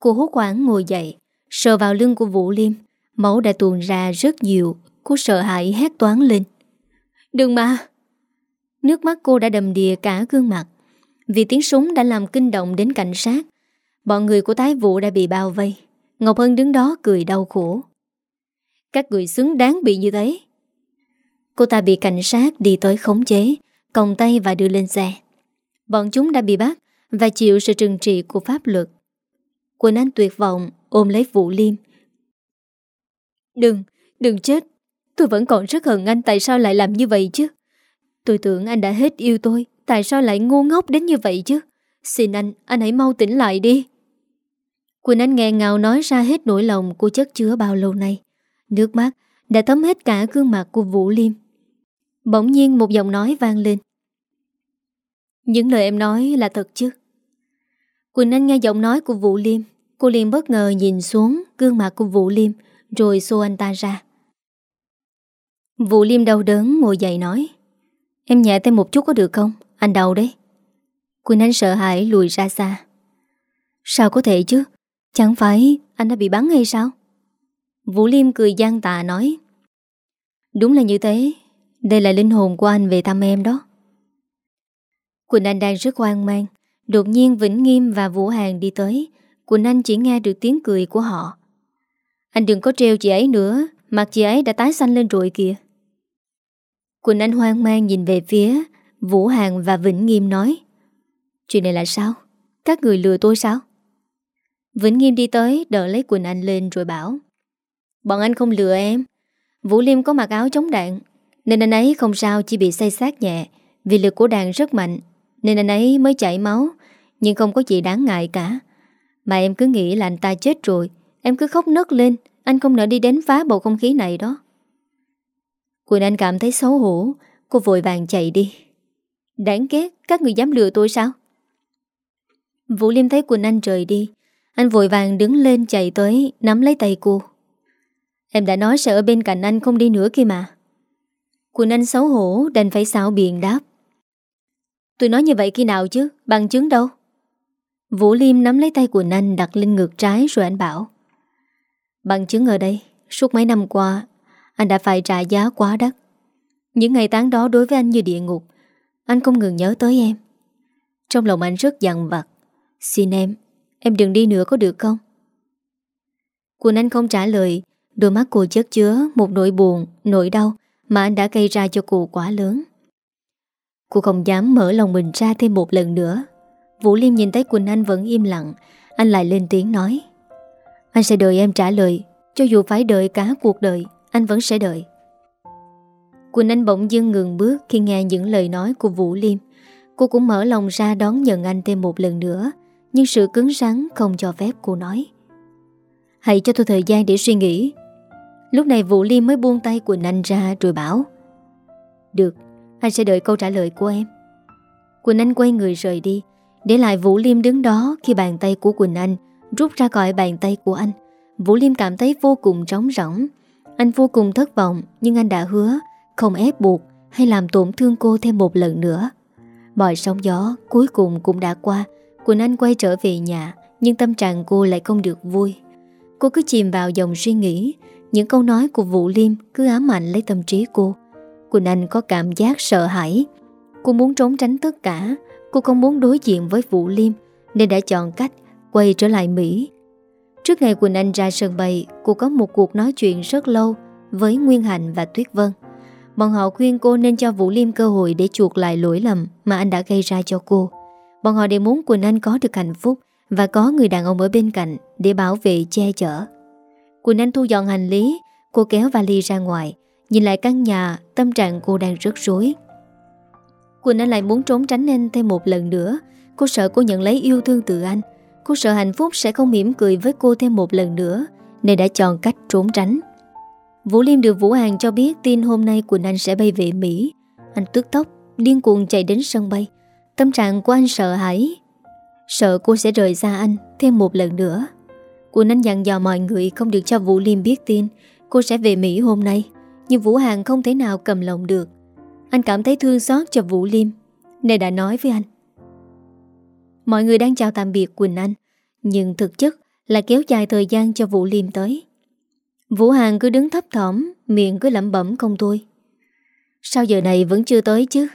Cô hốt quảng ngồi dậy, Sờ vào lưng của Vũ Liêm. Máu đã tuôn ra rất nhiều, Cô sợ hãi hét toán lên. Đừng mà! Nước mắt cô đã đầm đìa cả gương mặt, Vì tiếng súng đã làm kinh động đến cảnh sát. Bọn người của tái vụ đã bị bao vây. Ngọc Hân đứng đó cười đau khổ. Các người xứng đáng bị như thế. Cô ta bị cảnh sát đi tới khống chế Còng tay và đưa lên xe. Bọn chúng đã bị bắt Và chịu sự trừng trị của pháp luật. Quỳnh Anh tuyệt vọng ôm lấy Vũ Liêm. Đừng, đừng chết. Tôi vẫn còn rất hận anh tại sao lại làm như vậy chứ? Tôi tưởng anh đã hết yêu tôi Tại sao lại ngu ngốc đến như vậy chứ? Xin anh, anh hãy mau tỉnh lại đi. Quỳnh Anh nghẹn ngào nói ra hết nỗi lòng cô chất chứa bao lâu nay. Nước mắt đã thấm hết cả gương mặt của Vũ Liêm. Bỗng nhiên một giọng nói vang lên. Những lời em nói là thật chứ? Quỳnh Anh nghe giọng nói của Vũ Liêm, Cô liền bất ngờ nhìn xuống gương mặt của Vũ Liêm, Rồi xô anh ta ra. Vũ Liêm đau đớn ngồi dậy nói, Em nhẹ thêm một chút có được không? Anh đau đấy. Quỳnh Anh sợ hãi lùi ra xa. Sao có thể chứ? Chẳng phải anh đã bị bắn hay sao? Vũ Liêm cười gian tà nói. Đúng là như thế. Đây là linh hồn của anh về thăm em đó. Quỳnh Anh đang rất hoang mang. Đột nhiên Vĩnh Nghiêm và Vũ Hàng đi tới. Quỳnh Anh chỉ nghe được tiếng cười của họ. Anh đừng có treo chị ấy nữa. Mặt chị ấy đã tái xanh lên rồi kìa. Quỳnh Anh hoang mang nhìn về phía Vũ Hàng và Vĩnh Nghiêm nói. Chuyện này là sao? Các người lừa tôi sao? Vĩnh Nghiêm đi tới, đỡ lấy quần Anh lên rồi bảo, Bọn anh không lừa em. Vũ Liêm có mặc áo chống đạn, Nên anh ấy không sao chỉ bị say sát nhẹ. Vì lực của đạn rất mạnh, Nên anh ấy mới chảy máu, Nhưng không có gì đáng ngại cả. Mà em cứ nghĩ là anh ta chết rồi, Em cứ khóc nấc lên, Anh không nỡ đi đến phá bầu không khí này đó. Quỳnh Anh cảm thấy xấu hổ, Cô vội vàng chạy đi. Đáng ghét, các người dám lừa tôi sao? Vũ Liêm thấy Quỳnh Anh rời đi anh vội vàng đứng lên chạy tới, Nắm lấy tay cô. Em đã nói sẽ ở bên cạnh anh không đi nữa kia mà. Quỳnh Anh xấu hổ, Đành phải xáo biện đáp. Tôi nói như vậy khi nào chứ? Bằng chứng đâu? Vũ Liêm nắm lấy tay Quỳnh Anh đặt lên ngược trái rồi anh bảo. Bằng chứng ở đây, Suốt mấy năm qua, Anh đã phải trả giá quá đắt. Những ngày tháng đó đối với anh như địa ngục, Anh không ngừng nhớ tới em. Trong lòng anh rất dằn vặt. Xin em Em đừng đi nữa có được không? Quỳnh Anh không trả lời. Đôi mắt cô chất chứa một nỗi buồn, Nỗi đau mà anh đã gây ra cho cô quá lớn. Cô không dám mở lòng mình ra thêm một lần nữa. Vũ Liêm nhìn thấy Quỳnh Anh vẫn im lặng. Anh lại lên tiếng nói. Anh sẽ đợi em trả lời. Cho dù phải đợi cả cuộc đời, Anh vẫn sẽ đợi. Quỳnh Anh bỗng dưng ngừng bước Khi nghe những lời nói của Vũ Liêm. Cô cũng mở lòng ra đón nhận anh thêm một lần nữa. Nhưng sự cứng rắn không cho phép cô nói. Hãy cho tôi thời gian để suy nghĩ. Lúc này Vũ Liêm mới buông tay Quỳnh Anh ra rồi bảo Được, anh sẽ đợi câu trả lời của em. Quỳnh Anh quay người rời đi Để lại Vũ Liêm đứng đó khi bàn tay của Quỳnh Anh rút ra khỏi bàn tay của anh. Vũ Liêm cảm thấy vô cùng trống rỗng. Anh vô cùng thất vọng Nhưng anh đã hứa Không ép buộc hay làm tổn thương cô thêm một lần nữa. Mọi sóng gió cuối cùng cũng đã qua Quỳnh Anh quay trở về nhà, Nhưng tâm trạng cô lại không được vui. Cô cứ chìm vào dòng suy nghĩ, Những câu nói của Vũ Liêm cứ ám ảnh lấy tâm trí cô. Quỳnh Anh có cảm giác sợ hãi. Cô muốn trốn tránh tất cả, Cô không muốn đối diện với Vũ Liêm, Nên đã chọn cách quay trở lại Mỹ. Trước ngày Quỳnh Anh ra sân bay, Cô có một cuộc nói chuyện rất lâu Với Nguyên Hạnh và Tuyết Vân. Bọn họ khuyên cô nên cho Vũ Liêm cơ hội Để chuộc lại lỗi lầm mà anh đã gây ra cho cô. Bọn họ đều muốn Quỳnh Anh có được hạnh phúc Và có người đàn ông ở bên cạnh Để bảo vệ che chở. Quỳnh Anh thu dọn hành lý Cô kéo vali ra ngoài Nhìn lại căn nhà Tâm trạng cô đang rất rối. Quỳnh Anh lại muốn trốn tránh anh thêm một lần nữa. Cô sợ cô nhận lấy yêu thương từ anh. Cô sợ hạnh phúc sẽ không mỉm cười với cô thêm một lần nữa Nên đã chọn cách trốn tránh. Vũ Liêm được Vũ Hàng cho biết tin hôm nay Quỳnh Anh sẽ bay về Mỹ. Anh tức tốc, điên cuồng chạy đến sân bay. Tâm trạng của anh sợ hãi. Sợ cô sẽ rời xa anh thêm một lần nữa. Quân Anh dặn dò mọi người không được cho Vũ Liêm biết tin Cô sẽ về Mỹ hôm nay. Nhưng Vũ Hàng không thể nào cầm lòng được. Anh cảm thấy thương xót cho Vũ Liêm. Nên đã nói với anh. Mọi người đang chào tạm biệt Quỳnh Anh, Nhưng thực chất là kéo dài thời gian cho Vũ Liêm tới. Vũ Hàng cứ đứng thấp thỏm, Miệng cứ lẩm bẩm không thôi. Sao giờ này vẫn chưa tới chứ?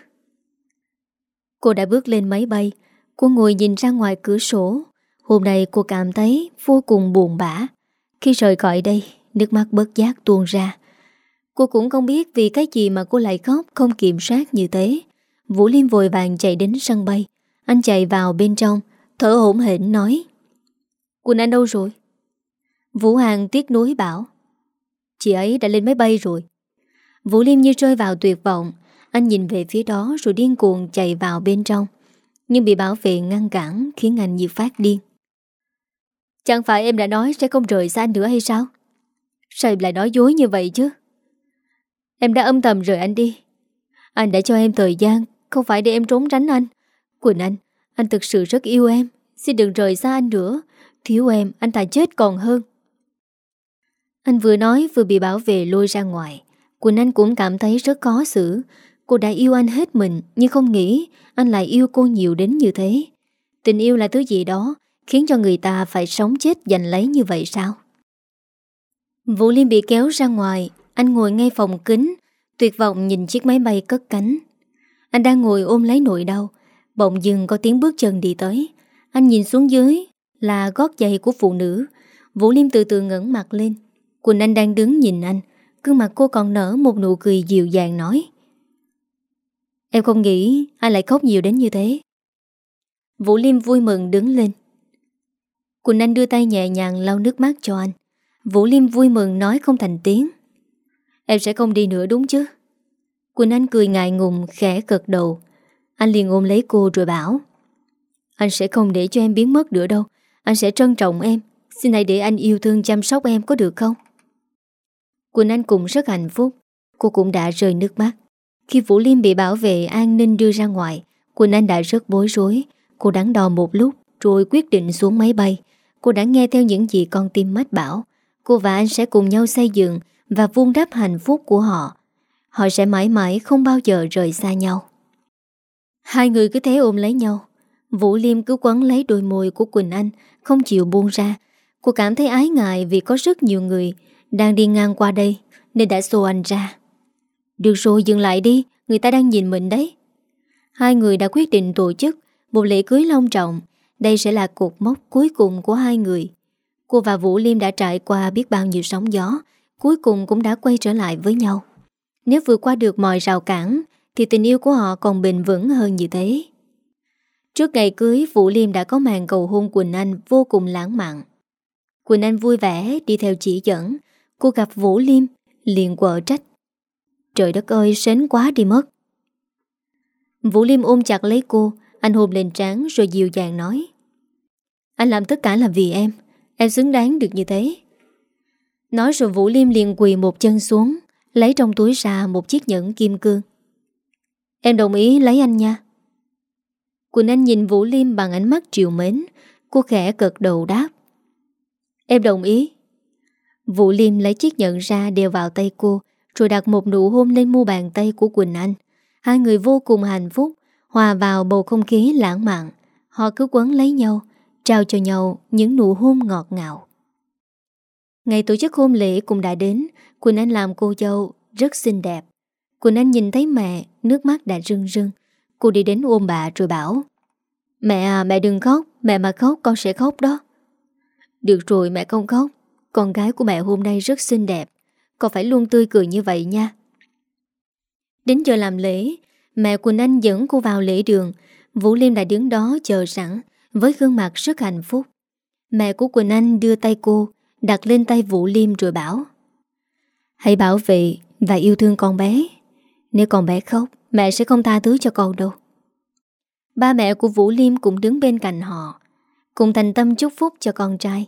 Cô đã bước lên máy bay. Cô ngồi nhìn ra ngoài cửa sổ. Hôm nay cô cảm thấy vô cùng buồn bã. Khi rời khỏi đây, Nước mắt bớt giác tuôn ra. Cô cũng không biết vì cái gì mà cô lại khóc, Không kiểm soát như thế. Vũ Liêm vội vàng chạy đến sân bay. Anh chạy vào bên trong, Thở hổn hển nói, Quỳnh Anh đâu rồi? Vũ Hàng tiếc nuối bảo, Chị ấy đã lên máy bay rồi. Vũ Liêm như rơi vào tuyệt vọng. Anh nhìn về phía đó rồi điên cuồng chạy vào bên trong, Nhưng bị bảo vệ ngăn cản Khiến anh như phát điên. Chẳng phải em đã nói sẽ không rời xa anh nữa hay sao? Sao em lại nói dối như vậy chứ? Em đã âm thầm rời anh đi. Anh đã cho em thời gian, Không phải để em trốn tránh anh. Quỳnh Anh Anh thực sự rất yêu em. Xin đừng rời xa anh nữa. Thiếu em, anh ta chết còn hơn. Anh vừa nói vừa bị bảo vệ lôi ra ngoài. Quỳnh Anh cũng cảm thấy rất khó xử. Cô đã yêu anh hết mình, Nhưng không nghĩ anh lại yêu cô nhiều đến như thế. Tình yêu là thứ gì đó Khiến cho người ta phải sống chết giành lấy như vậy sao? Vũ Liêm bị kéo ra ngoài. Anh ngồi ngay phòng kính, Tuyệt vọng nhìn chiếc máy bay cất cánh. Anh đang ngồi ôm lấy nỗi đau. Bỗng dừng có tiếng bước chân đi tới. Anh nhìn xuống dưới Là gót giày của phụ nữ. Vũ Liêm từ từ ngẩng mặt lên. Quỳnh Anh đang đứng nhìn anh. Cương mặt cô còn nở một nụ cười dịu dàng nói Em không nghĩ Anh lại khóc nhiều đến như thế. Vũ Liêm vui mừng đứng lên. Quỳnh Anh đưa tay nhẹ nhàng lau nước mắt cho anh. Vũ Liêm vui mừng nói không thành tiếng. Em sẽ không đi nữa đúng chứ? Quỳnh Anh cười ngại ngùng, khẽ cực đầu. Anh liền ôm lấy cô rồi bảo. Anh sẽ không để cho em biến mất nữa đâu. Anh sẽ trân trọng em. Xin hãy để anh yêu thương chăm sóc em có được không? Quỳnh Anh cũng rất hạnh phúc. Cô cũng đã rơi nước mắt. Khi Vũ Liêm bị bảo vệ, an ninh đưa ra ngoài. Quỳnh Anh đã rất bối rối. Cô đắn đo một lúc, Rồi quyết định xuống máy bay. Cô đã nghe theo những gì con tim mách bảo. Cô và anh sẽ cùng nhau xây dựng Và vun đắp hạnh phúc của họ. Họ sẽ mãi mãi không bao giờ rời xa nhau. Hai người cứ thế ôm lấy nhau. Vũ Liêm cứ quấn lấy đôi môi của Quỳnh Anh, Không chịu buông ra. Cô cảm thấy ái ngại vì có rất nhiều người Đang đi ngang qua đây, Nên đã xô anh ra. Được rồi, dừng lại đi, Người ta đang nhìn mình đấy. Hai người đã quyết định tổ chức Một lễ cưới long trọng. Đây sẽ là cột mốc cuối cùng của hai người. Cô và Vũ Liêm đã trải qua biết bao nhiêu sóng gió, Cuối cùng cũng đã quay trở lại với nhau. Nếu vượt qua được mọi rào cản, Thì tình yêu của họ còn bền vững hơn như thế. Trước ngày cưới, Vũ Liêm đã có màn cầu hôn Quỳnh Anh vô cùng lãng mạn. Quỳnh Anh vui vẻ, đi theo chỉ dẫn. Cô gặp Vũ Liêm, liền quở trách Trời đất ơi, sến quá đi mất. Vũ Liêm ôm chặt lấy cô, anh hôn lên trán rồi dịu dàng nói. Anh làm tất cả là vì em Em xứng đáng được như thế. Nói rồi Vũ Liêm liền quỳ một chân xuống, Lấy trong túi ra một chiếc nhẫn kim cương. Em đồng ý lấy anh nha. Quỳnh Anh nhìn Vũ Liêm bằng ánh mắt triều mến, Cô khẽ cật đầu đáp. Em đồng ý. Vũ Liêm lấy chiếc nhẫn ra đeo vào tay cô rồi đặt một nụ hôn lên mu bàn tay của Quỳnh Anh. Hai người vô cùng hạnh phúc, Hòa vào bầu không khí lãng mạn. Họ cứ quấn lấy nhau, Trao cho nhau những nụ hôn ngọt ngào. Ngày tổ chức hôn lễ cũng đã đến, Quỳnh Anh làm cô dâu rất xinh đẹp. Quỳnh Anh nhìn thấy mẹ, Nước mắt đã rưng rưng. Cô đi đến ôm bà rồi bảo, Mẹ à mẹ đừng khóc, Mẹ mà khóc con sẽ khóc đó. Được rồi, mẹ không khóc. Con gái của mẹ hôm nay rất xinh đẹp. Cậu phải luôn tươi cười như vậy nha. Đến giờ làm lễ, Mẹ Quỳnh Anh dẫn cô vào lễ đường. Vũ Liêm đã đứng đó chờ sẵn, Với gương mặt rất hạnh phúc. Mẹ của Quỳnh Anh đưa tay cô, Đặt lên tay Vũ Liêm rồi bảo, Hãy bảo vệ Và yêu thương con bé. Nếu con bé khóc, Mẹ sẽ không tha thứ cho con đâu. Ba mẹ của Vũ Liêm cũng đứng bên cạnh họ, Cùng thành tâm chúc phúc cho con trai.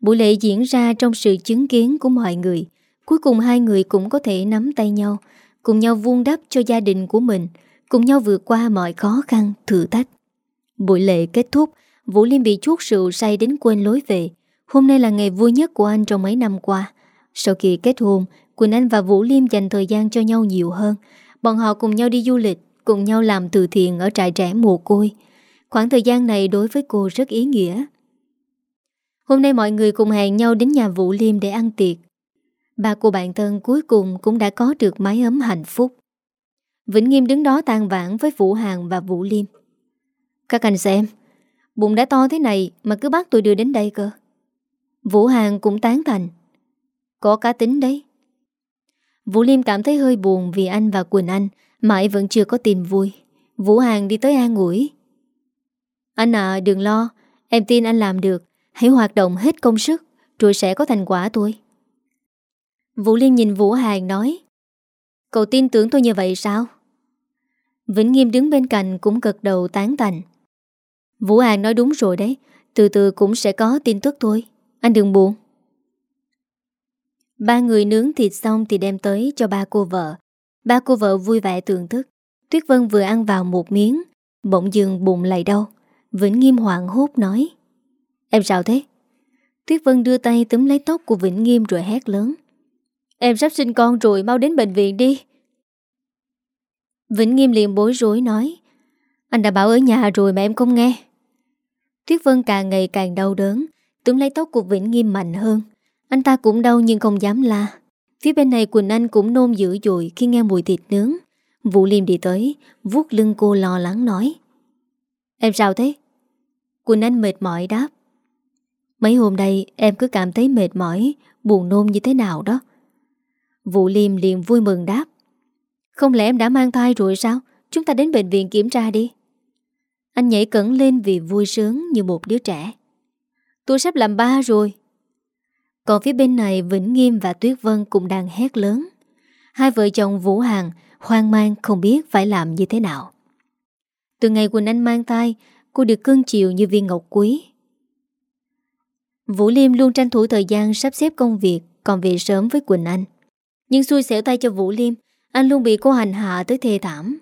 Buổi lễ diễn ra trong sự chứng kiến của mọi người. Cuối cùng hai người cũng có thể nắm tay nhau cùng nhau vuông đắp cho gia đình của mình, cùng nhau vượt qua mọi khó khăn, thử thách. Buổi lễ kết thúc, Vũ Liêm bị chuốt rượu say đến quên lối về. Hôm nay là ngày vui nhất của anh trong mấy năm qua. Sau khi kết hôn, Quỳnh Anh và Vũ Liêm dành thời gian cho nhau nhiều hơn. Bọn họ cùng nhau đi du lịch, cùng nhau làm từ thiện ở trại trẻ mồ côi. Khoảng thời gian này đối với cô rất ý nghĩa. Hôm nay mọi người cùng hẹn nhau đến nhà Vũ Liêm để ăn tiệc. Ba cô bạn thân cuối cùng cũng đã có được mái ấm hạnh phúc. Vĩnh Nghiêm đứng đó tan vãn với Vũ Hàng và Vũ Liêm. Các anh xem, bụng đã to thế này mà cứ bắt tôi đưa đến đây cơ. Vũ Hàng cũng tán thành. Có cá tính đấy. Vũ Liêm cảm thấy hơi buồn vì anh và Quỳnh Anh mãi vẫn chưa có tìm vui. Vũ Hàng đi tới an ủi. Anh à, đừng lo, em tin anh làm được. Hãy hoạt động hết công sức, rồi sẽ có thành quả thôi. Vũ Liên nhìn Vũ Hàng nói. Cậu tin tưởng tôi như vậy sao? Vĩnh Nghiêm đứng bên cạnh cũng gật đầu tán thành. Vũ Hàng nói đúng rồi đấy, từ từ cũng sẽ có tin tức thôi. Anh đừng buồn. Ba người nướng thịt xong thì đem tới cho ba cô vợ. Ba cô vợ vui vẻ thưởng thức. Tuyết Vân vừa ăn vào một miếng, bỗng dừng bụng lại đau. Vĩnh Nghiêm hoảng hốt nói. Em sao thế? Tuyết Vân đưa tay túm lấy tóc của Vĩnh Nghiêm rồi hét lớn. Em sắp sinh con rồi, mau đến bệnh viện đi. Vĩnh Nghiêm liền bối rối nói. Anh đã bảo ở nhà rồi mà em không nghe. Tuyết Vân càng ngày càng đau đớn, túm lấy tóc của Vĩnh Nghiêm mạnh hơn. Anh ta cũng đau nhưng không dám la. Phía bên này Quỳnh Anh cũng nôn dữ dội khi nghe mùi thịt nướng. Vũ Liêm đi tới, vuốt lưng cô lo lắng nói. Em sao thế? Quỳnh Anh mệt mỏi đáp. Mấy hôm nay em cứ cảm thấy mệt mỏi, buồn nôn như thế nào đó. Vũ Liêm liền vui mừng đáp. Không lẽ em đã mang thai rồi sao? Chúng ta đến bệnh viện kiểm tra đi. Anh nhảy cẩn lên vì vui sướng như một đứa trẻ. Tôi sắp làm ba rồi. Còn phía bên này Vĩnh Nghiêm và Tuyết Vân cũng đang hét lớn. Hai vợ chồng Vũ Hằng hoang mang không biết phải làm như thế nào. Từ ngày Quỳnh Anh mang thai, cô được cưng chiều như viên ngọc quý. Vũ Liêm luôn tranh thủ thời gian sắp xếp công việc còn về sớm với Quỳnh Anh. Nhưng xui xẻo tay cho Vũ Liêm, anh luôn bị cô hành hạ tới thê thảm.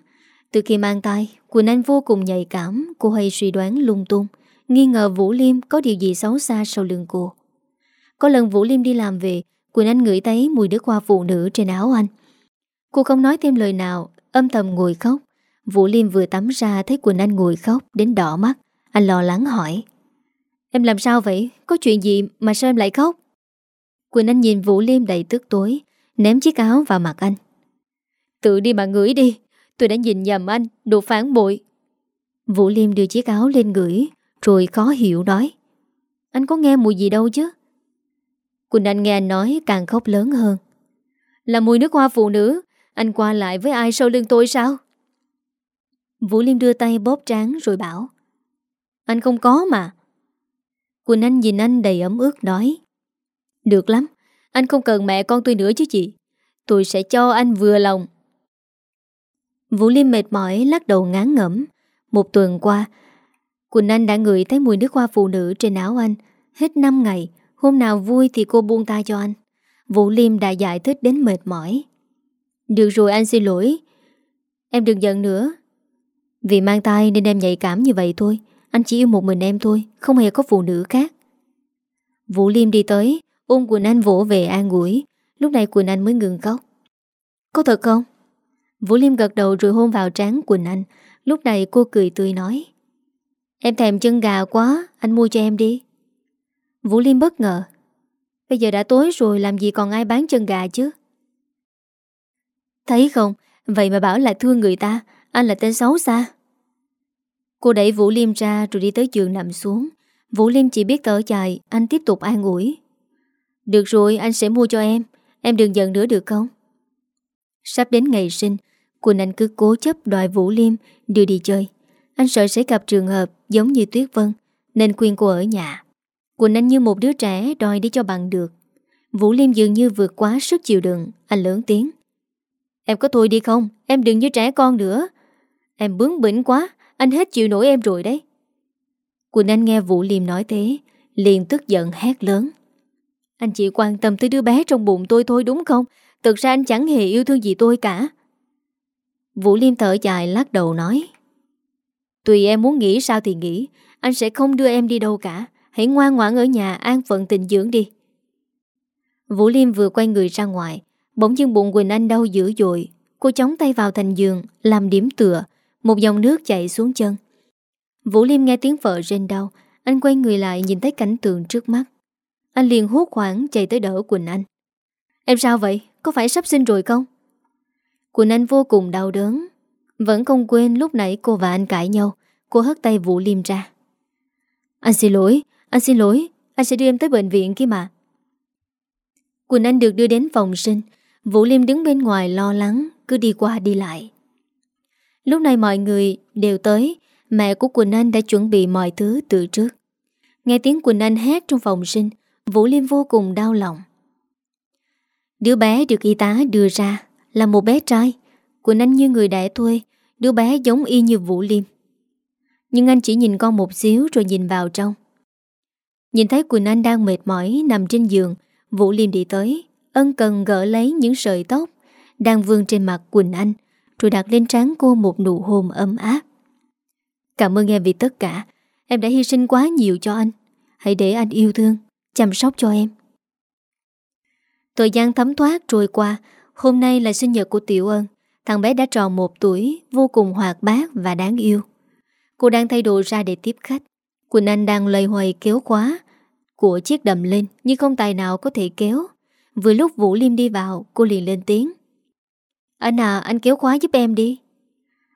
Từ khi mang tay, Quỳnh Anh vô cùng nhạy cảm, cô hay suy đoán lung tung, nghi ngờ Vũ Liêm có điều gì xấu xa sau lưng cô. Có lần Vũ Liêm đi làm về, Quỳnh Anh ngửi thấy mùi nước hoa phụ nữ trên áo anh. Cô không nói thêm lời nào, âm thầm ngồi khóc. Vũ Liêm vừa tắm ra thấy Quỳnh Anh ngồi khóc đến đỏ mắt. Anh lo lắng hỏi. Em làm sao vậy? Có chuyện gì mà sao em lại khóc? Quỳnh Anh nhìn Vũ Liêm đầy tức tối, ném chiếc áo vào mặt anh. Tự đi mà ngửi đi, tôi đã nhìn nhầm anh, đồ phản bội. Vũ Liêm đưa chiếc áo lên ngửi, rồi khó hiểu nói. Anh có nghe mùi gì đâu chứ? Quỳnh Anh nghe anh nói càng khóc lớn hơn. Là mùi nước hoa phụ nữ, anh qua lại với ai sau lưng tôi sao? Vũ Liêm đưa tay bóp trán rồi bảo. Anh không có mà. Quỳnh Anh nhìn anh đầy ấm ướt nói. Được lắm, anh không cần mẹ con tôi nữa chứ chị. Tôi sẽ cho anh vừa lòng. Vũ Liêm mệt mỏi lắc đầu ngán ngẩm. Một tuần qua, Quỳnh Anh đã ngửi thấy mùi nước hoa phụ nữ trên áo anh. Hết 5 ngày, hôm nào vui thì cô buông tay cho anh. Vũ Liêm đã giải thích đến mệt mỏi. Được rồi anh xin lỗi. Em đừng giận nữa. Vì mang tay nên em nhạy cảm như vậy thôi. Anh chỉ yêu một mình em thôi, không hề có phụ nữ khác. Vũ Liêm đi tới, ôm Quỳnh Anh vỗ về an ủi. Lúc này Quỳnh Anh mới ngừng khóc. Có thật không? Vũ Liêm gật đầu rồi hôn vào trán Quỳnh Anh. Lúc này cô cười tươi nói. Em thèm chân gà quá, anh mua cho em đi. Vũ Liêm bất ngờ. Bây giờ đã tối rồi làm gì còn ai bán chân gà chứ? Thấy không, vậy mà bảo là thương người ta, anh là tên xấu xa. Cô đẩy Vũ Liêm ra rồi đi tới giường nằm xuống. Vũ Liêm chỉ biết thở dài, anh tiếp tục an ủi. Được rồi, anh sẽ mua cho em. Em đừng giận nữa được không? Sắp đến ngày sinh, Quỳnh Anh cứ cố chấp đòi Vũ Liêm đưa đi chơi. Anh sợ sẽ gặp trường hợp giống như Tuyết Vân, nên khuyên cô ở nhà. Quỳnh Anh như một đứa trẻ đòi đi cho bằng được. Vũ Liêm dường như vượt quá sức chịu đựng, anh lớn tiếng. Em có thôi đi không? Em đừng như trẻ con nữa. Em bướng bỉnh quá, anh hết chịu nổi em rồi đấy. Quỳnh Anh nghe Vũ Liêm nói thế, liền tức giận hét lớn. Anh chỉ quan tâm tới đứa bé trong bụng tôi thôi đúng không? Thực ra anh chẳng hề yêu thương gì tôi cả. Vũ Liêm thở dài lắc đầu nói. Tùy em muốn nghĩ sao thì nghĩ, anh sẽ không đưa em đi đâu cả. Hãy ngoan ngoãn ở nhà an phận tình dưỡng đi Vũ Liêm vừa quay người ra ngoài Bỗng dưng bụng Quỳnh Anh đau dữ dội Cô chống tay vào thành giường Làm điểm tựa Một dòng nước chảy xuống chân Vũ Liêm nghe tiếng vợ rên đau Anh quay người lại nhìn thấy cảnh tượng trước mắt anh liền hốt hoảng chạy tới đỡ Quỳnh Anh. Em sao vậy? Có phải sắp sinh rồi không? Quỳnh Anh vô cùng đau đớn. Vẫn không quên lúc nãy cô và anh cãi nhau. Cô hất tay Vũ Liêm ra. Anh xin lỗi, Anh xin lỗi. Anh sẽ đưa em tới bệnh viện kia mà. Quỳnh Anh được đưa đến phòng sinh. Vũ Liêm đứng bên ngoài lo lắng, Cứ đi qua đi lại. Lúc này mọi người đều tới. Mẹ của Quỳnh Anh đã chuẩn bị mọi thứ từ trước. Nghe tiếng Quỳnh Anh hét trong phòng sinh Vũ Liêm vô cùng đau lòng. Đứa bé được y tá đưa ra Là một bé trai Quỳnh Anh như người đẻ thuê, Đứa bé giống y như Vũ Liêm Nhưng anh chỉ nhìn con một xíu Rồi nhìn vào trong. Nhìn thấy Quỳnh Anh đang mệt mỏi Nằm trên giường, Vũ Liêm đi tới, Ân cần gỡ lấy những sợi tóc Đang vương trên mặt Quỳnh Anh Rồi đặt lên trán cô một nụ hôn ấm áp. Cảm ơn em vì tất cả, Em đã hy sinh quá nhiều cho anh. Hãy để anh yêu thương. Chăm sóc cho em. Thời gian thấm thoát trôi qua, Hôm nay là sinh nhật của Tiểu Ân. Thằng bé đã tròn một tuổi, Vô cùng hoạt bát và đáng yêu. Cô đang thay đồ ra để tiếp khách. Quỳnh Anh đang lầy hoầy kéo khóa Của chiếc đầm lên, Nhưng không tài nào có thể kéo. Vừa lúc Vũ Liêm đi vào, Cô liền lên tiếng. Anh à anh kéo khóa giúp em đi.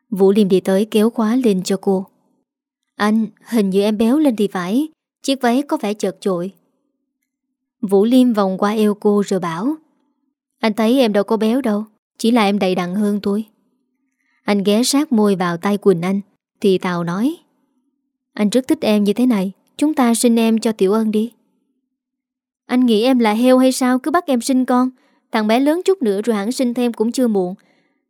Vũ Liêm đi tới kéo khóa lên cho cô. Anh, hình như em béo lên thì phải. Chiếc váy có vẻ chật chội. Vũ Liêm vòng qua eo cô rồi bảo, Anh thấy em đâu có béo đâu, Chỉ là em đầy đặn hơn tôi. Anh ghé sát môi vào tay Quỳnh Anh, Thì Tào nói, Anh rất thích em như thế này, Chúng ta sinh em cho Tiểu Ân đi. Anh nghĩ em là heo hay sao? Cứ bắt em sinh con, Thằng bé lớn chút nữa rồi hẳn sinh thêm cũng chưa muộn.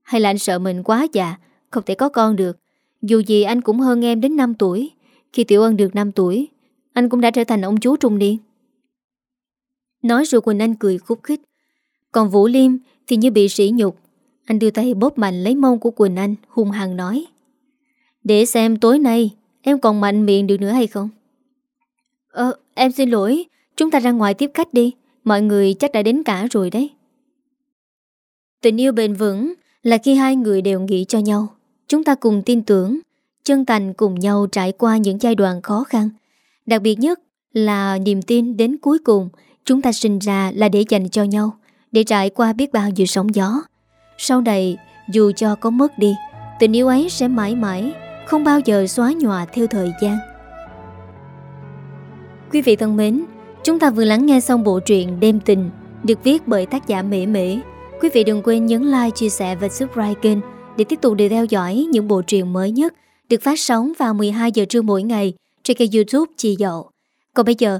Hay là anh sợ mình quá già, Không thể có con được. Dù gì anh cũng hơn em đến 5 tuổi, Khi Tiểu Ân được 5 tuổi, Anh cũng đã trở thành ông chú trung niên. Nói rồi Quỳnh Anh cười khúc khích. Còn Vũ Liêm thì như bị sỉ nhục. Anh đưa tay bóp mạnh lấy mông của Quỳnh Anh, Hung hăng nói. Để xem tối nay Em còn mạnh miệng được nữa hay không? Ờ em xin lỗi. Chúng ta ra ngoài tiếp khách đi. Mọi người chắc đã đến cả rồi đấy. Tình yêu bền vững Là khi hai người đều nghĩ cho nhau. Chúng ta cùng tin tưởng, Chân thành cùng nhau trải qua những giai đoạn khó khăn. Đặc biệt nhất là niềm tin đến cuối cùng Chúng ta sinh ra là để dành cho nhau Để trải qua biết bao nhiêu sóng gió. Sau này dù cho có mất đi Tình yêu ấy sẽ mãi mãi Không bao giờ xóa nhòa theo thời gian. Quý vị thân mến Chúng ta vừa lắng nghe xong bộ truyện Đêm tình Được viết bởi tác giả Mễ Mễ. Quý vị đừng quên nhấn like, chia sẻ và subscribe kênh Để tiếp tục được theo dõi những bộ truyện mới nhất Được phát sóng vào 12 giờ trưa mỗi ngày Trên kênh youtube Chị Dậu. Còn bây giờ